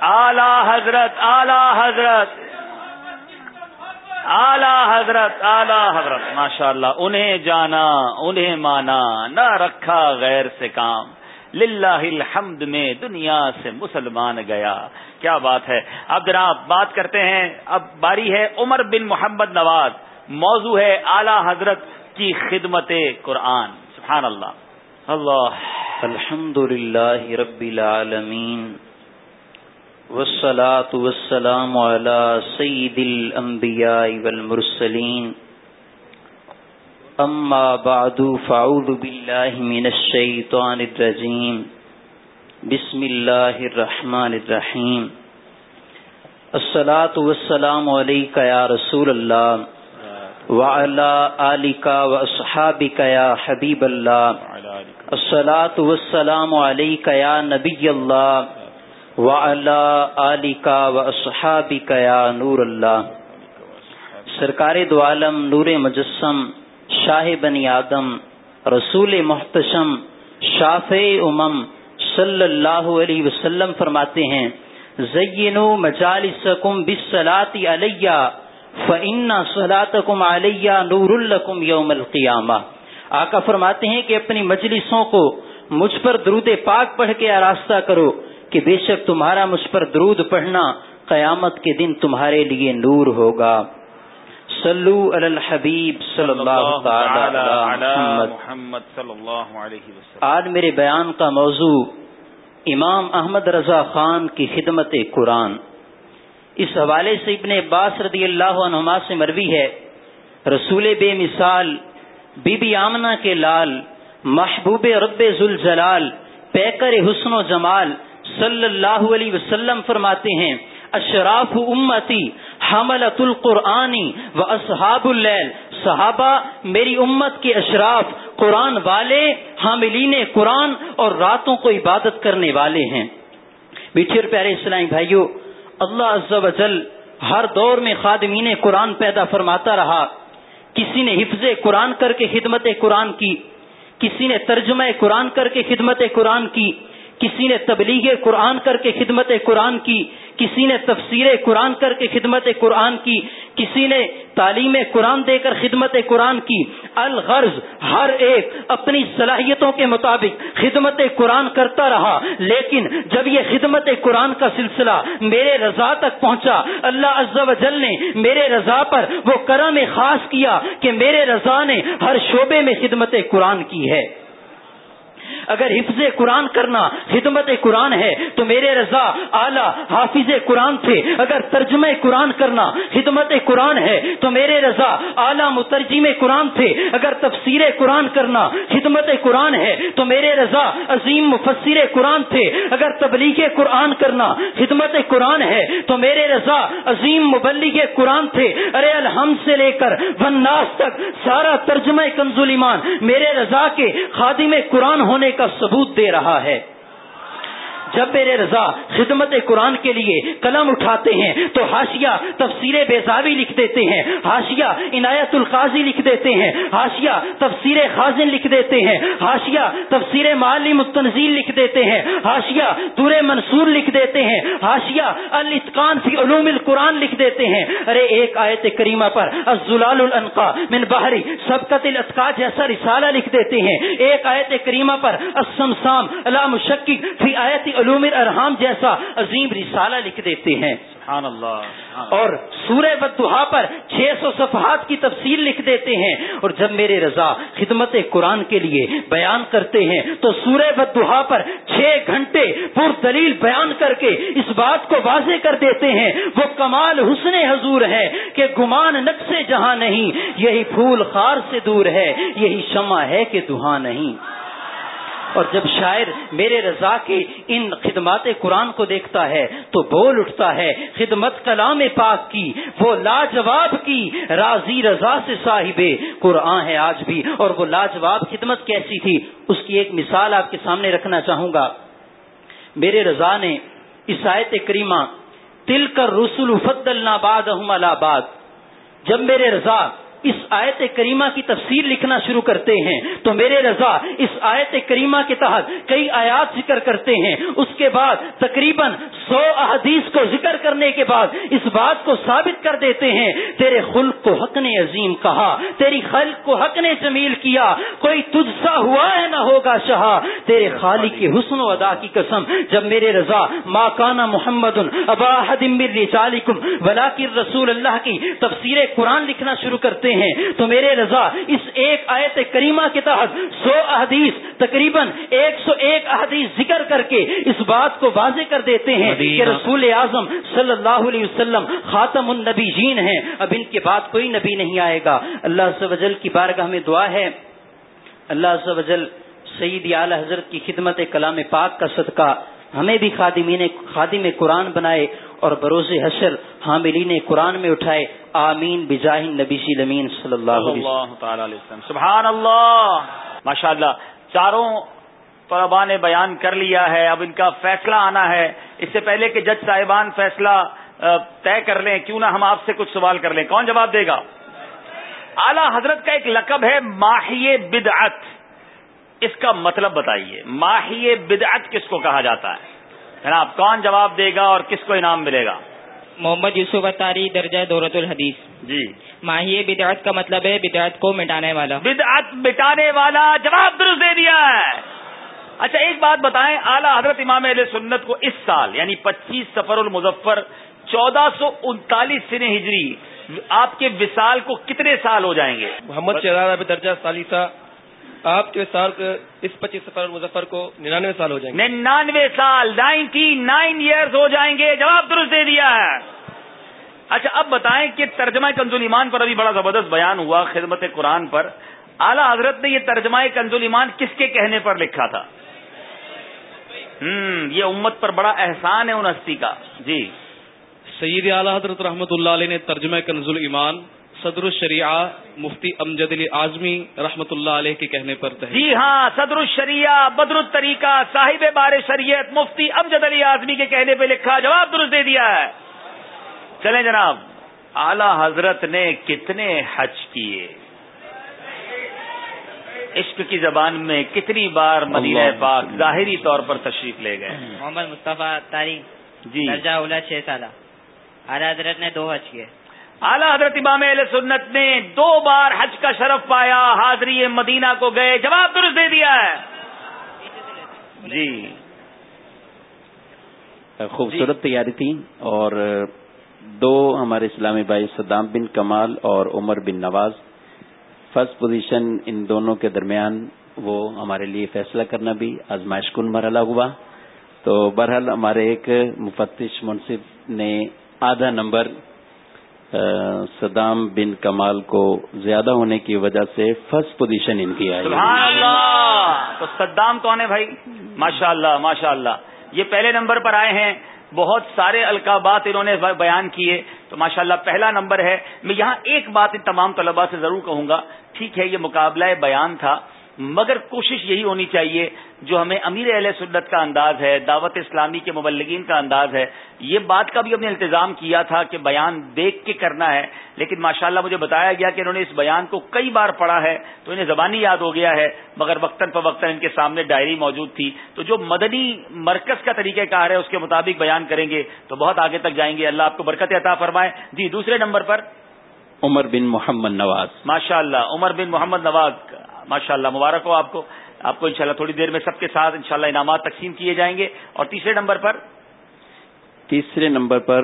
اعلی حضرت اعلی حضرت۔ اعلی حضرت اعلی حضرت ماشاء اللہ انہیں جانا، انہیں مانا، نہ رکھا غیر سے کام۔ للہ الحمد میں دنیا سے مسلمان گیا۔ کیا بات ہے؟ اب جناب، بات کرتے ہیں۔ اب باری ہے عمر بن محمد نواز۔ موضوع ہے اعلی حضرت کی خدمت قرآن۔ سبحان اللہ۔ اللہ الحمد للہ رب العالمین۔ والصلاة والسلام على سيد الأنبياء والمرسلين. أما بعد فعوذ بالله من الشيطان الرجيم. بسم الله الرحمن الرحيم. الصلاة والسلام عليك يا رسول الله، وعلى آلك وأصحابك يا حبيب الله. الصلاة والسلام عليك يا نبي الله علی کا و اصحابی کا نور اللہ۔ سرکار دو عالم، نور مجسم، شاہ بنی آدم، رسول محتشم شاف امم صلی اللہ علیہ وسلم فرماتے ہیں، زینو مجالسکم بسلاتی علیہ فعن صلاحم علیہ نور القم یوم القیامہ۔ آقا فرماتے ہیں کہ اپنی مجلسوں کو مجھ پر درود پاک پڑھ کے آراستہ کرو۔ کہ بے شک تمہارا مجھ پر درود پڑھنا قیامت کے دن تمہارے لیے نور ہوگا۔ صلو علی الحبیب صلی اللہ محمد علیہ وسلم آج میرے بیان کا موضوع امام احمد رضا خان کی خدمت قرآن۔ اس حوالے سے ابن عباس رضی اللہ عنہما سے مروی ہے۔ رسول بے مثال، بی بی آمنہ کے لال، محبوب رب ذوالجلال، پیکر حسن و جمال صلی اللہ علیہ وسلم فرماتے ہیں، اشراف امتی حملت القرآنی و اصحاب اللیل. صحابہ، میری امت کے اشراف قرآن والے، حاملین قرآن اور راتوں کو عبادت کرنے والے ہیں۔ میٹھے پیارے اسلامی بھائیوں اللہ عز و جل ہر دور میں خادمین قرآن پیدا فرماتا رہا۔ کسی نے حفظ قرآن کر کے خدمت قرآن کی، کسی نے ترجمہ قرآن کر کے خدمت قرآن کی کسی نے تبلیغ قرآن کر کے خدمت قرآن کی، کسی نے تفسیر قرآن کر کے خدمت قرآن کی، کسی نے تعلیم قرآن دے کر خدمت قرآن کی۔ الغرض ہر ایک اپنی صلاحیتوں کے مطابق خدمت قرآن کرتا رہا۔ لیکن جب یہ خدمت قرآن کا سلسلہ میرے رضا تک پہنچا، اللہ عز و جل نے میرے رضا پر وہ کرم خاص کیا کہ میرے رضا نے ہر شعبے میں خدمت قرآن کی ہے۔ اگر حفظ قرآن کرنا خدمت قرآن ہے تو میرے رضا اعلی حافظ قرآن تھے۔ اگر ترجمہ قرآن کرنا خدمت قرآن ہے تو میرے رضا اعلی مترجم قرآن تھے۔ اگر تفسیر قرآن کرنا خدمت قرآن ہے تو میرے رضا عظیم مفسر قرآن تھے۔ اگر تبلیغ قرآن کرنا خدمت قرآن ہے تو میرے رضا عظیم مبلغ قرآن تھے۔ ارے الحمد سے لے کر وناس تک سارا ترجمہ کنزول ایمان میرے رضا کے خادم قرآن ہونے کا ثبوت دے رہا ہے۔ جب میرے رضا خدمت قرآن کے لیے قلم اٹھاتے ہیں، تو ہاشیا تفسیر بیزاوی لکھ دیتے ہیں ہاشیا عنایت القاضی لکھ دیتے ہیں ہاشیا تفسیر خازن لکھ دیتے ہیں ہاشیا تفسیر معلم التنزیل لکھ دیتے ہیں ہاشیا دور منصور لکھ دیتے ہیں ہاشیا الاتقان فی علوم القرآن لکھ دیتے ہیں۔ ارے ایک آیت کریمہ پر الزلال الانقا من بحری سبقت الاتقا جیسا رسالہ لکھ دیتے ہیں۔ ایک آیت کریمہ پر السمسام علام شکی فی آیت علوم ارحام جیسا عظیم رسالہ لکھ دیتے ہیں۔ سبحان اللہ اور سورہ بدہا پر چھ سو صفحات کی تفصیل لکھ دیتے ہیں۔ اور جب میرے رضا خدمت قرآن کے لیے بیان کرتے ہیں تو سورہ بدہا پر چھ گھنٹے پر دلیل بیان کر کے اس بات کو واضح کر دیتے ہیں۔ وہ کمال حسن حضور ہے کہ گمان نقصے جہاں نہیں یہی پھول خار سے دور ہے یہی شمع ہے کہ دہا نہیں۔ اور جب شاعر میرے رضا کے ان خدمات قرآن کو دیکھتا ہے تو بول اٹھتا ہے، خدمت کلام پاک کی، وہ لاجواب کی، راضی رضا سے صاحب قرآن ہے آج بھی، اور وہ لاجواب خدمت کیسی تھی؟ اس کی ایک مثال آپ کے سامنے رکھنا چاہوں گا۔ میرے رضا نے عیسائیت کریمہ تل کر رسول فضل باد آباد جب میرے رضا اس آیت کریمہ کی تفسیر لکھنا شروع کرتے ہیں تو میرے رضا، اس آیت کریمہ کے تحت کئی آیات ذکر کرتے ہیں۔ اس کے بعد تقریباً سو احادیث کو ذکر کرنے کے بعد اس بات کو ثابت کر دیتے ہیں، تیرے خلق کو حق نے عظیم کہا، تیری خلق کو حق نے جمیل کیا، کوئی تجھ سا ہوا ہے نہ ہوگا شاہ، تیرے خالق کے حسن و ادا کی قسم، جب میرے رضا ماں کانا محمد ابا چالکم رسول اللہ کی تفسیر قرآن لکھنا شروع کرتے ہیں۔ تو میرے رضا اس ایک آیت کریمہ کے تحت سو احادیث تقریباً ایک سو ایک احادیث ذکر کر کے اس بات کو واضح کر دیتے ہیں کہ رسول اعظم صلی اللہ علیہ وسلم خاتم النبی جین ہیں۔ اب ان کے بعد کوئی نبی نہیں آئے گا۔ اللہ وجل کی بارگاہ میں دعا ہے۔ اللہ وجل سعید اعلی حضرت کی خدمت کلام پاک کا صدقہ ہمیں بھی خادمین خادم قرآن بنائے۔ اور بروز حشر حاملین قرآن میں اٹھائے، آمین بجاہ نبی لمین صلی اللہ علیہ وسلم۔ سبحان اللہ ماشاء اللہ چاروں طلبا نے بیان کر لیا ہے، اب ان کا فیصلہ آنا ہے۔ اس سے پہلے کہ جج صاحبان فیصلہ طے کر لیں، کیوں نہ ہم آپ سے کچھ سوال کر لیں۔ کون جواب دے گا؟ اعلی حضرت کا ایک لقب ہے ماہی بدعت۔ اس کا مطلب بتائیے، ماہی بدعت کس کو کہا جاتا ہے؟ جناب کون جواب دے گا اور کس کو انعام ملے گا؟ محمد یوسف اتاری درجہ دورت الحدیث. جی۔ ماہی بدعت کا مطلب ہے بدعت کو مٹانے والا. بدعت مٹانے والا جواب درست دے دیا ہے۔ اچھا ایک بات بتائیں اعلیٰ حضرت امام علیہ سنت کو اس سال یعنی پچیس سفر المظفر چودہ سو انتالیس سن ہجری آپ کے وصال کو کتنے سال ہو جائیں گے؟ محمد شہزاد درجہ سالیسہ آپ کے سال اس پچیس سفر مظفر کو ننانوے سال ہو جائیں گے۔ ننانوے سال نائنٹی نائن ایئرز ہو جائیں گے جواب درست دے دیا ہے۔ اچھا اب بتائیں کہ ترجمہ کنزول ایمان پر ابھی بڑا زبردست بیان ہوا خدمت قرآن پر۔ اعلیٰ حضرت نے یہ ترجمہ کنزول ایمان کس کے کہنے پر لکھا تھا؟ ہوں یہ امت پر بڑا احسان ہے ان ہستی کا۔ جی۔ سید اعلیٰ حضرت رحمۃ اللہ علیہ نے ترجمہ کنزول ایمان صدر الشریعہ مفتی امجد علی اعظمی رحمۃ اللہ علیہ کے کہنے پر جی ہاں صدر الشریعہ بدر الطریقہ صاحب بار شریعت مفتی امجد علی اعظمی کے کہنے پہ لکھا جواب درست دے دیا ہے۔ چلیں جناب اعلی حضرت نے کتنے حج کیے؟ عشق کی زبان میں کتنی بار مدینہ پاک ظاہری طور پر تشریف لے گئے۔ محمد مصطفیٰ تاریخ جی۔ درجہ اولا چھ سالہ۔ اعلیٰ حضرت نے دو حج کیے۔ اعلیٰ حضرت امام علیہ سنت نے دو بار حج کا شرف پایا، حاضری مدینہ کو گئے، جواب درست دے دیا ہے۔ جی۔ خوبصورت تیاری تھی اور دو ہمارے اسلامی بھائی صدام بن کمال اور عمر بن نواز۔ فرسٹ پوزیشن ان دونوں کے درمیان وہ ہمارے لیے فیصلہ کرنا بھی آزمائش کن مرحلہ ہوا۔ تو بہرحال ہمارے ایک مفتش منصف نے آدھا نمبر صدام بن کمال کو زیادہ ہونے کی وجہ سے فرسٹ پوزیشن ان کی آئی سبحان اللہ! تو صدام کون ہے بھائی؟ ماشاء اللہ ماشاء اللہ یہ پہلے نمبر پر آئے ہیں۔ بہت سارے القابات انہوں نے بیان کیے۔ تو ماشاء اللہ پہلا نمبر ہے۔ میں یہاں ایک بات ان تمام طلبا سے ضرور کہوں گا۔ ٹھیک ہے، یہ مقابلہ بیان تھا، مگر کوشش یہی ہونی چاہیے جو ہمیں امیر اہل سنت کا انداز ہے دعوت اسلامی کے مبلگین کا انداز ہے یہ بات کا بھی ہم نے التظام کیا تھا کہ بیان دیکھ کے کرنا ہے لیکن ماشاءاللہ مجھے بتایا گیا کہ انہوں نے اس بیان کو کئی بار پڑھا ہے تو انہیں زبانی یاد ہو گیا ہے مگر وقتاً فوقتاً ان کے سامنے ڈائری موجود تھی۔ تو جو مدنی مرکز کا طریقہ کار ہے اس کے مطابق بیان کریں گے تو بہت آگے تک جائیں گے۔ اللہ آپ کو برکت عطا فرمائے۔ جی دوسرے نمبر پر۔ عمر بن محمد نواز۔ ماشاء اللہ عمر بن محمد نواز ماشاء اللہ مبارک ہو آپ کو۔ آپ کو انشاءاللہ تھوڑی دیر میں سب کے ساتھ انشاءاللہ انعامات تقسیم کیے جائیں گے اور تیسرے نمبر پر تیسرے نمبر پر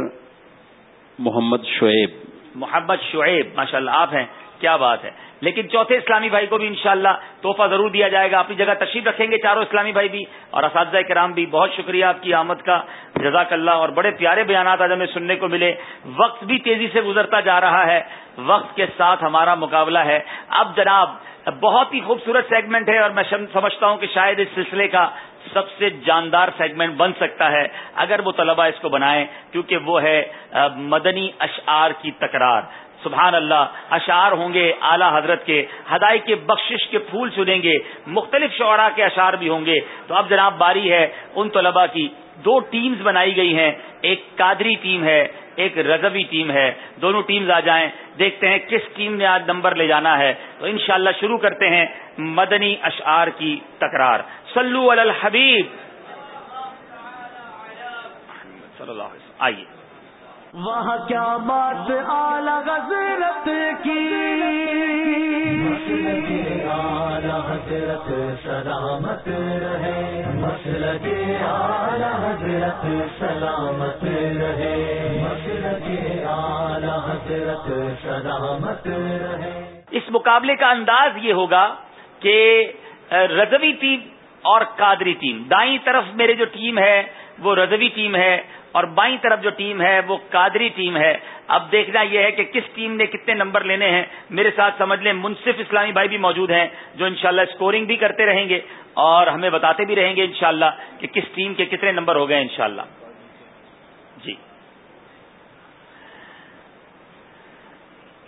محمد شعیب محمد شعیب ماشاءاللہ آپ ہیں کیا بات ہے۔ لیکن چوتھے اسلامی بھائی کو بھی انشاءاللہ شاء تحفہ ضرور دیا جائے گا اپنی جگہ تشریف رکھیں گے چاروں اسلامی بھائی بھی اور اساتذہ کرام بھی بہت شکریہ آپ کی آمد کا جزاک اللہ اور بڑے پیارے بیانات آج ہمیں سننے کو ملے۔ وقت بھی تیزی سے گزرتا جا رہا ہے وقت کے ساتھ ہمارا مقابلہ ہے۔ اب جناب بہت ہی خوبصورت سیگمنٹ ہے اور میں سمجھتا ہوں کہ شاید اس سلسلے کا سب سے جاندار سیگمنٹ بن سکتا ہے اگر وہ طلبہ اس کو بنائیں، کیونکہ وہ ہے مدنی اشعار کی تکرار۔ سبحان اللہ، اشعار ہوں گے اعلی حضرت کے ہدائی کے بخشش کے پھول چنیں گے، مختلف شعراء کے اشعار بھی ہوں گے۔ تو اب جناب، باری ہے ان طلبہ کی، دو ٹیمز بنائی گئی ہیں، ایک قادری ٹیم ہے ایک رضوی ٹیم ہے۔ دونوں ٹیمز آ جائیں۔ دیکھتے ہیں کس ٹیم نے آج نمبر لے جانا ہے۔ تو انشاءاللہ شروع کرتے ہیں مدنی اشعار کی تکرار۔ سلو الحبیب۔ صلی اللہ علیہ وسلم آئیے۔ وہاں کیا بات اعلی حضرت کی؟ حضرت سلامت رہے۔ مسل کے اعلی حضرت سلامت رہے۔ حضرت سلامت رہے۔ اس مقابلے کا انداز یہ ہوگا کہ رضوی ٹیم اور قادری ٹیم، دائیں طرف میرے جو ٹیم ہے وہ رضوی ٹیم ہے اور بائیں طرف جو ٹیم ہے وہ قادری ٹیم ہے۔ اب دیکھنا یہ ہے کہ کس ٹیم نے کتنے نمبر لینے ہیں۔ میرے ساتھ سمجھ لیں، منصف اسلامی بھائی بھی موجود ہیں جو انشاءاللہ شاء اسکورنگ بھی کرتے رہیں گے اور ہمیں بتاتے بھی رہیں گے انشاءاللہ کہ کس ٹیم کے کتنے نمبر ہو گئے انشاءاللہ جی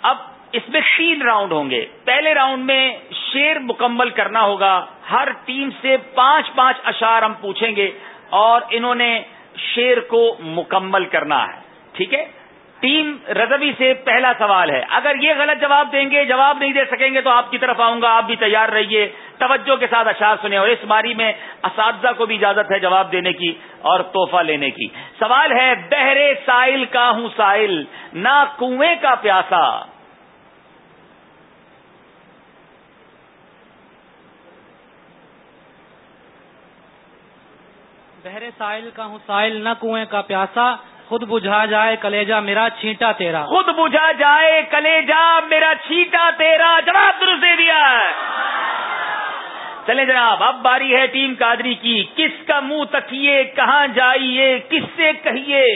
اب اس میں تین راؤنڈ ہوں گے۔ پہلے راؤنڈ میں شیر مکمل کرنا ہوگا۔ ہر ٹیم سے پانچ پانچ اشار ہم پوچھیں گے اور انہوں نے شیر کو مکمل کرنا ہے۔ ٹھیک ہے؟ ٹیم رضوی سے پہلا سوال ہے۔ اگر یہ غلط جواب دیں گے، جواب نہیں دے سکیں گے تو آپ کی طرف آؤں گا۔ آپ بھی تیار رہیے۔ توجہ کے ساتھ اشار سنیں اور اس باری میں اساتذہ کو بھی اجازت ہے جواب دینے کی اور توحفہ لینے کی۔ سوال ہے، بہرے سائل کا ہوں سائل، نہ کنویں کا پیاسا۔ بہرے ساحل کا ہوں ساحل نہ کنویں کا پیاسا، خود بجھا جائے کلیجا میرا، چھینٹا تیرا۔ خود بجھا جائے کلیجا میرا، چھینٹا تیرا۔ جواب درست دے دیا۔ چلے جناب، اب باری ہے ٹیم کادری کی۔ کس کا منہ تکیے، کہاں جائیے، کس سے کہیے؟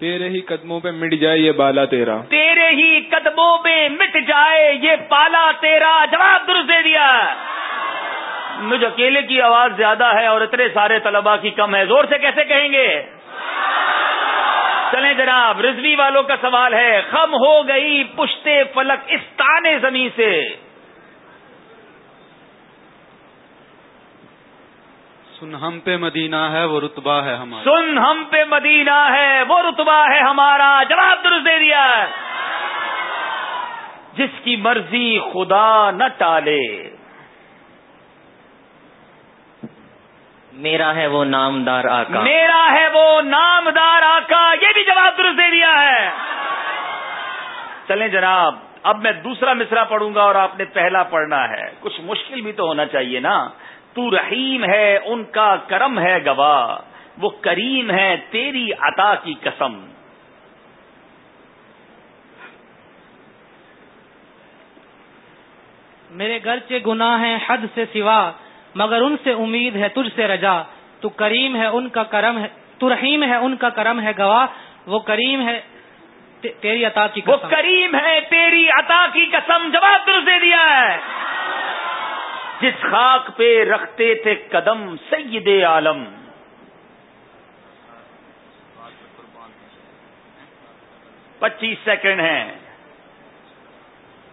تیرے ہی قدموں پہ مٹ جائے یہ بالا تیرا۔ تیرے ہی قدموں پہ مٹ جائے یہ بالا تیرا۔ جواب درست دے دیا۔ مجھے اکیلے کی آواز زیادہ ہے اور اتنے سارے طلبا کی کم ہے۔ زور سے کیسے کہیں گے؟ چلیں جناب، رضوی والوں کا سوال ہے۔ خم ہو گئی پشتے فلک اس تانے زمین سے۔ سن ہم پہ مدینہ ہے وہ رتبہ ہے ہمارا۔ سن ہم پہ مدینہ ہے وہ رتبہ ہے ہمارا۔ جواب درست دے دیا۔ جس کی مرضی خدا نہ ٹالے۔ میرا ہے وہ نامدار آقا۔ میرا ہے وہ نامدار آقا۔ یہ بھی جواب درست دے دیا ہے۔ چلیں جناب اب میں دوسرا مصرا پڑھوں گا اور آپ نے پہلا پڑھنا ہے۔ کچھ مشکل بھی تو ہونا چاہیے نا۔ تو رحیم ہے ان کا کرم ہے گواہ۔ وہ کریم ہے تیری عطا کی قسم۔ میرے گھر سے گناہ ہیں حد سے سوا مگر ان سے امید ہے تجھ سے رجا۔ تو کریم ہے ان کا کرم ہے تو رحیم ہے ان کا کرم ہے گواہ۔ وہ کریم ہے تیری عطا کی قسم۔ وہ کریم ہے تیری عطا کی قسم۔ جواب درست دے دیا ہے۔ جس خاک پہ رکھتے تھے قدم سید عالم۔ پچیس سیکنڈ ہیں۔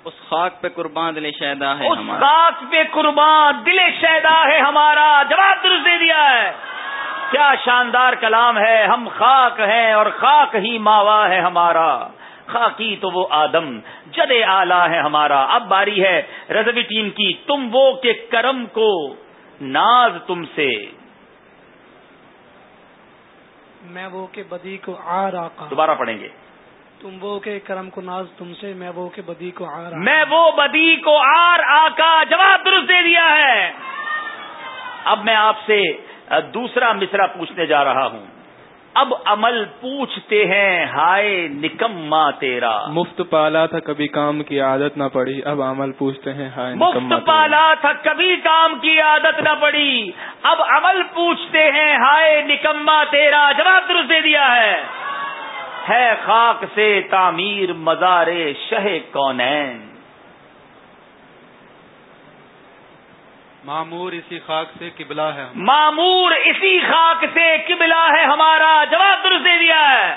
اس خاک پہ قربان دل شہدا ہے اس خاک پہ قربان دل شہدا ہے ہمارا۔ جواب درست دے دیا ہے۔ کیا شاندار کلام ہے۔ ہم خاک ہیں اور خاک ہی ماوا ہے ہمارا۔ خاکی تو وہ آدم۔ جد آلہ ہے ہمارا۔ اب باری ہے رضوی ٹیم کی۔ تم وہ کے کرم کو ناز تم سے۔ میں وہ کے بدی کو آ رہا دوبارہ پڑھیں گے۔ تم وہ کے کرم کو ناز تم سے میں وہ کے بدی کو آر میں وہ بدی کو آر آکا جواب درست دے دیا ہے۔ اب میں آپ سے دوسرا مصرا پوچھنے جا رہا ہوں۔ اب عمل پوچھتے ہیں ہائے نکما تیرا۔ مفت پالا تھا کبھی کام کی عادت نہ پڑی اب عمل پوچھتے ہیں ہائے مفت پالا تھا کبھی کام کی عادت نہ پڑی اب عمل پوچھتے ہیں ہائے نکما تیرا۔ جواب درست دے دیا ہے۔ ہے خاک سے تعمیر مزار شہ کونین۔ معمور اسی خاک سے قبلہ ہے معمور اسی خاک سے قبلہ ہے ہمارا۔ جواب درست دے دیا ہے۔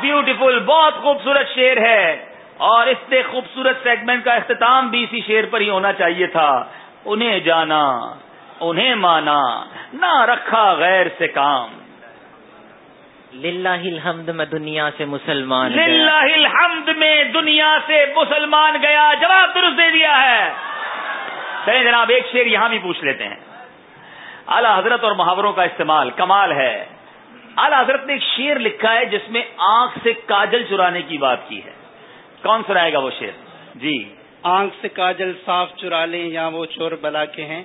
بیوٹیفل بہت خوبصورت شیر ہے۔ اور اس سے خوبصورت سیگمنٹ کا اختتام بھی اسی شیر پر ہی ہونا چاہیے تھا۔ انہیں جانا انہیں مانا نہ رکھا غیر سے کام۔ للہ الحمد میں دنیا سے مسلمان للہ الحمد میں دنیا سے مسلمان گیا۔ جواب درست دے دیا ہے۔ چلے جناب ایک شیر یہاں بھی پوچھ لیتے ہیں۔ اعلی حضرت اور محاوروں کا استعمال کمال ہے۔ اعلی حضرت نے ایک شیر لکھا ہے جس میں آنکھ سے کاجل چرانے کی بات کی ہے۔ کون سنائے گا وہ شیر جی۔ آنکھ سے کاجل صاف چرا لیں یا وہ چور بلا کے ہیں؟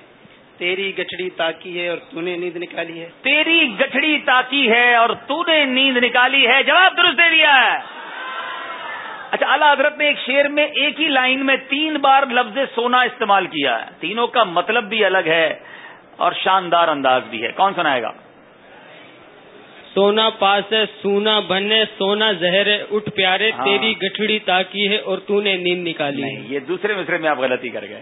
تیری گچڑی تاکی ہے اور تو نے نیند نکالی ہے۔ تیری گچڑی تاکی ہے اور تو نے نیند نکالی ہے۔ جواب درست دے دیا ہے۔ اچھا اعلیٰ حضرت نے ایک شیر میں ایک ہی لائن میں تین بار لفظ سونا استعمال کیا ہے۔ تینوں کا مطلب بھی الگ ہے اور شاندار انداز بھی ہے۔ کون سنائے گا؟ سونا پاس ہے سونا بننے سونا زہر اٹھ پیارے ہاں۔ تیری گٹھڑی تاکی ہے اور تو نے نیند نکالی۔ نہیں یہ دوسرے مصرے میں آپ غلطی کر گئے۔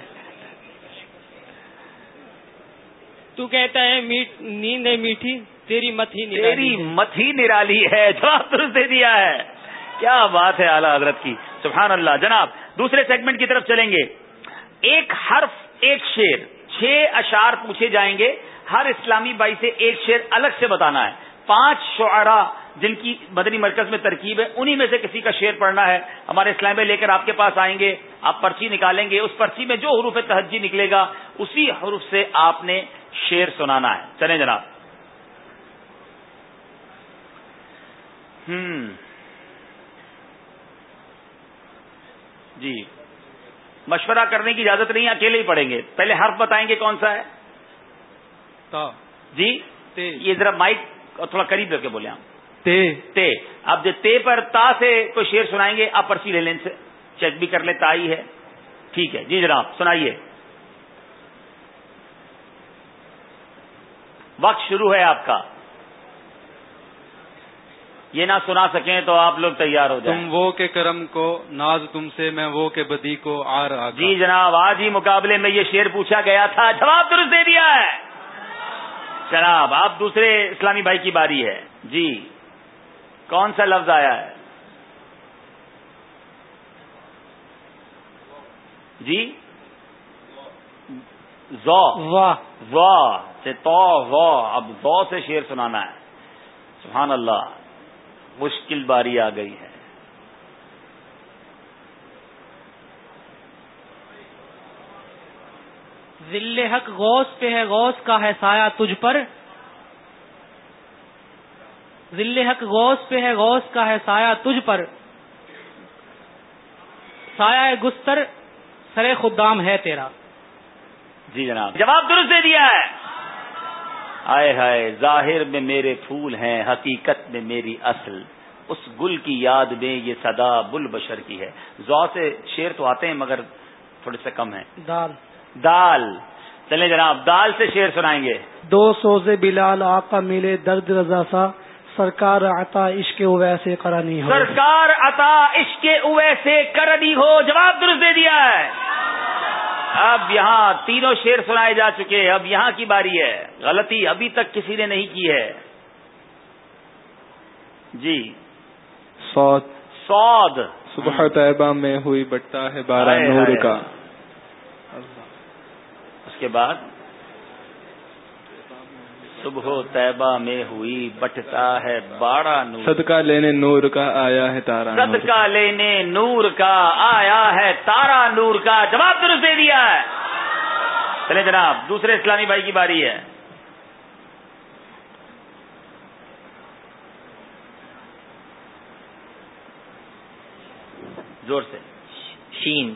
تو کہتا ہے نیند ہے میٹھی تیری مت ہی تیری مت ہی نرالی ہے۔ جواب درست دے دیا ہے۔ کیا بات ہے اعلیٰ حضرت کی؟ سبحان اللہ. جناب، دوسرے سیگمنٹ کی طرف چلیں گے. ایک حرف، ایک شیر چھ اشار پوچھے جائیں گے. ہر اسلامی بائی سے ایک شیر الگ سے بتانا ہے. پانچ شعرا جن کی مدنی مرکز میں ترکیب ہے، انہی میں سے کسی کا شیر پڑھنا ہے. ہمارے اسلام لے کر آپ کے پاس آئیں گے، آپ پرچی نکالیں گے، اس پرچی میں جو حروف تہجی نکلے گا، اسی حروف سے آپ نے شیر سنانا ہے. چلیں جناب. ہوں جی مشورہ کرنے کی اجازت نہیں اکیلے ہی پڑھیں گے۔ پہلے حرف بتائیں گے کون سا ہے؟ تا۔ جی؟ یہ ذرا مائک تھوڑا قریب رکھ کے بولے ہم تے۔ تے۔ اب جو تے پر تا سے کوئی شیر سنائیں گے آپ پرچی لے لیں سے۔ چیک بھی کر لیں تا ہی ہے۔ ٹھیک ہے۔ جی جناب سنائیے۔ وقت شروع ہے آپ کا۔ یہ نہ سنا سکیں تو آپ لوگ تیار ہو جائیں۔ تم وہ کے کرم کو ناز تم سے میں وہ کے بدی کو آ رہا جی جناب آج ہی مقابلے میں یہ شیر پوچھا گیا تھا جواب درست دے دیا ہے۔ جناب آپ دوسرے اسلامی بھائی کی باری ہے۔ جی کون سا لفظ آیا ہے؟ جی؟ زو واہ سے تو اب زو سے شیر سنانا ہے۔ سبحان اللہ۔ مشکل باری آ گئی ہے۔ ذل حق غوث پہ ہے غوث کا ہے سایہ تجھ پر۔ ذل حق غوث پہ ہے غوث کا ہے سایہ تجھ پر۔ سایہ گستر سرے خدام ہے تیرا۔ جی جناب۔ جواب درست دے دیا ہے۔ آئے ہائے ظاہر میں میرے پھول ہیں حقیقت میں میری اصل۔ اس گل کی یاد میں یہ صدا بل بشر کی ہے۔ زو سے شیر تو آتے ہیں مگر تھوڑے سے کم ہے دال۔ دال۔ چلے جناب دال سے شیر سنائیں گے۔ دو سوز بلال آقا ملے درد رضا سا سرکار عطا عشق ویسے کرانی ہو۔ سرکار عطا عشق ویسے کرنی ہو جواب درست دے دیا ہے۔ اب یہاں تینوں شیر سنائے جا چکے اب یہاں کی باری ہے۔ غلطی ابھی تک کسی نے نہیں کی ہے۔ جی۔ سعود سعود صبح طیبہ میں ہوئی بٹتا ہے بارہ نور کا۔ اس کے بعد؟ صبح طیبہ میں ہوئی بٹتا ہے بارہ نور۔ صدقہ لینے نور کا آیا ہے تارا صدقہ لینے نور کا آیا ہے تارا نور کا۔ جواب درست دے دیا ہے۔ چلے جناب دوسرے اسلامی بھائی کی باری ہے۔ زور سے۔ شین۔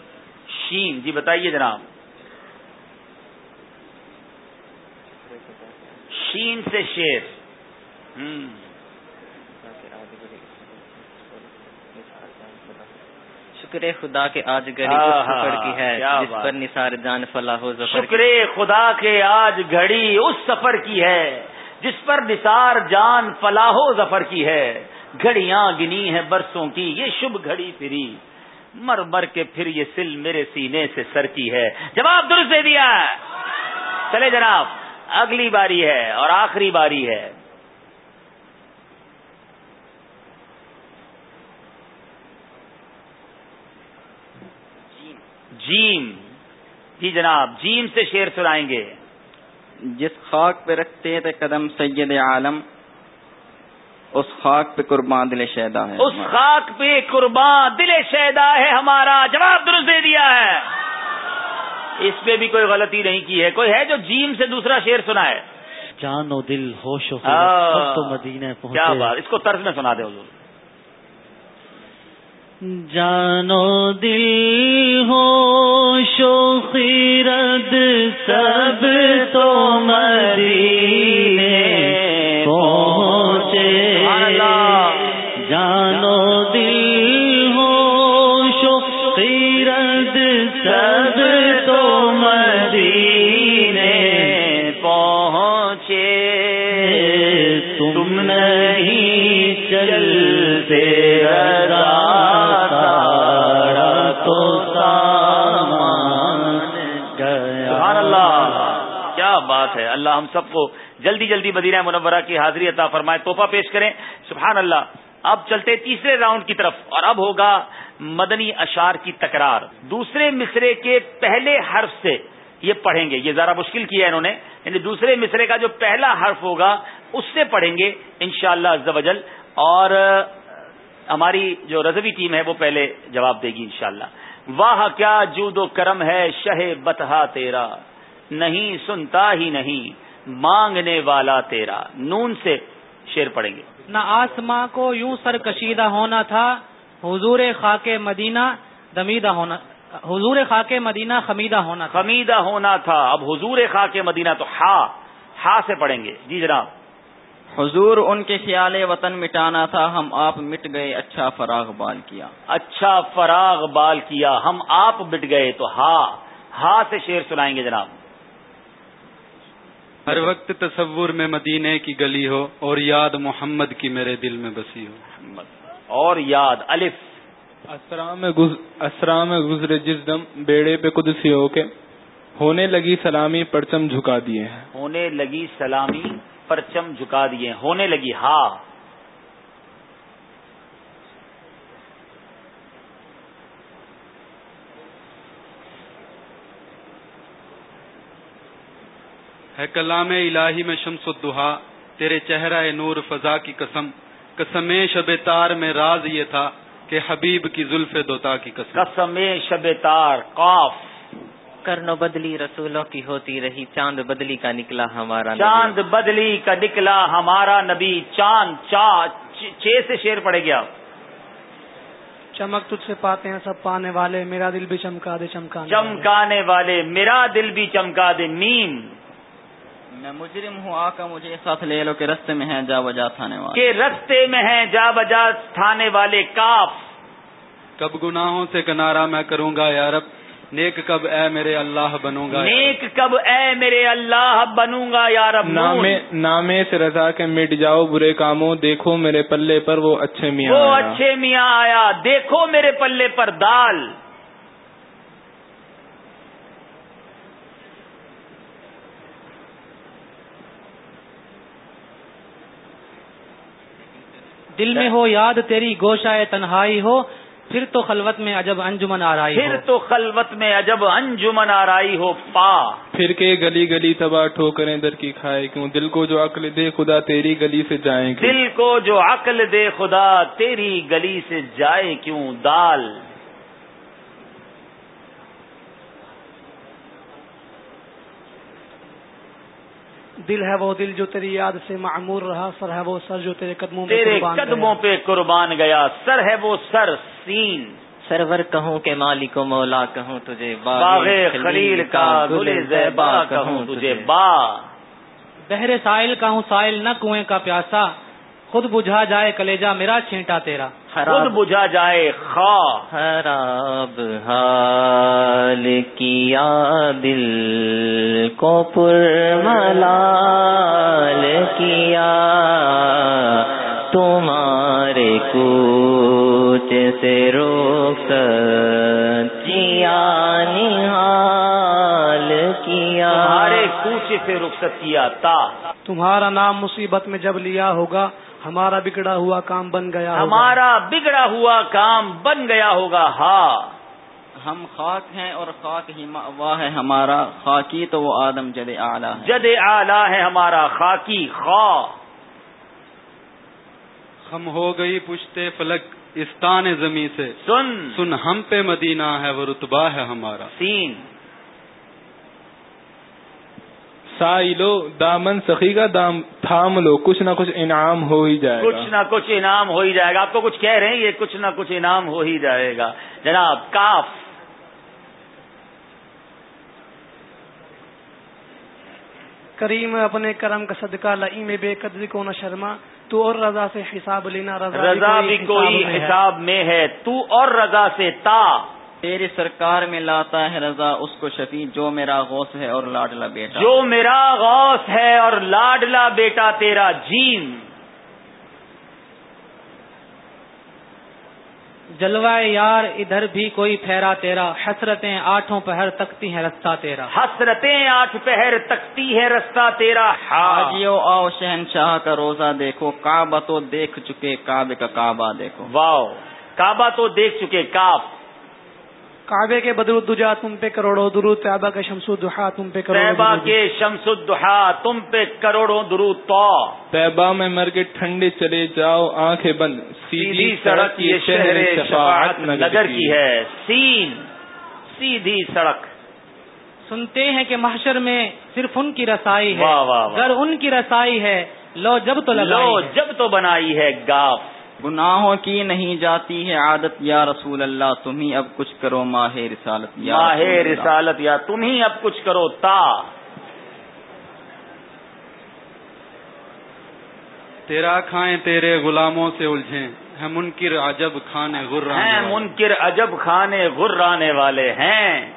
شین۔ جی بتائیے جناب۔ شین سے شیر۔ شکر خدا کے آج گھڑی اس سفر کی ہے جس پر نثار جان فلاح و ظفر شکر خدا کے آج گھڑی اس سفر کی ہے جس پر نثار جان فلاح و ظفر کی ہے۔ گھڑیاں گنی ہیں برسوں کی یہ شبھ گھڑی پھری۔ مر مر کے پھر یہ سل میرے سینے سے سر کی ہے۔ جواب درست دے دیا چلے جناب۔ اگلی باری ہے اور آخری باری ہے۔ جیم۔ جی جناب جیم سے شیر سنائیں گے۔ جس خاک پہ رکھتے تھے قدم سید عالم اس خاک پہ قربان دل شیدا ہے اس خاک پہ قربان دل شیدا ہے ہمارا۔ جواب درست دے دیا ہے۔ اس پہ بھی کوئی غلطی نہیں کی ہے۔ کوئی ہے جو جیم سے دوسرا شیر سنا ہے؟ جان و دل ہوش و تو مدینہ کیا بات اس کو طرز میں سنا دے حضور۔ جانو دل ہو شوخیرد سب تو مدینے پہنچے۔ جانو دل ہو شوخیرد سب سبحان اللہ، کیا بات ہے۔ اللہ ہم سب کو جلدی جلدی مدینہ منورہ کی حاضری عطا فرمائے توحفہ پیش کریں۔ سبحان اللہ، اب چلتے تیسرے راؤنڈ کی طرف۔ اور اب ہوگا مدنی اشار کی تکرار۔ دوسرے مصرے کے پہلے حرف سے یہ پڑھیں گے۔ یہ ذرا مشکل کیا ہے انہوں نے۔ یعنی دوسرے مصرے کا جو پہلا حرف ہوگا، اس سے پڑھیں گے انشاءاللہ شاء اللہ اور ہماری جو رضوی ٹیم ہے وہ پہلے جواب دے گی انشاءاللہ۔ واہ کیا جود و کرم ہے شہ بتہا تیرا۔ نہیں سنتا ہی نہیں مانگنے والا تیرا۔ نون سے شیر پڑیں گے۔ نہ آسماں کو یوں سر کشیدہ ہونا تھا حضور خاک مدینہ دمیدہ ہونا حضور خاک مدینہ خمیدہ ہونا خمیدہ ہونا تھا۔ اب حضور خاک مدینہ تو ہا ہا سے پڑھیں گے۔ جی جناب۔ حضور ان کے خیال وطن مٹانا تھا ہم آپ مٹ گئے اچھا فراغ بال کیا۔ اچھا فراغ بال کیا ہم آپ مٹ گئے تو ہا ہا سے شیر سنائیں گے جناب۔ ہر وقت تصور میں مدینے کی گلی ہو اور یاد محمد کی میرے دل میں بسی ہو۔ محمد اور یاد الف۔ اسرا میں گزرے جس دم بیڑے پہ قدسی ہو کے ہونے لگی سلامی پرچم جھکا دیے ہیں۔ ہونے لگی سلامی پرچم جھکا دیے ہونے لگی ہا ہے کلام الہی میں شمس الدہا تیرے چہرہ نور فضا کی قسم۔ قسم شب تار میں راز یہ تھا کہ حبیب کی زلف دوتا کی قسم۔ قسم شب تار قاف۔ کرنو بدلی رسولوں کی ہوتی رہی۔ چاند بدلی کا نکلا ہمارا چاند بدلی کا نکلا ہمارا نبی۔ چاند چا چھ سے شیر پڑے گیا؟ چمک تجھ سے پاتے ہیں سب پانے والے۔ میرا دل بھی چمکا دے چمکا چمکانے والے میرا دل بھی چمکا دے۔ میم۔ میں مجرم ہوں آقا مجھے ساتھ لے لو کہ رستے میں ہیں جا بجا تھانے والے۔ کہ رستے میں ہیں جا بجا تھانے والے کاف۔ کب گناہوں سے کنارا میں کروں گا یارب نیک کب اے میرے اللہ بنوں گا؟ نیک کب اے میرے اللہ بنوں گا یارب نامے سے رضا کے مٹ جاؤ برے کاموں دیکھو میرے پلے پر وہ اچھے میاں وہ اچھے میاں آیا دیکھو میرے پلے پر دال۔ دل میں ہو یاد تیری گوشائے تنہائی ہو۔ پھر تو خلوت میں عجب انجمن آرائی پھر تو خلوت میں عجب انجمن آرائی ہو پا۔ پھر کے گلی گلی تباہ ٹھوکریں در کی کھائے کیوں؟ دل کو جو عقل دے خدا تیری گلی سے جائیں دل کو جو عقل دے خدا تیری گلی سے جائے کیوں؟ دال۔ دل ہے وہ دل جو تیری یاد سے معمور رہا سر ہے وہ سر جو تیرے قدموں تیرے قدموں پہ قربان گیا سر ہے وہ سر سین۔ سرور کہوں کہ مالک و مولا کہوں تجھے باغ خلیل کا گل زیبا کہوں تجھے با بہر سائل کا ہوں سائل نہ کنویں کا پیاسا۔ خود بجھا جائے کلیجا میرا چھینٹا تیرا۔ خود بجھا جائے خا خراب حال کیا دل کو پر ملال کیا۔ تمہارے کوچ سے روک جیا نحال کیا۔ تمہارے کوچ سے رخصت کیا تا۔ تمہارا نام مصیبت میں جب لیا ہوگا ہمارا بگڑا ہوا کام بن گیا ہمارا بگڑا ہوا کام بن گیا ہوگا ہاں ہم خاک ہیں اور خاک ہی مأوا ہے ہمارا خاکی تو وہ آدم جد اعلیٰ ہے۔ جد اعلیٰ ہے ہمارا خاکی خا۔ ہم ہو گئی پشتے فلک استان زمیں سے۔ سن۔ سن ہم پہ مدینہ ہے وہ رتبہ ہے ہمارا۔ سین۔ سائلو دامن سخی کا دام تھام لو کچھ نہ کچھ انعام ہو ہی جائے گا۔ کچھ نہ کچھ انعام ہو ہی جائے گا۔ آپ کو کچھ کہہ رہے ہیں یہ کچھ نہ کچھ انعام ہو ہی جائے گا۔ جناب کاف۔ کریم اپنے کرم کا صدقہ لئی میں بے قدری کو نہ شرما۔ تو اور رضا سے حساب لینا رضا, رضا بھی کوئی۔ حساب میں ہے۔ تو اور رضا سے تا۔ تیری سرکار میں لاتا ہے رضا اس کو شفیع جو میرا غوث ہے اور لاڈلا بیٹا۔ جو میرا غوث ہے اور لاڈلا بیٹا تیرا جیم جلوہ یار ادھر بھی کوئی پھیرا تیرا۔ حسرتیں آٹھوں پہر تکتی ہیں رستہ تیرا۔ حسرتیں آٹھ پہر تکتی ہے رستہ تیرا۔ ہاں۔ حاجیو آؤ شہنشاہ کا روزہ دیکھو۔ کعبہ تو دیکھ چکے کعبے کا کعبہ دیکھو۔ واؤ۔ کعبہ تو دیکھ چکے کاف کعبے کے بدر الدجا تم پہ کروڑوں درود طیبہ کے شمس الدحا تم پہ کروڑوں طیبہ درود۔ کے شمس الدحا تم پہ کروڑوں درود تو طیبہ میں مر کے ٹھنڈے چلے جاؤ آنکھیں بند۔ سیدھی سڑک یہ شہر شفاعت نگر کی ہے۔ سین سیدھی سڑک۔ سنتے ہیں کہ محشر میں صرف ان کی رسائی ہے۔ گر ان کی رسائی ہے لو جب تو لگائی لو۔ جب تو بنائی ہے گاف۔ گناہوں کی نہیں جاتی ہے عادت یا رسول اللہ تم ہی اب کچھ کرو ماہ رسالت یا ماہ۔ رسالت یا تم ہی اب کچھ کرو تا۔ تیرا کھائیں تیرے غلاموں سے الجھیں۔ ہے منکر عجب کھانے غرہ ہیں منکر عجب کھانے غرانے والے ہیں۔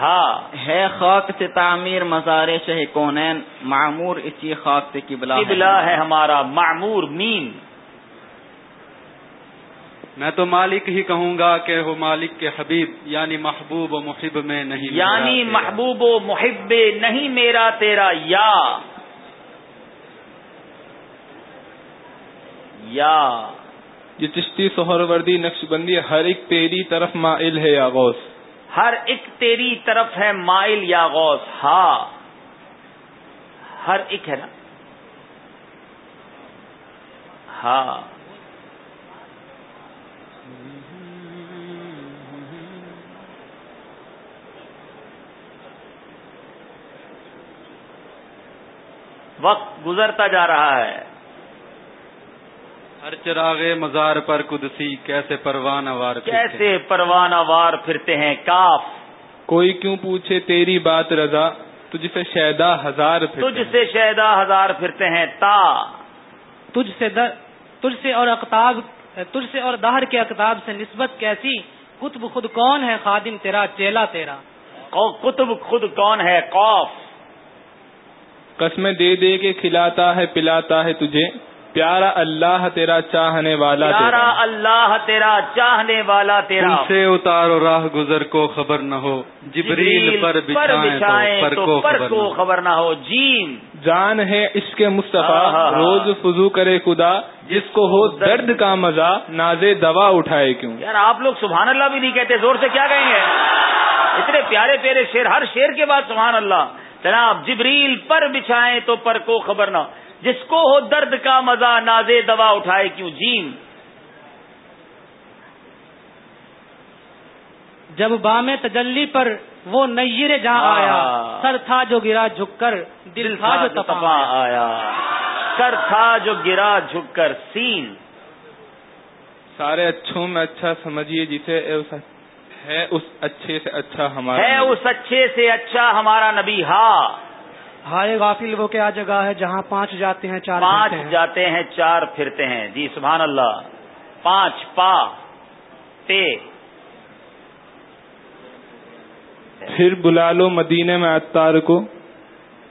ہاں۔ ہے خاک سے تعمیر مزار شہ کونین۔ معمور اسی خاک سے قبلہ قبلہ ہے ہمارا معمور مین۔ میں تو مالک ہی کہوں گا کہ وہ مالک کے حبیب یعنی محبوب و محب میں نہیں یعنی۔ محبوب و محب نہیں میرا تیرا یا۔ یا۔ یہ چشتی سہر وردی نقش بندی ہر ایک تیری طرف مائل ہے یا غوث۔ ہر ایک تیری طرف ہے مائل یا غوث ہاں۔ ہر ایک ہے نا۔ ہاں۔ وقت گزرتا جا رہا ہے۔ ہر چراغ مزار پر قدسی کیسے پروانہ وار۔ کیسے پروانہ وار پھرتے ہیں؟ کاف۔ کوئی کیوں پوچھے تیری بات رضا؟ تجھ سے شیدا ہزار تجھ۔ سے شیدا ہزار پھرتے ہیں۔ تا۔ تجھ سے در تجھ سے اور اقتاب تجھ سے اور دہر کے اقتاب سے نسبت کیسی؟ قطب خود کون ہے خادم تیرا؟ چیلا تیرا۔ قطب خود کون ہے؟ قوف قسمیں دے دے کے کھلاتا ہے پلاتا ہے تجھے۔ پیارا اللہ تیرا چاہنے والا پیارا تیرا اللہ تیرا چاہنے والا تیرا۔ سے اتارو راہ گزر کو خبر نہ ہو۔ جبریل پر بچھائیں پر کو خبر نہ ہو۔ خبر نہ ہو۔ جیم۔ جان ہے مصطفیٰ ہاں، ہاں، ہاں۔ روز فضو کرے خدا جس کو ہو درد کا مزہ نازے دوا اٹھائے کیوں؟ یار آپ لوگ سبحان اللہ بھی نہیں کہتے زور سے کیا کہیں گے؟ اتنے پیارے پیارے شیر ہر شیر کے بعد سبحان اللہ۔ جناب جبریل پر بچھائیں تو پر کو خبر نہ جس کو ہو درد کا مزہ نازے دوا اٹھائے کیوں؟ جیم۔ جب بام تجلی پر وہ نیر جہاں ہاں۔ آیا سر تھا جو گرا جھک کر دل تھا جو تپا آیا۔ سر تھا جو گرا جھک کر سین۔ سارے اچھوں میں اچھا سمجھیے جسے ہے اس اچھے سے اچھا ہمارا ہے اس اچھے سے اچھا ہمارا نبی ہاں۔ ہائے غافل وہ کیا جگہ ہے جہاں پانچ جاتے ہیں چار پانچ پھرتے ہیں؟ جاتے ہیں چار پھرتے ہیں۔ جی سبحان اللہ۔ پانچ پا تے۔ پھر بلا لو مدینے میں اتار کو۔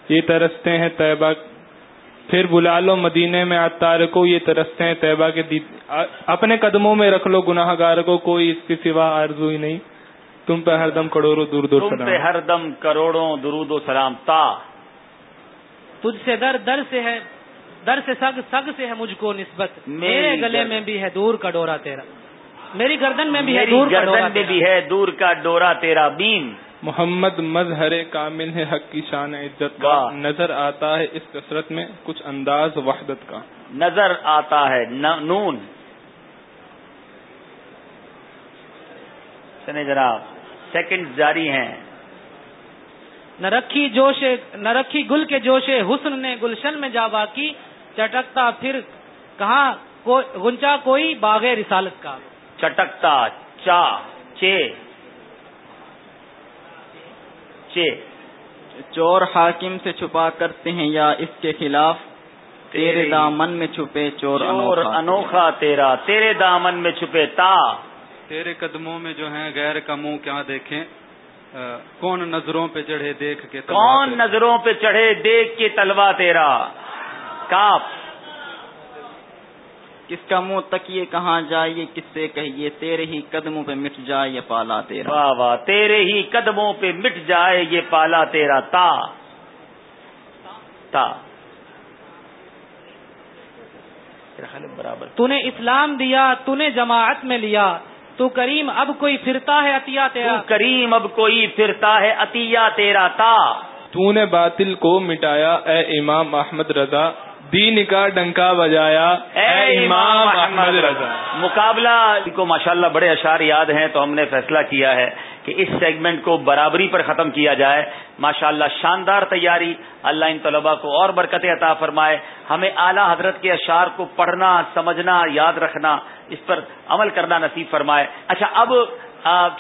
یہ ترستے ہیں طیبہ۔ پھر بلا لو مدینے میں اتار کو یہ ترستے ہیں طیبہ کے اپنے قدموں میں رکھ لو گناہ گار کو کوئی اس کی سوا آرزو ہی نہیں۔ تم پہ ہر دم کروڑوں دور دور تم پہ ہر دم کروڑوں درود و سلام تا۔ تجھ سے در در سے ہے در سے سگ سگ سے ہے مجھ کو نسبت۔ میرے گلے میں بھی ہے دور کا ڈورا تیرا۔ میری گردن میں بھی ہے دور کا ڈورا گردن میں بھی ہے دور کا ڈورا تیرا بیم۔ محمد مظہر کامل ہے حق کی شان عزت کا۔ نظر آتا ہے اس کثرت میں کچھ انداز وحدت کا۔ نظر آتا ہے نون۔ سنے جناب سیکنڈ جاری ہیں۔ نہ رکھی جوش نہ رکھی گل کے جوش حسن نے گلشن میں جا باقی چٹکتا پھر کہاں گنچا کوئی باغ رسالت کا۔ چٹکتا چا چے۔ چے۔ چور حاکم سے چھپا کرتے ہیں یا اس کے خلاف؟ تیرے دامن میں چھپے چور چور انوکھا تیرا تیرے دامن میں چھپے تا۔ تیرے قدموں میں جو ہیں غیر کا منہ کیا دیکھیں؟ کون نظروں پہ چڑھے دیکھ کے کون نظروں پہ چڑھے دیکھ کے تلوا تیرا؟ کاپ۔ کس کا منہ تک یہ کہاں جائے؟ کس سے کہیے تیرے ہی قدموں پہ مٹ جائے یہ پالا تیرا۔ واہ واہ تیرے ہی قدموں پہ مٹ جائے یہ پالا تیرا۔ تا۔ تا۔ برابر۔ تو نے اسلام دیا تو نے جماعت میں لیا۔ تو کریم اب کوئی پھرتا ہے عطیہ تیرا۔ کریم اب کوئی پھرتا ہے عطیہ تیرا تا۔ تو نے باطل کو مٹایا اے امام احمد رضا۔ دین کا ڈنکا بجایا اے امام احمد رضا۔ مقابلہ کو ماشاءاللہ بڑے اشعار یاد ہیں تو ہم نے فیصلہ کیا ہے۔ کہ اس سیگمنٹ کو برابری پر ختم کیا جائے۔ ماشاءاللہ شاندار تیاری۔ اللہ ان طلباء کو اور برکت عطا فرمائے۔ ہمیں اعلیٰ حضرت کے اشعار کو پڑھنا، سمجھنا، یاد رکھنا، اس پر عمل کرنا نصیب فرمائے۔ اچھا اب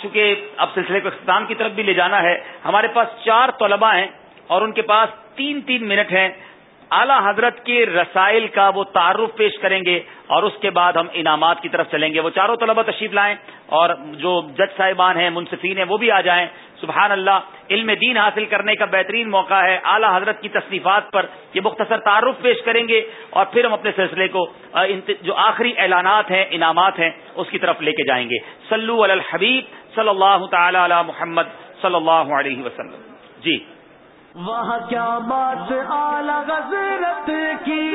چونکہ اب سلسلے کو اختتام کی طرف بھی لے جانا ہے، ہمارے پاس چار طلباء ہیں اور ان کے پاس تین تین منٹ ہیں۔ اعلی حضرت کے رسائل کا وہ تعارف پیش کریں گے اور اس کے بعد ہم انعامات کی طرف چلیں گے۔ وہ چاروں طلبہ تشریف لائیں اور جو جج صاحبان ہیں، منصفین ہیں، وہ بھی آ جائیں۔ سبحان اللہ، علم دین حاصل کرنے کا بہترین موقع ہے۔ اعلی حضرت کی تصنیفات پر یہ مختصر تعارف پیش کریں گے اور پھر ہم اپنے سلسلے کو جو آخری اعلانات ہیں، انعامات ہیں، اس کی طرف لے کے جائیں گے۔ سلو الحبیب صلی اللہ تعالی علی محمد صلی اللہ علیہ وسلم۔ جی۔ وہاں کیا بات آلہ حضرت کی؟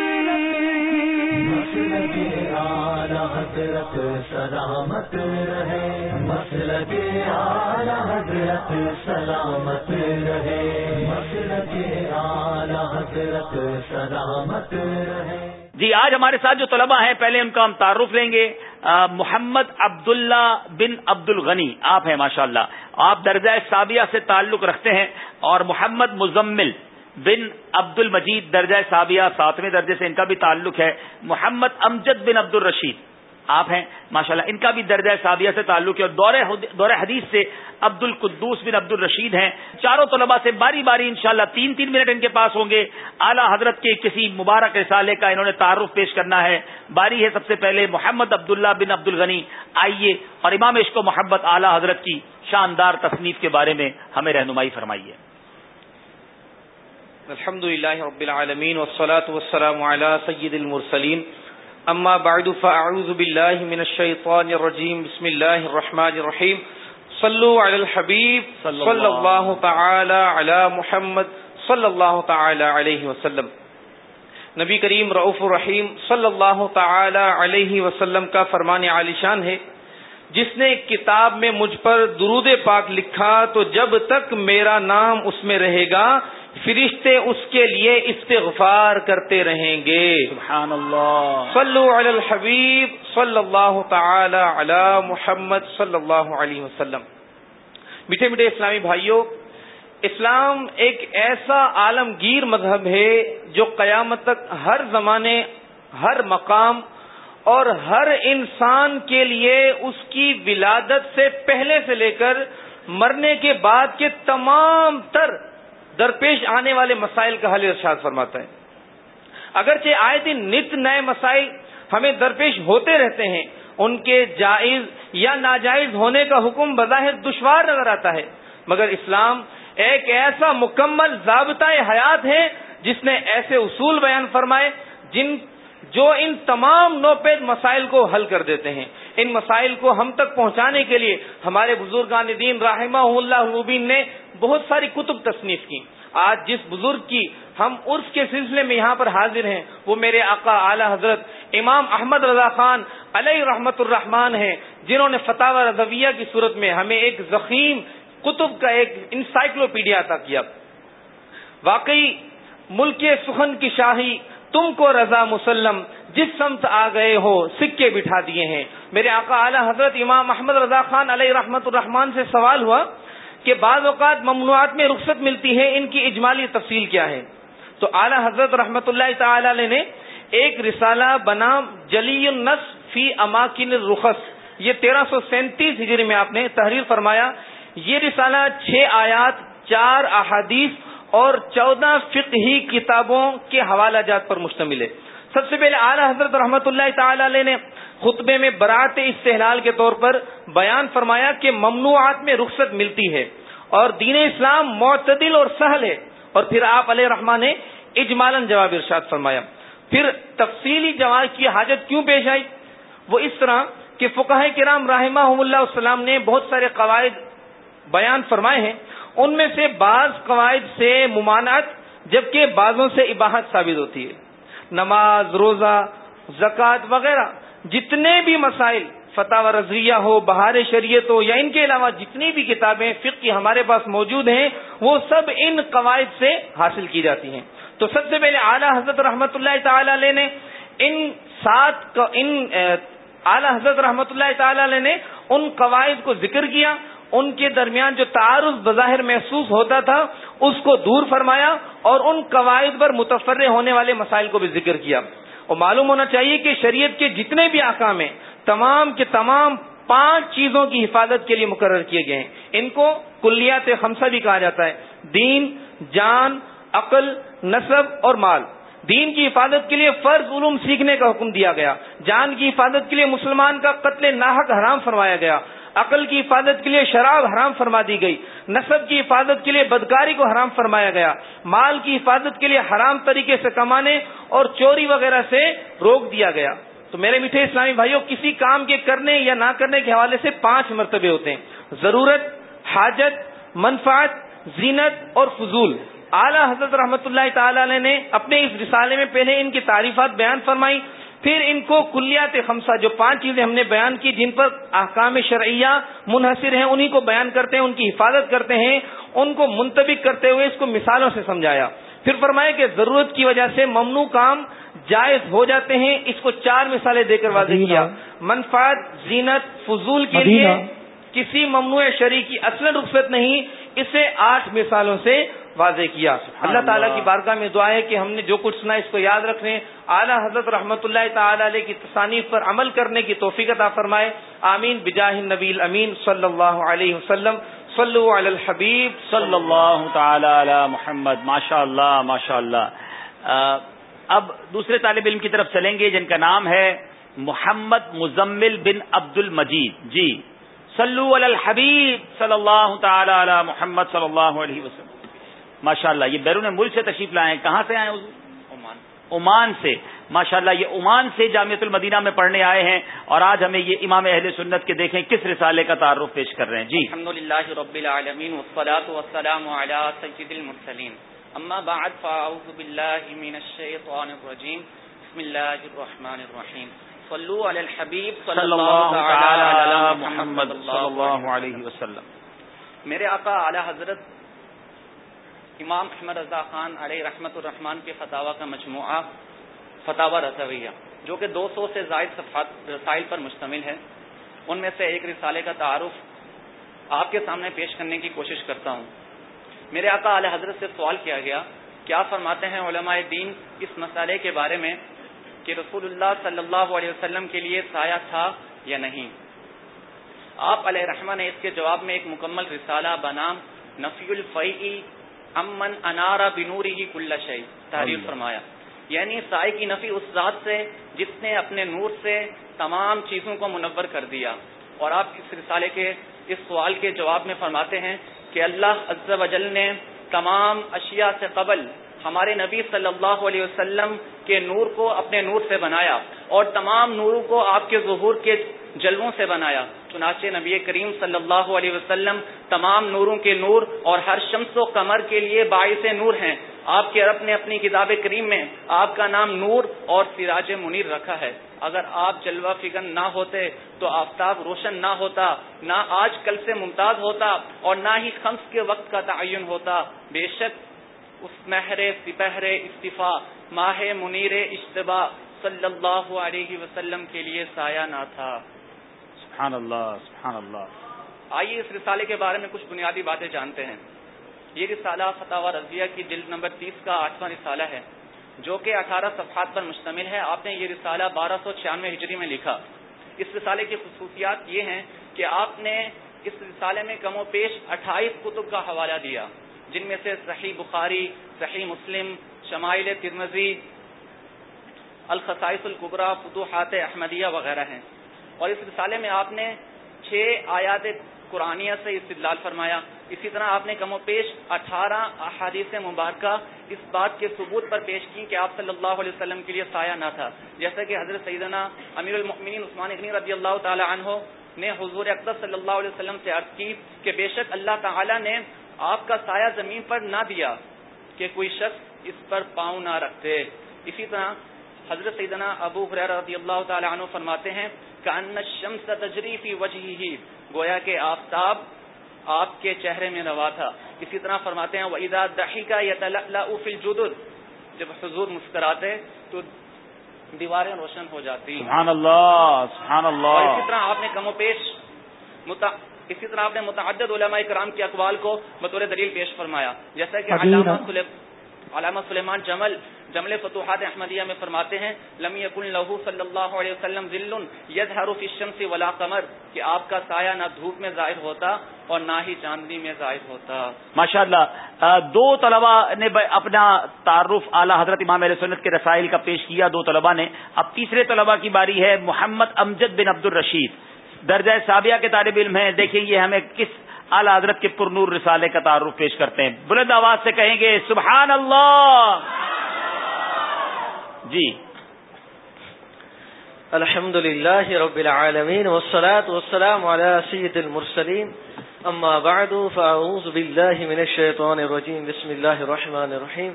حضرت سلامت رہے۔ مسل کے آلہ حضرت سلامت رہے۔ مسل کے آلہ حضرت سلامت رہے۔ جی آج ہمارے ساتھ جو طلبہ ہیں پہلے ان کا ہم تعارف لیں گے۔ محمد عبداللہ بن عبد الغنی آپ ہیں ماشاء اللہ آپ درجہ سابیہ سے تعلق رکھتے ہیں اور محمد مزمل بن عبد المجید درجہ سابیہ ساتویں درجے سے ان کا بھی تعلق ہے۔ محمد امجد بن عبد الرشید آپ ہیں، ماشاءاللہ، ان کا بھی درجہ سابیہ سے تعلق ہے اور دور حدیث سے عبد القدوس بن عبد الرشید ہیں۔ چاروں طلباء سے باری باری انشاءاللہ تین تین منٹ ان کے پاس ہوں گے۔ اعلیٰ حضرت کے کسی مبارک رسالے کا انہوں نے تعارف پیش کرنا ہے۔ باری ہے سب سے پہلے محمد عبداللہ بن عبد الغنی آئیے اور امام عشق و محبت اعلیٰ حضرت کی شاندار تصنیف کے بارے میں ہمیں رہنمائی فرمائیے۔ الحمد للہ رب العالمین والسلام علی سید المرسلین۔ اما بعد فاعوذ باللہ من الشیطان الرجیم بسم اللہ الرحمن الرحیم صلو علی الحبیب صلی اللہ تعالی علی محمد. صلی اللہ تعالی علیہ وسلم. نبی کریم رعف الرحیم صلی اللہ تعالی علیہ وسلم کا فرمان عالی شان ہے۔ جس نے ایک کتاب میں مجھ پر درود پاک لکھا تو جب تک میرا نام اس میں رہے گا فرشتے اس کے لیے استغفار کرتے رہیں گے۔ سبحان اللہ صلو علی الحبیب صلی اللہ تعالی علی محمد صلی اللہ علیہ وسلم۔ میٹھے میٹھے اسلامی بھائیوں اسلام ایک ایسا عالمگیر مذہب ہے جو قیامت تک ہر زمانے ہر مقام اور ہر انسان کے لیے اس کی ولادت سے پہلے سے لے کر مرنے کے بعد کے تمام تر درپیش آنے والے مسائل کا حل ارشاد فرماتا ہے۔ اگرچہ آئے دن نت نئے مسائل ہمیں درپیش ہوتے رہتے ہیں، ان کے جائز یا ناجائز ہونے کا حکم بظاہر دشوار نظر آتا ہے، مگر اسلام ایک ایسا مکمل ضابطۂ حیات ہے جس نے ایسے اصول بیان فرمائے جن جو ان تمام نوپید مسائل کو حل کر دیتے ہیں۔ ان مسائل کو ہم تک پہنچانے کے لیے ہمارے بزرگان دین رحمہ اللہ مبین نے بہت ساری کتب تصنیف کی۔ آج جس بزرگ کی ہم عرف کے سلسلے میں یہاں پر حاضر ہیں، وہ میرے آقا اعلی حضرت امام احمد رضا خان علیہ رحمت الرحمان ہیں، جنہوں نے فتح رضویہ کی صورت میں ہمیں ایک زخیم کتب کا ایک انسائکلوپیڈیا عطا کیا۔ واقعی ملک سخن کی شاہی تم کو رضا مسلم جس سمت آ گئے ہو، سکے بٹھا دیے ہیں۔ میرے آقا اعلی حضرت امام محمد رضا خان علیہ رحمت الرحمان سے سوال ہوا کہ بعض اوقات ممنوعات میں رخصت ملتی ہے ان کی اجمالی تفصیل کیا ہے؟ تو اعلی حضرت رحمت اللہ تعالی علیہ نے ایک رسالہ بنا جلی النس فی اماکن رخص یہ تیرہ سو سینتیس ہجری میں آپ نے تحریر فرمایا۔ یہ رسالہ چھ آیات، چار احادیث اور چودہ فقہی کتابوں کے حوالہ جات پر مشتمل ہے۔ سب سے پہلے اعلی حضرت رحمت اللہ تعالی علیہ نے خطبے میں برات استحلال کے طور پر بیان فرمایا کہ ممنوعات میں رخصت ملتی ہے اور دین اسلام معتدل اور سہل ہے۔ اور پھر آپ علیہ رحمان نے اجمالن جواب ارشاد فرمایا۔ پھر تفصیلی جواب کی حاجت کیوں پیش آئی؟ وہ اس طرح کہ فقہ کرام رحمہ اللہ السلام نے بہت سارے قواعد بیان فرمائے ہیں۔ ان میں سے بعض قواعد سے ممانعت، جبکہ بعضوں سے اباہت ثابت ہوتی ہے۔ نماز، روزہ، زکوٰۃ وغیرہ، جتنے بھی مسائل فتح و رضویہ ہو، بہار شریعت ہو، یا ان کے علاوہ جتنی بھی کتابیں فقہ ہمارے پاس موجود ہیں، وہ سب ان قواعد سے حاصل کی جاتی ہیں۔ تو سب سے پہلے اعلیٰ حضرت رحمۃ اللہ تعالی علیہ نے ان سات ان اعلی حضرت رحمۃ اللہ تعالی علیہ نے ان قواعد کو ذکر کیا۔ ان کے درمیان جو تعارف بظاہر محسوس ہوتا تھا، اس کو دور فرمایا اور ان قواعد پر متفر ہونے والے مسائل کو بھی ذکر کیا۔ اور معلوم ہونا چاہیے کہ شریعت کے جتنے بھی احکام ہیں، تمام کے تمام پانچ چیزوں کی حفاظت کے لیے مقرر کیے گئے ہیں۔ ان کو کلیات خمسہ بھی کہا جاتا ہے۔ دین، جان، عقل نصب اور مال۔ دین کی حفاظت کے لیے فرض علوم سیکھنے کا حکم دیا گیا۔ جان کی حفاظت کے لیے مسلمان کا قتل ناحق حرام فرمایا گیا۔ عقل کی حفاظت کے لیے شراب حرام فرما دی گئی، نصب کی حفاظت کے لیے بدکاری کو حرام فرمایا گیا، مال کی حفاظت کے لیے حرام طریقے سے کمانے اور چوری وغیرہ سے روک دیا گیا۔ تو میرے میٹھے اسلامی بھائیوں کسی کام کے کرنے یا نہ کرنے کے حوالے سے پانچ مرتبے ہوتے ہیں۔ ضرورت، حاجت منفاط زینت اور فضول۔ اعلی حضرت رحمۃ اللہ تعالی نے اپنے اس رسالے میں پہلے ان کی تعریفات بیان فرمائی پھر ان کو کلیات خمسہ جو پانچ چیزیں ہم نے بیان کی جن پر احکام شرعیہ منحصر ہیں انہیں کو بیان کرتے ہیں ان کی حفاظت کرتے ہیں ان کو منتبک کرتے ہوئے اس کو مثالوں سے سمجھایا۔ پھر فرمایا کہ ضرورت کی وجہ سے ممنوع کام جائز ہو جاتے ہیں اس کو چار مثالیں دے کر واضح کیا۔ منفاط زینت فضول کے لیے کسی ممنوع شریع کی اصل رخصت نہیں اسے آٹھ مثالوں سے واضح کیا۔ اللہ تعالیٰ کی بارگاہ میں دعا ہے کہ ہم نے جو کچھ سنا اس کو یاد رکھنے۔ اعلیٰ حضرت رحمۃ اللہ تعالی علیہ کی تصانیف پر عمل کرنے کی توفیق عطا فرمائے۔ آمین۔ بجاہ نبیل امین صلی اللہ علیہ وسلم۔ صلو علی الحبیب۔ صلی اللہ تعالی علی محمد۔ ماشاء اللہ ماشاء اللہ اب دوسرے طالب علم کی طرف چلیں گے جن کا نام ہے محمد مزمل بن عبد المجید جی صلو علی الحبیب صلی اللہ تعالی علی محمد صلی اللہ علیہ وسلم۔ ماشاء اللہ یہ بیرون ملک سے تشریف لائے کہاں سے آئے عمان۔ عمان سے۔ ماشاء اللہ یہ عمان سے جامعت المدینہ میں پڑھنے آئے ہیں اور آج ہمیں یہ امام اہل سنت کے دیکھیں کس رسالے کا تعارف پیش کر رہے ہیں۔ جی۔ الحمد للہ رب العالمین والسلام علی سید المرسلین۔ اما بعد فاعوذ باللہ من الشیطان الرجیم۔ بسم اللہ الرحمن الرحیم۔ صلو علی الحبیب صلی اللہ علی محمد صلی اللہ علیہ وسلم۔ میرے آقا اعلی حضرت امام احمد رضا خان علیہ رحمت الرحمان کے فتح کا مجموعہ فتح رضویہ، جو کہ دو سو سے زائد رسائل پر مشتمل ہے۔ ان میں سے ایک رسالے کا تعارف آپ کے سامنے پیش کرنے کی کوشش کرتا ہوں۔ میرے آقا علیہ حضرت سے سوال کیا گیا، کیا فرماتے ہیں علماء دین اس مسئلے کے بارے میں کہ رسول اللہ صلی اللہ علیہ وسلم کے لیے سایہ تھا یا نہیں؟ آپ علیہ رحمٰ نے اس کے جواب میں ایک مکمل رسالہ بنام نفی الفی امن انارا بنوری ہی کل شعی تعریف فرمایا۔ یعنی سائے کی نفی اس ذات سے جس نے اپنے نور سے تمام چیزوں کو منور کر دیا۔ اور آپ اس رسالے کے اس سوال کے جواب میں فرماتے ہیں کہ اللہ عز و جل نے تمام اشیاء سے قبل ہمارے نبی صلی اللہ علیہ وسلم کے نور کو اپنے نور سے بنایا اور تمام نوروں کو آپ کے ظہور کے جلووں سے بنایا۔ چنانچہ نبی کریم صلی اللہ علیہ وسلم تمام نوروں کے نور اور ہر شمس و کمر کے لیے باعث نور ہیں۔ آپ کے رب نے اپنی کتاب کریم میں آپ کا نام نور اور سراج منیر رکھا ہے۔ اگر آپ جلوہ فگن نہ ہوتے تو آفتاب روشن نہ ہوتا، نہ آج کل سے ممتاز ہوتا اور نہ ہی خمس کے وقت کا تعین ہوتا۔ بے شک اس مہر سپہر استفا ماہ منیر اشتبا صلی اللہ علیہ وسلم کے لیے سایہ نہ تھا۔ سبحان اللہ سبحان اللہ آئیے اس رسالے کے بارے میں کچھ بنیادی باتیں جانتے ہیں۔ یہ رسالہ فتح رضیہ کی جلد نمبر تیس کا آٹھواں رسالہ ہے جو کہ اٹھارہ صفحات پر مشتمل ہے۔ آپ نے یہ رسالہ بارہ سو چھیانوے ہجری میں لکھا۔ اس رسالے کی خصوصیات یہ ہیں کہ آپ نے اس رسالے میں کم و پیش اٹھائیس کتب کا حوالہ دیا۔ جن میں سے صحیح بخاری، صحیح مسلم، شمائل ترمزی الخصائص القبرا فتوحات احمدیہ وغیرہ ہیں۔ اور اس رسالے میں آپ نے چھ آیات قرآنیہ سے استدلال فرمایا۔ اسی طرح آپ نے کم و پیش اٹھارہ احادیث مبارکہ اس بات کے ثبوت پر پیش کی کہ آپ صلی اللہ علیہ وسلم کے لیے سایہ نہ تھا۔ جیسا کہ حضرت سیدنا امیر المؤمنین عثمان اغنی رضی اللہ تعالی عنہ نے حضور اقدس صلی اللہ علیہ وسلم سے عرض کی کہ بے شک اللہ تعالی نے آپ کا سایہ زمین پر نہ دیا کہ کوئی شخص اس پر پاؤں نہ رکھتے۔ اسی طرح حضرت سیدنا ابو رضی اللہ تعالی عنہ فرماتے ہیں شمس تجریفی وجہ ہی گویا کہ آفتاب آپ کے چہرے میں روا تھا۔ اسی طرح فرماتے ہیں وَإِذَا دَحِكَ يَتَلَأْلَأُ فِي الْجُدُدْ جب حضور مسکراتے تو دیواریں روشن ہو جاتی۔ سبحان اللہ سبحان اللہ۔ اور اسی طرح آپ نے کم و پیش. اسی طرح آپ نے متعدد علماء کرام کے اقوال کو بطور دلیل پیش فرمایا۔ جیسا کہ علامہ علامہ سلیمان جمل جمل فتوحات احمدیہ میں فرماتے ہیں لم یکن لہو صلی اللہ علیہ وسلم ذل یظہر فی الشمس ولا قمر کہ آپ کا سایہ نہ دھوپ میں ظاہر ہوتا اور نہ ہی چاندنی میں ظاہر ہوتا۔ ماشاء اللہ دو طلباء نے اپنا تعارف اعلی حضرت امام علیہ سنت کے رسائل کا پیش کیا۔ دو طلباء نے۔ اب تیسرے طلباء کی باری ہے محمد امجد بن عبد الرشید درجہ سابیہ کے طالب علم ہیں، دیکھیں یہ ہمیں کس اعلی حضرت کے پرنور رسالے کا تعارف پیش کرتے ہیں۔ بلند آواز سے کہیں گے، سبحان اللہ! جی۔ الحمد لله رب العالمين والصلاة والسلام على سيد المرسلين أما بعد فأعوذ بالله من الشيطان الرجيم بسم الله الرحمن الرحيم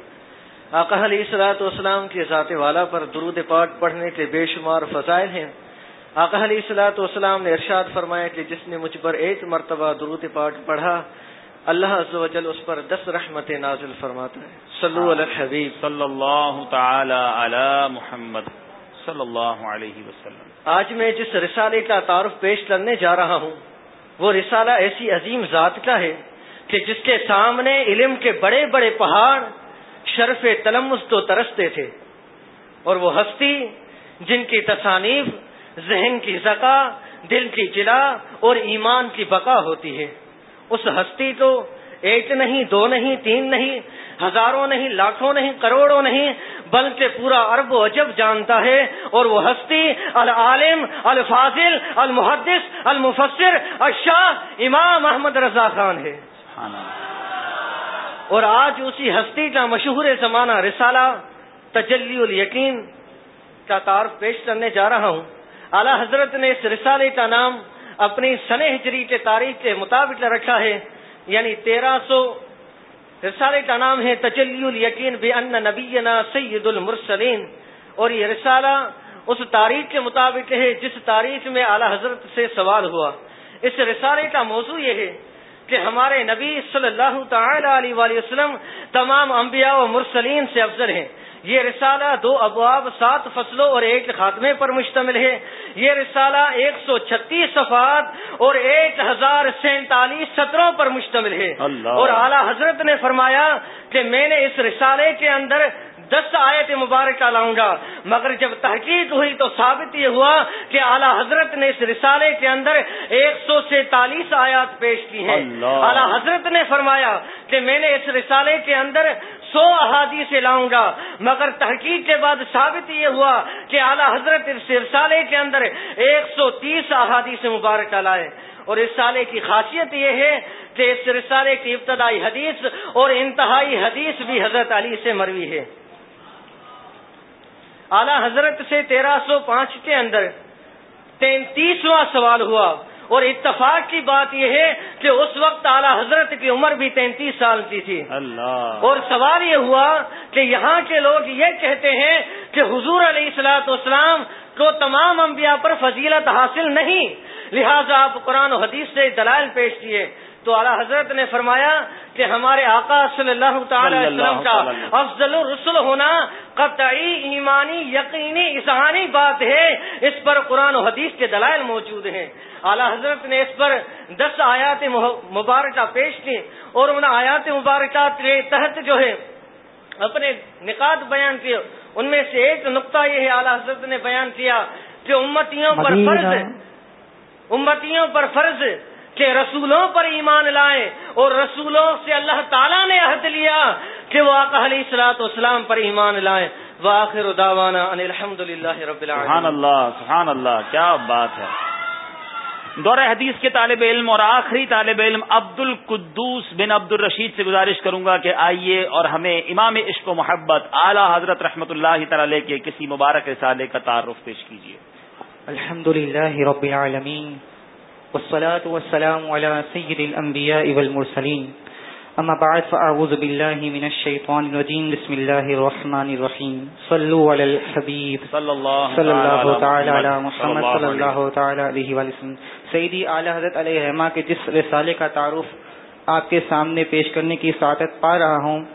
آقا علیہ السلاۃ والسلام کے ذات والا پر درود پاک پڑھنے کے بے شمار فضائل ہیں۔ آقا علیہ السلاۃ والسلام نے ارشاد فرمایا کہ جس نے مجھ پر ایک مرتبہ درود پاک پڑھا اللہ عز و جل اس پر دس رحمت نازل فرماتا ہے۔ صلو علی الحبیب۔ صلی اللہ تعالی علی محمد صلی اللہ علیہ وسلم۔ آج میں جس رسالے کا تعارف پیش کرنے جا رہا ہوں وہ رسالہ ایسی عظیم ذات کا ہے کہ جس کے سامنے علم کے بڑے بڑے پہاڑ شرف تلمس تو ترستے تھے اور وہ ہستی جن کی تصانیف ذہن کی زکا دل کی جلا اور ایمان کی بقا ہوتی ہے۔ اس ہستی کو ایک نہیں دو نہیں تین نہیں ہزاروں نہیں لاکھوں نہیں کروڑوں نہیں بلکہ پورا ارب و عجب جانتا ہے۔ اور وہ ہستی العالم الفاظل المحدث المفسر الشاہ امام احمد رضا خان ہے۔ اور آج اسی ہستی کا مشہور زمانہ رسالہ تجلی الیقین کا تعارف پیش کرنے جا رہا ہوں۔ اعلی حضرت نے اس رسالے کا نام اپنی سن ہجری کے تاریخ کے مطابق رکھا ہے یعنی تیرہ سو۔ رسالے کا نام ہے تجلی الیقین بے ان نبینا سید المرسلین۔ اور یہ رسالہ اس تاریخ کے مطابق ہے جس تاریخ میں اعلی حضرت سے سوال ہوا۔ اس رسالے کا موضوع یہ ہے کہ ہمارے نبی صلی اللہ تعالی علیہ وسلم تمام انبیاء و مرسلین سے افضل ہیں۔ یہ رسالہ دو ابواب سات فصلوں اور ایک خاتمے پر مشتمل ہے۔ یہ رسالہ ایک سو چھتیس صفحات اور ایک ہزار سینتالیس سطروں پر مشتمل ہے۔ اور اعلیٰ حضرت نے فرمایا کہ میں نے اس رسالے کے اندر دس آیت مبارکہ لاؤں گا مگر جب تحقیق ہوئی تو ثابت یہ ہوا کہ اعلیٰ حضرت نے اس رسالے کے اندر ایک سو سینتالیس آیات پیش کی ہیں۔ اعلیٰ حضرت نے فرمایا کہ میں نے اس رسالے کے اندر سو احادیث لاؤں گا۔ مگر تحقیق کے بعد ثابت یہ ہوا کہ اعلیٰ حضرت اس رسالے کے اندر ایک سو تیس احادیث مبارکہ لائے۔ اور اس سالے کی خاصیت یہ ہے کہ اس رسالے کی ابتدائی حدیث اور انتہائی حدیث بھی حضرت علی سے مروی ہے۔ اعلی حضرت سے تیرہ سو پانچ کے اندر تینتیسواں سوال ہوا۔ اور اتفاق کی بات یہ ہے کہ اس وقت اعلی حضرت کی عمر بھی تینتیس سال کی تھی۔ اللہ۔ اور سوال یہ ہوا کہ یہاں کے لوگ یہ کہتے ہیں کہ حضور علیہ السلاط اسلام کو تمام انبیاء پر فضیلت حاصل نہیں لہذا آپ قرآن و حدیث سے دلائل پیش کیے۔ تو اعلیٰ حضرت نے فرمایا کہ ہمارے آقا صلی اللہ تعالی وسلم کا افضل الرسل ہونا قطعی ایمانی یقینی اظہانی بات ہے۔ اس پر قرآن و حدیث کے دلائل موجود ہیں۔ اعلیٰ حضرت نے اس پر دس آیات مبارکہ پیش کی اور ان آیات مبارکہ کے تحت جو ہے اپنے نکات بیان کیے۔ ان میں سے ایک نقطہ یہ ہے اعلیٰ حضرت نے بیان کیا کہ امتیوں پر فرض امتیوں پر فرض کہ رسولوں پر ایمان لائیں اور رسولوں سے اللہ تعالیٰ نے عہد لیا کہ وہ آقا علیہ السلاط اسلام پر ایمان لائیں وآخر دعوانا ان الحمد للہ رب العالمین۔ سبحان اللہ سبحان اللہ کیا بات ہے۔ دور حدیث کے طالب علم اور آخری طالب علم عبد القدوس بن عبد الرشید سے گزارش کروں گا کہ آئیے اور ہمیں امام عشق و محبت اعلی حضرت رحمت اللہ تعالی کے کسی مبارک رسالے کا تعارف پیش کیجیے۔ الحمد للہ رب العالمین۔ والصلاة والسلام على سيد الأنبياء والمرسلين. أما بعد فأعوذ بالله من الشيطان الرجيم. بسم الله الرحمن الرحيم. صلوا على الحبيب. صلى الله, صلى الله تعالى على محمد. صلى الله تعالى عليه وسلم. سیدی اعلی حضرت علیہ رحمہ کے جس رسالے کا تعارف آپ کے سامنے پیش کرنے کی سعادت پا رہا ہوں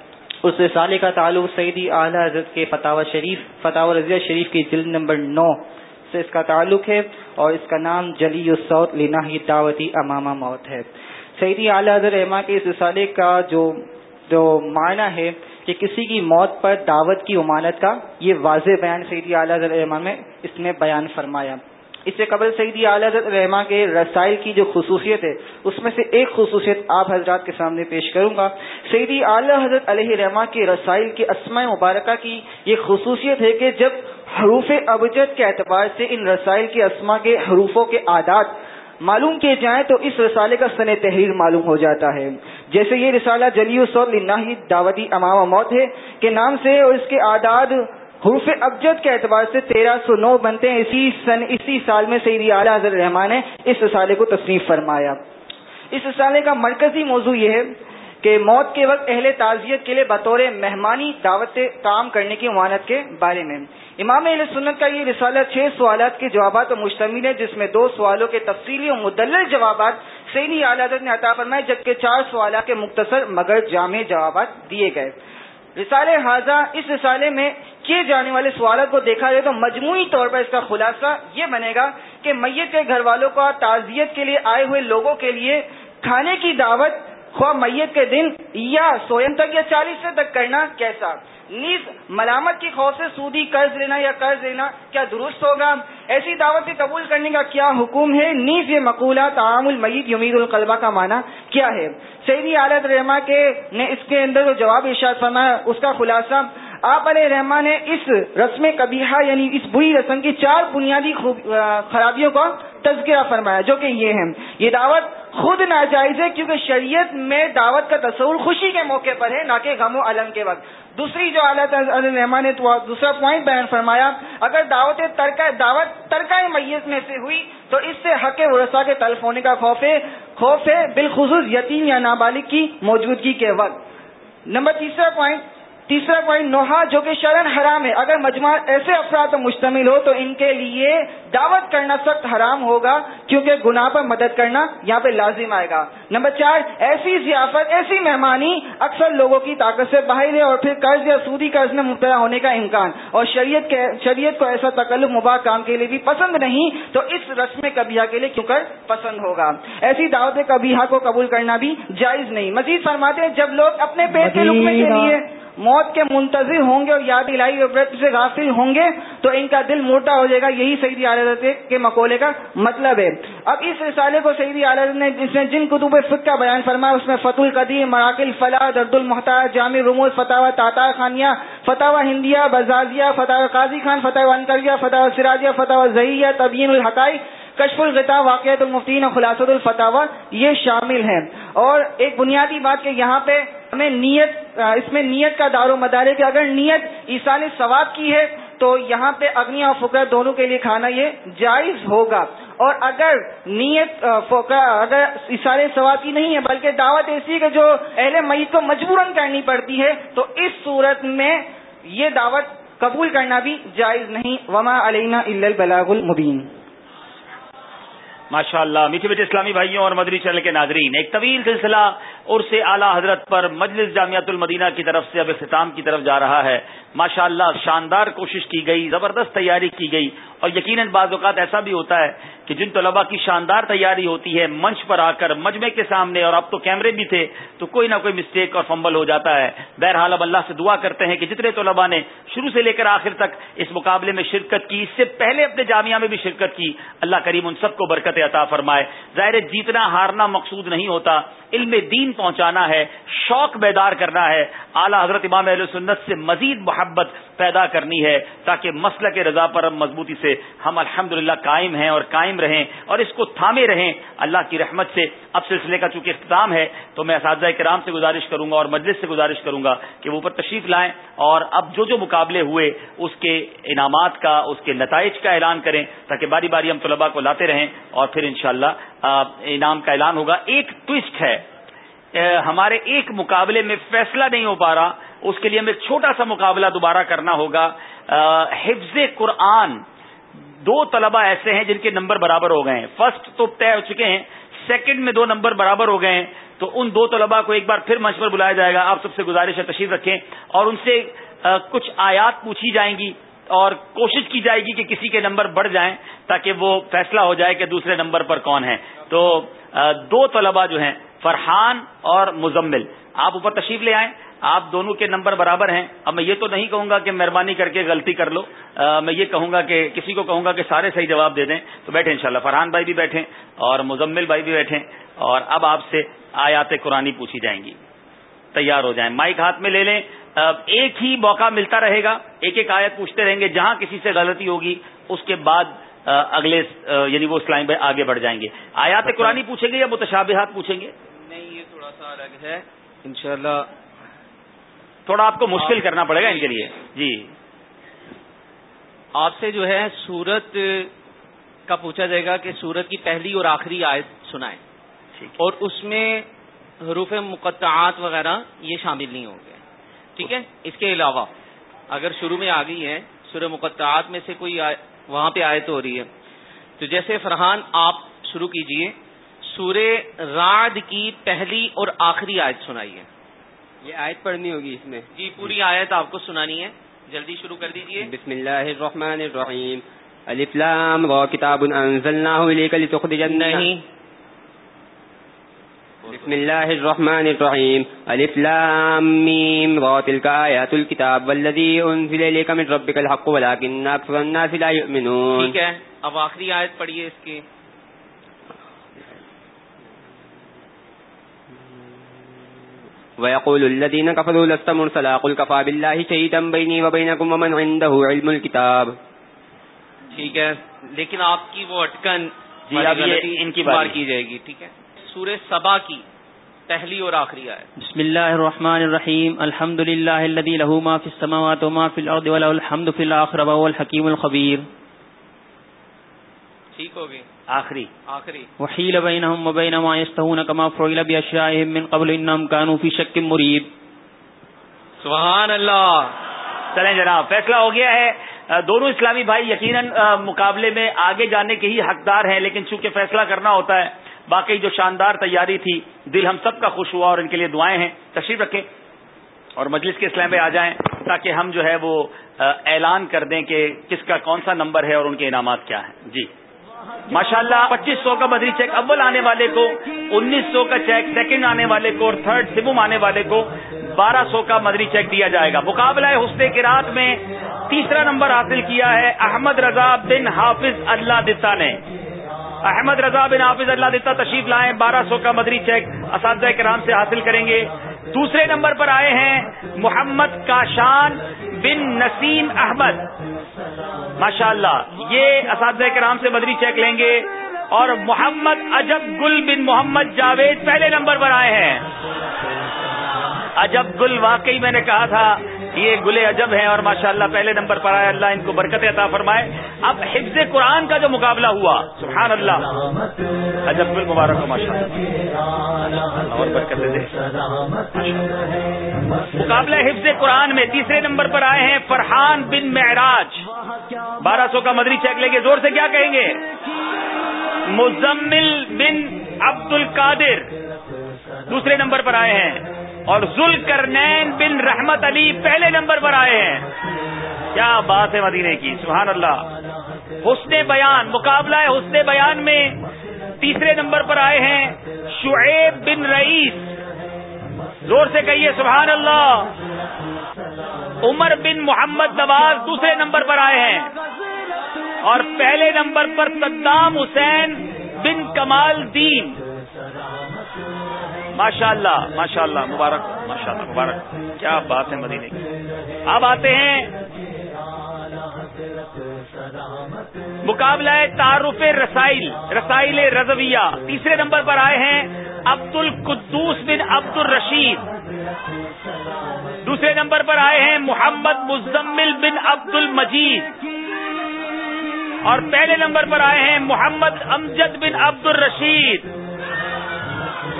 اس رسالے کا تعلق سیدی اعلی حضرت کے فتح شریف فتح رضیہ شریف کی جلد نمبر نو سے اس کا تعلق ہے اور اس کا نام جلی السعود لینا ہی دعوتی امامہ موت ہے۔ سعیدی اعلیٰ حضر احما کے اس رسالے کا جو جو معنی ہے کہ کسی کی موت پر دعوت کی امانت کا، یہ واضح بیان سعیدی اعلیٰ حضر احما میں اس نے بیان فرمایا۔ اس سے قبل سعیدی اعلیٰ حضرت رحمٰ کے رسائل کی جو خصوصیت ہے، اس میں سے ایک خصوصیت آپ حضرات کے سامنے پیش کروں گا۔ سعیدی اعلیٰ حضرت علیہ رحمٰ کے رسائل کے اسماء مبارکہ کی یہ خصوصیت ہے کہ جب حروف ابجد کے اعتبار سے ان رسائل کے اسما کے حروفوں کے عادات معلوم کیے جائیں تو اس رسالے کا سن تحریر معلوم ہو جاتا ہے۔ جیسے یہ رسالہ جلی جلیہ دعوتی امام موت ہے کہ نام سے اور اس کے اعداد حروف ابجد کے اعتبار سے تیرہ سو نو بنتے ہیں۔ اسی سن، اسی سال میں سیدی اعلیٰ حضر رحمان نے اس رسالے کو تصنیف فرمایا۔ اس رسالے کا مرکزی موضوع یہ ہے کہ موت کے وقت اہل تعزیت کے لیے بطور مہمانی دعوت کام کرنے کی امانت کے بارے میں۔ امام علیہ سنت کا یہ رسالہ چھ سوالات کے جوابات پر مشتمل ہے جس میں دو سوالوں کے تفصیلی اور مدلل جوابات سینی عالت نے عطا فرمائے، جبکہ چار سوالات کے مختصر مگر جامع جوابات دیے گئے۔ رسالے حاضہ اس رسالے میں کیے جانے والے سوالات کو دیکھا جائے تو مجموعی طور پر اس کا خلاصہ یہ بنے گا کہ میت کے گھر والوں کا تعزیت کے لیے آئے ہوئے لوگوں کے لیے کھانے کی دعوت خواہ میت کے دن یا سوئم تک یا چالیس تک کرنا کیسا؟ نیز ملامت کی خوف سے سودی قرض لینا یا قرض لینا کیا درست ہوگا؟ ایسی دعوت سے قبول کرنے کا کیا حکم ہے؟ نیز یہ مقولہ تعام المید یمید القلبہ کا معنی کیا ہے؟ سیدی عالت رحما کے نے اس کے اندر جو جواب ارشاد فرمایا، اس کا خلاصہ، آپ علیہ رحمان نے اس رسم کبیحہ یعنی اس بری رسم کی چار بنیادی خرابیوں کا تذکرہ فرمایا، جو کہ یہ ہے یہ دعوت خود ناجائز ہے کیونکہ شریعت میں دعوت کا تصور خوشی کے موقع پر ہے، نہ کہ غم و علم کے وقت۔ دوسری جو اعلیٰ رحمان نے دوسرا پوائنٹ بیان فرمایا، اگر دعوت ترکہ دعوت ترکہ میت میں سے ہوئی، تو اس سے حق ورثہ کے تلف ہونے کا خوف ہے۔ خوف ہے بالخصوص یتیم یا نابالغ کی موجودگی کے وقت۔ نمبر تیسرا پوائنٹ تیسرا پوائنٹ نوحا جو کہ شرن حرام ہے۔ اگر مجموعہ ایسے افراد پر مشتمل ہو تو ان کے لیے دعوت کرنا سخت حرام ہوگا کیونکہ گناہ پر مدد کرنا یہاں پہ لازم آئے گا۔ نمبر چار ایسی ضیافت ایسی مہمانی اکثر لوگوں کی طاقت سے باہر ہے اور پھر قرض یا سودی قرض میں مبتلا ہونے کا امکان۔ اور شریعت کے شریعت کو ایسا تکلف مباح کام کے لیے بھی پسند نہیں تو اس رسم کبیہ کے لیے کیوں کر پسند ہوگا؟ ایسی دعوت کبیہ کو قبول کرنا بھی جائز نہیں۔ مزید فرماتے ہیں جب لوگ اپنے پیٹ کے کے لیے موت کے منتظر ہوں گے اور یاد الہی عبرت سے غافل ہوں گے، تو ان کا دل موٹا ہو جائے گا، یہی سعیدی عالت کے مقولے کا مطلب ہے۔ اب اس رسالے کو سعیدی عالت نے جس نے جن کتب فک کا بیان فرمایا، اس میں فت القدیم، مراکل فلاح درد المحتاط جامع رموز فتح تاطا خانیہ فتح ہندیہ، بزازیہ فتح قاضی خان فتح ونکریہ فتح سراجیہ فتح ضحیہ تبین الحقائی کشف الغتا واقعات المفتین اور خلاصۃ الفتح یہ شامل ہیں۔ اور ایک بنیادی بات کہ یہاں پہ ہمیں نیت اس میں نیت کا دار و مدار ہے کہ اگر نیت ایسال ثواب کی ہے، تو یہاں پہ اگنی اور فکر دونوں کے لیے کھانا یہ جائز ہوگا۔ اور اگر نیت اگر اشارے ثواب کی نہیں ہے، بلکہ دعوت ایسی کہ جو اہل میت کو مجبوراً کرنی پڑتی ہے، تو اس صورت میں یہ دعوت قبول کرنا بھی جائز نہیں۔ وما علینا البلاغ المبین ماشاء اللہ میٹھے میٹھے اسلامی بھائیوں اور مدری چل کے ناظرین، ایک طویل سلسلہ اور سے اعلیٰ حضرت پر مجلس جامعت المدینہ کی طرف سے اب اختتام کی طرف جا رہا ہے۔ ماشاء اللہ شاندار کوشش کی گئی، زبردست تیاری کی گئی۔ اور یقیناً بعض اوقات ایسا بھی ہوتا ہے کہ جن طلبا کی شاندار تیاری ہوتی ہے، منچ پر آ کر مجمے کے سامنے اور اب تو کیمرے بھی تھے، تو کوئی نہ کوئی مسٹیک اور فمبل ہو جاتا ہے۔ بہرحال اب اللہ سے دعا کرتے ہیں کہ جتنے طلبا نے شروع سے لے کر آخر تک اس مقابلے میں شرکت کی، اس سے پہلے اپنے جامعہ میں بھی شرکت کی، اللہ کریم ان سب کو برکت عطا فرمائے۔ ظاہر جیتنا ہارنا مقصود نہیں ہوتا۔ علم دین پہنچانا ہے، شوق بیدار کرنا ہے۔ اعلی حضرت امام علیہ سنت سے مزید محبت پیدا کرنی ہے تاکہ مسئلہ کے رضا پر مضبوطی سے ہم الحمد قائم ہیں اور قائم رہیں اور اس کو تھامے رہیں۔ اللہ کی رحمت سے اب سلسلے کا چونکہ اختتام ہے تو میں اساتذہ کرام سے گزارش کروں گا اور مجلس سے گزارش کروں گا کہ وہ اوپر تشریف لائیں اور اب جو جو مقابلے ہوئے اس کے انعامات کا، اس کے نتائج کا اعلان کریں تاکہ باری باری ہم طلباء کو لاتے رہیں اور پھر انشاءاللہ انعام کا اعلان ہوگا۔ ایک ٹوسٹ ہے ہمارے ایک مقابلے میں فیصلہ نہیں ہو پا رہا۔ اس کے لیے ہمیں چھوٹا سا مقابلہ دوبارہ کرنا ہوگا۔ حفظ قرآن، دو طلبہ ایسے ہیں جن کے نمبر برابر ہو گئے ہیں۔ فرسٹ تو طے ہو چکے ہیں سیکنڈ میں دو نمبر برابر ہو گئے ہیں۔ تو ان دو طلبہ کو ایک بار پھر منچ پر بلایا جائے گا۔ آپ سب سے گزارش ہے تشریف رکھیں۔ اور ان سے کچھ آیات پوچھی جائیں گی اور کوشش کی جائے گی کہ کسی کے نمبر بڑھ جائیں تاکہ وہ فیصلہ ہو جائے کہ دوسرے نمبر پر کون ہے تو دو طلبہ جو ہیں، فرحان اور مزمل۔ آپ اوپر تشریف لے آئیں۔ آپ دونوں کے نمبر برابر ہیں۔ اب میں یہ تو نہیں کہوں گا کہ مہربانی کر کے غلطی کر لو۔ میں یہ کہوں گا کہ کسی کو کہوں گا کہ سارے صحیح جواب دے دیں۔ تو بیٹھے انشاءاللہ۔ فرحان بھائی بھی بیٹھے اور مزمل بھائی بھی بیٹھے اور اب آپ سے آیات قرآن پوچھی جائیں گی۔ تیار ہو جائیں۔ مائک ہاتھ میں لے لیں۔ ایک ہی موقع ملتا رہے گا۔ ایک ایک آیت پوچھتے رہیں گے۔ جہاں کسی سے غلطی ہوگی اس کے بعد اگلے یعنی وہ اسلام بھائی آگے بڑھ جائیں گے۔ آیات قرآن پوچھیں گے یا متشابہات پوچھیں گے؟ نہیں یہ تھوڑا سا الگ ہے۔ انشاءاللہ تھوڑا آپ کو مشکل کرنا پڑے گا ان کے لیے۔ جی۔ آپ سے جو ہے سورت کا پوچھا جائے گا کہ سورت کی پہلی اور آخری آیت سنائیں۔ اور اس میں حروف مقطعات وغیرہ یہ شامل نہیں ہوں گے۔ ٹھیک ہے؟ اس کے علاوہ اگر شروع میں آ گئی ہے سورہ مقطعات میں سے کوئی وہاں پہ آیت ہو رہی ہے تو جیسے فرحان آپ شروع کیجیے سورہ راد کی پہلی اور آخری آیت سنائیے۔ یہ آیت پڑھنی ہوگی اس میں۔ جی پوری آیت آپ کو سنانی ہے۔ جلدی شروع کر دیجیے بسم اللہ الرحمن الرحیم۔ الف لام را کتاب انزلناه الیک لتخرج نہیں۔ بسم اللہ الرحمن الرحیم۔ الف لام میم را تلك آیات الكتاب والذی انزل الیک من ربک الحق ولكن اکثر الناس لا یؤمنون۔ ٹھیک ہے اب آخری آیت پڑھیے اس کی۔ ويقول الذين كفروا لست مرسلا. قل كفى بالله شهيدا بيني وبينكم ومن عنده علم الكتاب. ٹھیک ہے. لیکن آپ کی وہ اٹکن جی اب یہ ان کی بار کی جائے گی ٹھیک ہے؟ سورہ سبا کی پہلی اور آخری آئے بسم اللہ الرحمن الرحیم. الحمد للہ الذي له ما في السماوات وما في الارض وله الحمد في الاخره وهو الحكيم الخبير ٹھیک ہو گئی آخری۔ آخری۔ وحیل بینہم و بین ما یستہون کما فعل بیاشیائهم من قبل انہم کانوا فی شک مریب سبحان اللہ۔ چلیں جناب فیصلہ ہو گیا ہے۔ دونوں اسلامی بھائی یقیناً مقابلے میں آگے جانے کے ہی حقدار ہیں لیکن چونکہ فیصلہ کرنا ہوتا ہے باقی جو شاندار تیاری تھی دل ہم سب کا خوش ہوا اور ان کے لیے دعائیں ہیں۔ تشریف رکھیں اور مجلس کے اسلام میں آ جائیں تاکہ ہم جو ہے وہ اعلان کر دیں کہ کس کا کون سا نمبر ہے اور ان کے انعامات کیا ہیں۔ جی۔ ماشاء اللہ پچیس سو کا مدری چیک اول آنے والے کو، انیس سو کا چیک سیکنڈ آنے والے کو اور تھرڈ سبم آنے والے کو، بارہ سو کا مدری چیک دیا جائے گا۔ مقابلہ حسن کی رات میں تیسرا نمبر حاصل کیا ہے احمد رضا بن حافظ اللہ دتا نے۔ احمد رضا بن حافظ اللہ دتا تشریف لائیں، بارہ سو کا مدری چیک اساتذہ کرام سے حاصل کریں گے۔ دوسرے نمبر پر آئے ہیں محمد کاشان بن نسیم احمد۔ ماشاء اللہ یہ اساتذہ کرام سے بدری چیک لیں گے۔ اور محمد اجب گل بن محمد جاوید پہلے نمبر پر آئے ہیں۔ عجب گل واقعی میں نے کہا تھا۔ یہ گل عجب ہیں اور ماشاءاللہ پہلے نمبر پر آئے اللہ ان کو برکت عطا فرمائے۔ اب حفظ قرآن کا جو مقابلہ ہوا سبحان اللہ عجب گل مبارک ہو ماشاء اللہ اور برکت دے۔ مقابلہ حفظ قرآن میں تیسرے نمبر پر آئے ہیں فرحان بن معراج۔ بارہ سو کا مدری چیک لیں گے زور سے کیا کہیں گے؟ مزمل بن عبد القادر دوسرے نمبر پر آئے ہیں۔ اور ذل کرنین بن رحمت علی پہلے نمبر پر آئے ہیں۔ کیا بات ہے مدینے کی؟ سبحان اللہ۔ حسن بیان، مقابلہ ہے حسن بیان میں تیسرے نمبر پر آئے ہیں۔ شعیب بن رئیس۔ زور سے کہیے، سبحان اللہ۔ عمر بن محمد نواز دوسرے نمبر پر آئے ہیں۔ اور پہلے نمبر پر صدام حسین بن کمال دین۔ ماشاء اللہ ماشاء اللہ مبارک ماشاء اللہ مبارک۔ کیا بات ہے مدینے کی۔ اب آتے ہیں مقابلہ تعارف رسائل رسائل رضویہ۔ تیسرے نمبر پر آئے ہیں عبد القدوس بن عبد الرشید دوسرے نمبر پر آئے ہیں محمد مزمل بن عبد المجید اور پہلے نمبر پر آئے ہیں محمد امجد بن عبد الرشید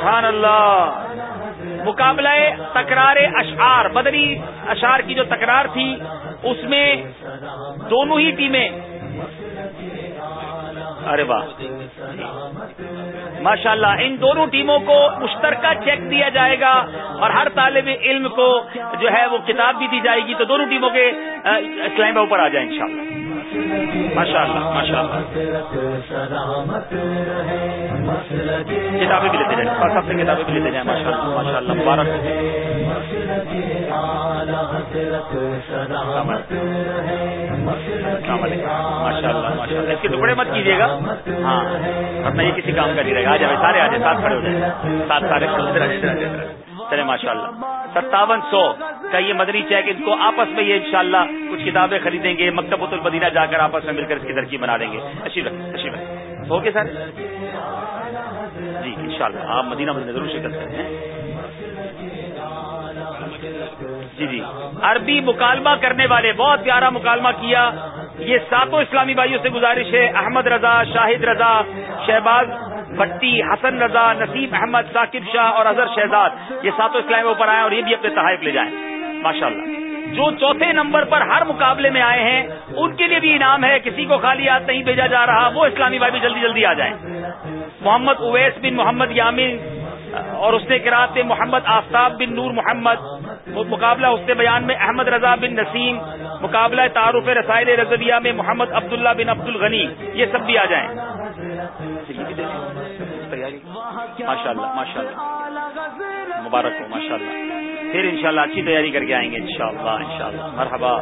سبحان اللہ. مقابلہ تکرار اشعار، بدری اشعار کی جو تکرار تھی، اس میں دونوں ہی ٹیمیں. ارے واہ. ماشاء اللہ ان دونوں ٹیموں کو مشترکہ چیک دیا جائے گا اور ہر طالب علم کو جو ہے وہ کتاب بھی دی جائے گی، تو دونوں ٹیموں کے اسلام اوپر آ جائیں انشاءاللہ. ماشاء اللہ ماشاء اللہ کتابیں بھی لیتے جائیں سب سے کتابیں بھی لیتے جائیں ماشاء اللہ ماشاء اللہ مبارک۔ ماشاء اللہ ماشاء اللہ اس کے ٹکڑے مت کیجیے گا۔ ہاں ورنہ یہ کسی کام کا نہیں رہے گا۔ آ جائے، سارے آ جائیں ساتھ کھڑے ہو جائیں ساتھ سارے چلے ماشاء اللہ۔ ستاون سو کا یہ مدنی چیک ان کو آپس میں یہ انشاءاللہ کچھ کتابیں خریدیں گے، مکتب المدینہ جا کر آپس میں مل کر اس کی ترکیب بنا دیں گے۔ اچھی بات اچھی بات اوکے سر؟ جی انشاءاللہ۔ آپ مدینہ مدینہ ضرور شرکت کریں۔ جی جی۔ عربی مکالمہ کرنے والے، بہت پیارا مکالمہ کیا۔ یہ ساتوں اسلامی بھائیوں سے گزارش ہے۔ احمد رضا، شاہد رضا، شہباز بھٹی حسن رضا، نسیم احمد، ثاقب شاہ اور اظہر شہزاد۔ یہ ساتوں اسلام اوپر آئے اور یہ بھی اپنے تحائف لے جائیں۔ ماشاء اللہ جو چوتھے نمبر پر ہر مقابلے میں آئے ہیں، ان کے لیے بھی انعام ہے۔ کسی کو خالی ہاتھ نہیں بھیجا جا رہا، وہ اسلامی بھائی بھی جلدی جلدی آ جائیں۔ محمد اویس بن محمد یامین اور اس نے کراط محمد آفتاب بن نور محمد، مقابلہ اس سے بیان میں احمد رضا بن نسیم، مقابلہ تعارف رسائل رضویہ میں محمد عبداللہ بن عبد الغنی یہ سب بھی آ جائیں۔ ماشاء اللہ ماشاء اللہ مبارک ہو ماشاء اللہ پھر انشاءاللہ اچھی تیاری کر کے آئیں گے، انشاءاللہ انشاءاللہ۔ مرحبا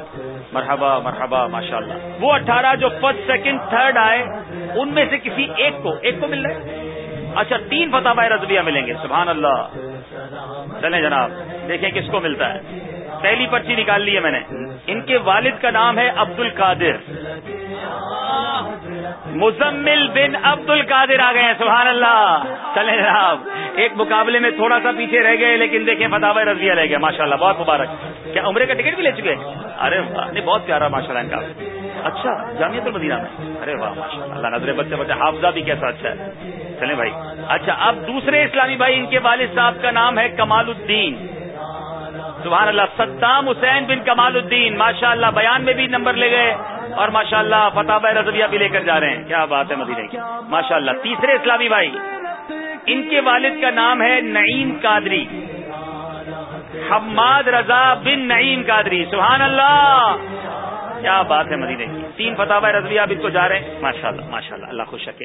مرحبا مرحبا ماشاء اللہ وہ اٹھارہ جو فرسٹ سیکنڈ تھرڈ آئے، ان میں سے کسی ایک کو ایک کو مل رہا ہے؟ اچھا تین فتح رضویہ ملیں گے، سبحان اللہ۔ چلیں جناب، دیکھیں کس کو ملتا ہے۔ پہلی پرچی نکال لی ہے میں نے۔ ان کے والد کا نام ہے عبد القادر مزمل بن عبد القادر آ گئے ہیں، سبحان اللہ۔ چلے جناب، ایک مقابلے میں تھوڑا سا پیچھے رہ گئے، لیکن دیکھیں فتح رضویہ رہ گیا ماشاء اللہ بہت مبارک۔ کیا عمرے کا ٹکٹ بھی لے چکے؟ ارے واہ، نہیں، بہت پیارا ماشاء اللہ ان کا۔ اچھا جامعت المدینہ میں۔ ارے واہ ماشاء اللہ نظر بچے بچے حافظہ بھی کیسا اچھا ہے۔ چلیں بھائی۔ اچھا اب دوسرے اسلامی بھائی، ان کے والد صاحب کا نام ہے کمال الدین۔ سبحان اللہ ستام حسین بن کمال الدین ماشاء اللہ بیان میں بھی نمبر لے گئے اور ماشاء اللہ فتح رضویہ بھی لے کر جا رہے ہیں۔ کیا بات ہے مدینے کی۔ ماشاء اللہ تیسرے اسلامی بھائی، ان کے والد کا نام ہے نعیم قادری۔ حماد رضا بن نعیم قادری سبحان اللہ کیا بات ہے مدینے کی۔ تین فتح رضوی آپ اس کو جا رہے ہیں۔ ماشاء اللہ ماشاء اللہ اللہ خوش رکھے۔